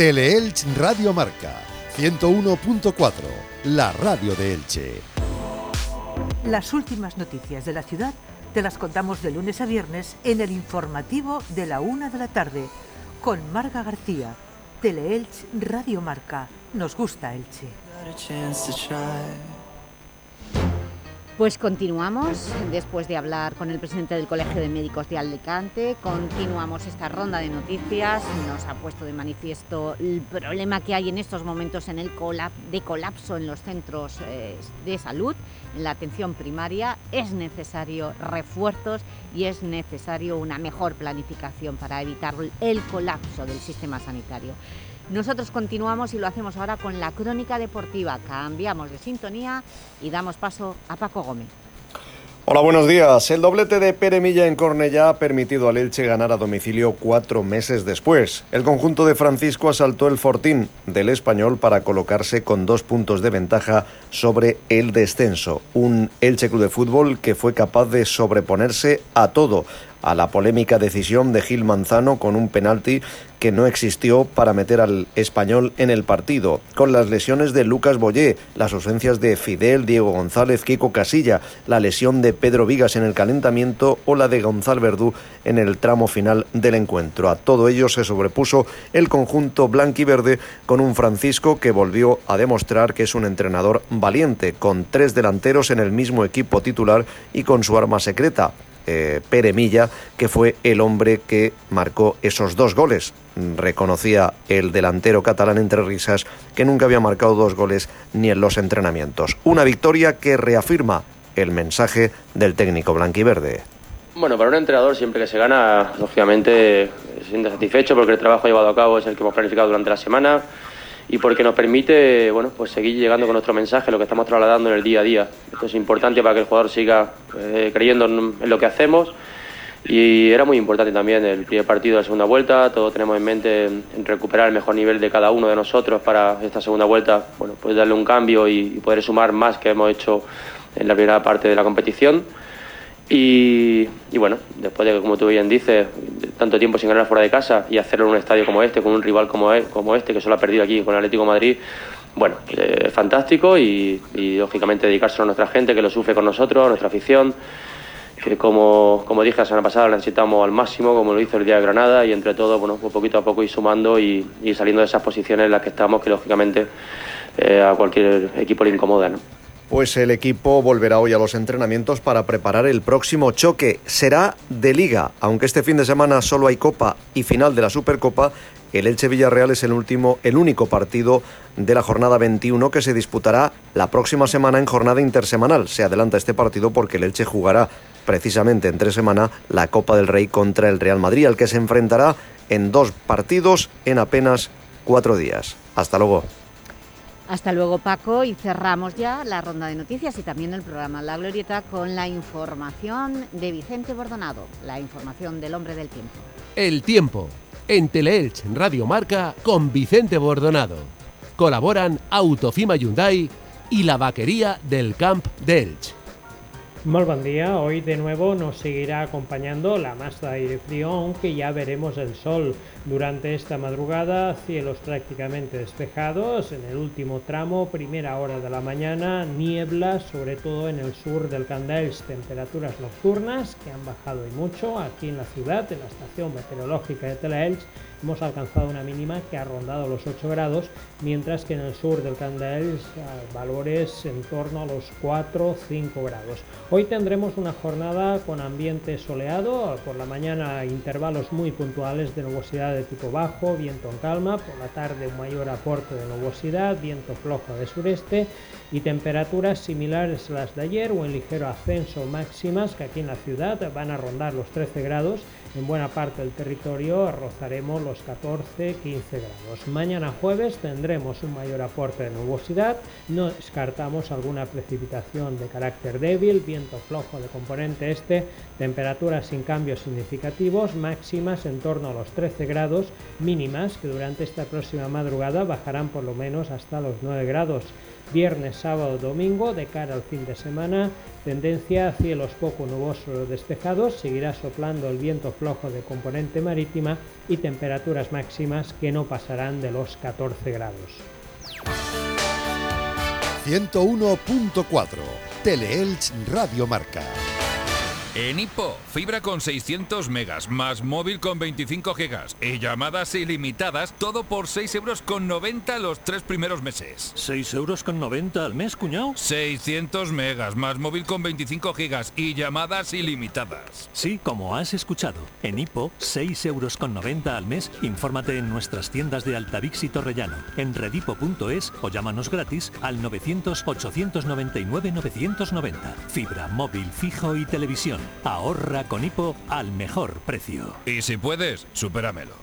Teleelch Radio Marca 101.4, la radio de Elche. Las últimas noticias de la ciudad te las contamos de lunes a viernes en el informativo de la una de la tarde con Marga García. Teleelch Radio Marca. Nos gusta Elche. Pues continuamos, después de hablar con el presidente del Colegio de Médicos de Alicante, continuamos esta ronda de noticias, nos ha puesto de manifiesto el problema que hay en estos momentos en el de colapso en los centros eh, de salud, en la atención primaria, es necesario refuerzos y es necesario una mejor planificación para evitar el colapso del sistema sanitario. Nosotros continuamos y lo hacemos ahora con la crónica deportiva. Cambiamos de sintonía y damos paso a Paco Gómez. Hola, buenos días. El doblete de Pere Milla en Cornellá ha permitido al Elche ganar a domicilio cuatro meses después. El conjunto de Francisco asaltó el fortín del español para colocarse con dos puntos de ventaja sobre el descenso. Un Elche Club de Fútbol que fue capaz de sobreponerse a todo a la polémica decisión de Gil Manzano con un penalti que no existió para meter al español en el partido, con las lesiones de Lucas Boyé, las ausencias de Fidel, Diego González, Kiko Casilla, la lesión de Pedro Vigas en el calentamiento o la de Gonzalo Verdú en el tramo final del encuentro. A todo ello se sobrepuso el conjunto blanquiverde con un Francisco que volvió a demostrar que es un entrenador valiente, con tres delanteros en el mismo equipo titular y con su arma secreta, eh, Pere Milla, que fue el hombre que marcó esos dos goles. Reconocía el delantero catalán entre risas que nunca había marcado dos goles ni en los entrenamientos. Una victoria que reafirma el mensaje del técnico blanquiverde. Bueno, para un entrenador siempre que se gana, lógicamente se siente satisfecho porque el trabajo llevado a cabo es el que hemos planificado durante la semana y porque nos permite bueno, pues seguir llegando con nuestro mensaje, lo que estamos trasladando en el día a día. Esto es importante para que el jugador siga eh, creyendo en, lo que hacemos y era muy importante también el primer partido de la segunda vuelta. Todos tenemos en mente en, recuperar el mejor nivel de cada uno de nosotros para esta segunda vuelta, bueno, pues darle un cambio y poder sumar más que hemos hecho en la primera parte de la competición. Y, bueno, después de que, como tú bien dices, tanto tiempo sin ganar fuera de casa y hacerlo en un estadio como este, con un rival como, e- este, que solo ha perdido aquí con el Atlético de Madrid, bueno, eh, fantástico y, lógicamente dedicárselo a nuestra gente que lo sufre con nosotros, a nuestra afición, que como, como dije la semana pasada, la necesitamos al máximo, como lo hizo el día de Granada, y entre todo, bueno, pues poquito a poco ir sumando y, y saliendo de esas posiciones en las que estamos, que lógicamente eh, a cualquier equipo le incomoda, ¿no? Pues el equipo volverá hoy a los entrenamientos para preparar el próximo choque. Será de liga, aunque este fin de semana solo hay Copa y final de la Supercopa. El Elche Villarreal es el último, el único partido de la jornada 21 que se disputará la próxima semana en jornada intersemanal. Se adelanta este partido porque el Elche jugará precisamente entre semana la Copa del Rey contra el Real Madrid, al que se enfrentará en dos partidos en apenas cuatro días. Hasta luego. Hasta luego Paco y cerramos ya la ronda de noticias y también el programa La Glorieta con la información de Vicente Bordonado, la información del hombre del tiempo. El tiempo, en Teleelch Radio Marca con Vicente Bordonado. Colaboran Autofima Hyundai y la vaquería del Camp de Elch. Muy buen día, hoy de nuevo nos seguirá acompañando la masa de aire frío, aunque ya veremos el sol. Durante esta madrugada, cielos prácticamente despejados, en el último tramo, primera hora de la mañana, niebla, sobre todo en el sur del Candaels, temperaturas nocturnas que han bajado y mucho aquí en la ciudad, en la estación meteorológica de Telaelch, hemos alcanzado una mínima que ha rondado los 8 grados, mientras que en el sur del Candaels valores en torno a los 4 o 5 grados. Hoy tendremos una jornada con ambiente soleado, por la mañana intervalos muy puntuales de nubosidad de tipo bajo, viento en calma, por la tarde un mayor aporte de nubosidad, viento flojo de sureste y temperaturas similares a las de ayer o en ligero ascenso máximas que aquí en la ciudad van a rondar los 13 grados. En buena parte del territorio rozaremos los 14-15 grados. Mañana jueves tendremos un mayor aporte de nubosidad, no descartamos alguna precipitación de carácter débil, viento flojo de componente este, temperaturas sin cambios significativos, máximas en torno a los 13 grados, mínimas que durante esta próxima madrugada bajarán por lo menos hasta los 9 grados viernes, sábado, domingo, de cara al fin de semana, tendencia a cielos poco nubosos despejados, seguirá soplando el viento flojo de componente marítima y temperaturas máximas que no pasarán de los 14 grados. 101.4 Teleelch Radio Marca. En Hippo, fibra con 600 megas, más móvil con 25 gigas y llamadas ilimitadas, todo por 6 euros con 90 los tres primeros meses. ¿6 euros con 90 al mes, cuñado? 600 megas, más móvil con 25 gigas y llamadas ilimitadas. Sí, como has escuchado. En Hippo, 6 euros con 90 al mes. Infórmate en nuestras tiendas de Altavix y Torrellano, en redipo.es o llámanos gratis al 900-899-990. Fibra, móvil, fijo y televisión. Ahorra con Hipo al mejor precio. Y si puedes, supéramelo.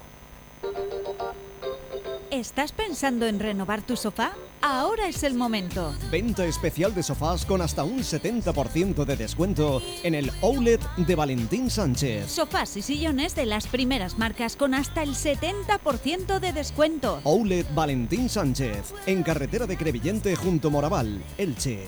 ¿Estás pensando en renovar tu sofá? Ahora es el momento. Venta especial de sofás con hasta un 70% de descuento en el Outlet de Valentín Sánchez. Sofás y sillones de las primeras marcas con hasta el 70% de descuento. Outlet Valentín Sánchez, en carretera de Crevillente junto Moraval, Elche.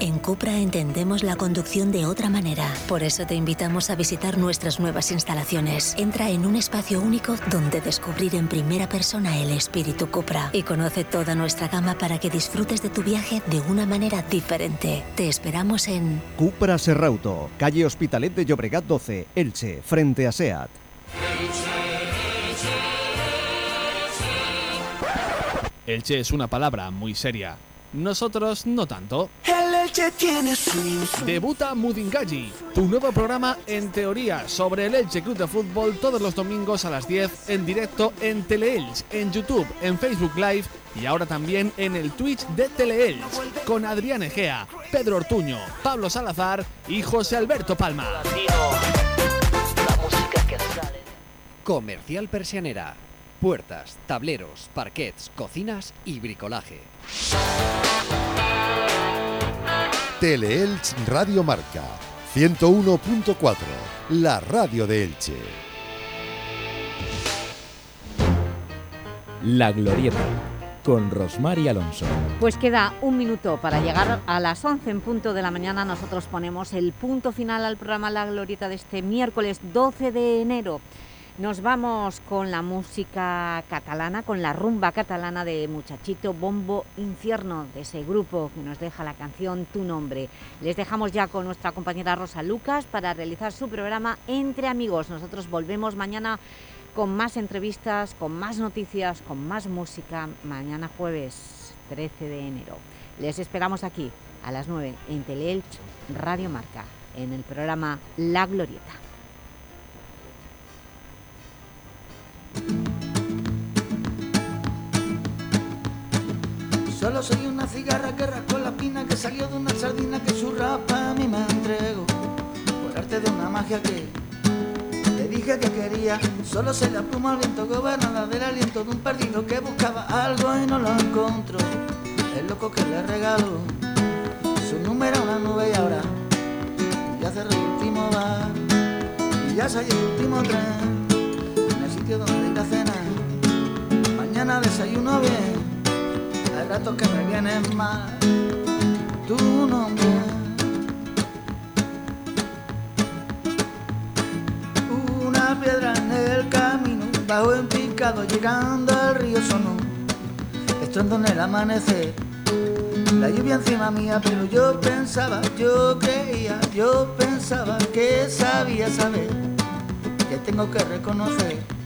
En Cupra entendemos la conducción de otra manera. Por eso te invitamos a visitar nuestras nuevas instalaciones. Entra en un espacio único donde descubrir en primera persona el espíritu Cupra y conoce toda nuestra gama para que disfrutes de tu viaje de una manera diferente. Te esperamos en Cupra Serrauto, calle Hospitalet de Llobregat 12, Elche, frente a SEAT. Elche es una palabra muy seria. Nosotros no tanto. El Elche tiene swing. Debuta Mudingalli, tu nuevo programa en teoría sobre el Elche Club de Fútbol todos los domingos a las 10 en directo en Teleelch, en YouTube, en Facebook Live y ahora también en el Twitch de Teleelch con Adrián Egea, Pedro Ortuño, Pablo Salazar y José Alberto Palma. Comercial Persianera. Puertas, tableros, parquets, cocinas y bricolaje. Teleelch Radio Marca 101.4, la radio de Elche. La Glorieta, con Rosmar y Alonso. Pues queda un minuto para llegar a las 11 en punto de la mañana. Nosotros ponemos el punto final al programa La Glorieta de este miércoles 12 de enero. Nos vamos con la música catalana, con la rumba catalana de Muchachito Bombo Infierno, de ese grupo que nos deja la canción Tu Nombre. Les dejamos ya con nuestra compañera Rosa Lucas para realizar su programa Entre Amigos. Nosotros volvemos mañana con más entrevistas, con más noticias, con más música, mañana jueves 13 de enero. Les esperamos aquí a las 9 en Teleelch Radio Marca, en el programa La Glorieta. Solo soy una cigarra que rascó la pina que salió de una sardina que su rapa a mí me entregó. Por arte de una magia que le dije que quería. Solo se la pluma al viento gobernada del aliento de un perdido que buscaba algo y no lo encontró. El loco que le regaló su número a una nube y ahora ya cerró el último bar y ya salió el último tren en el sitio donde ir a cenar. Mañana desayuno bien hay ratos que me vienen mal tu nombre. Una piedra en el camino, bajo en picado, llegando al río sonó. Esto en el amanecer, la lluvia encima mía, pero yo pensaba, yo creía, yo pensaba que sabía saber que tengo que reconocer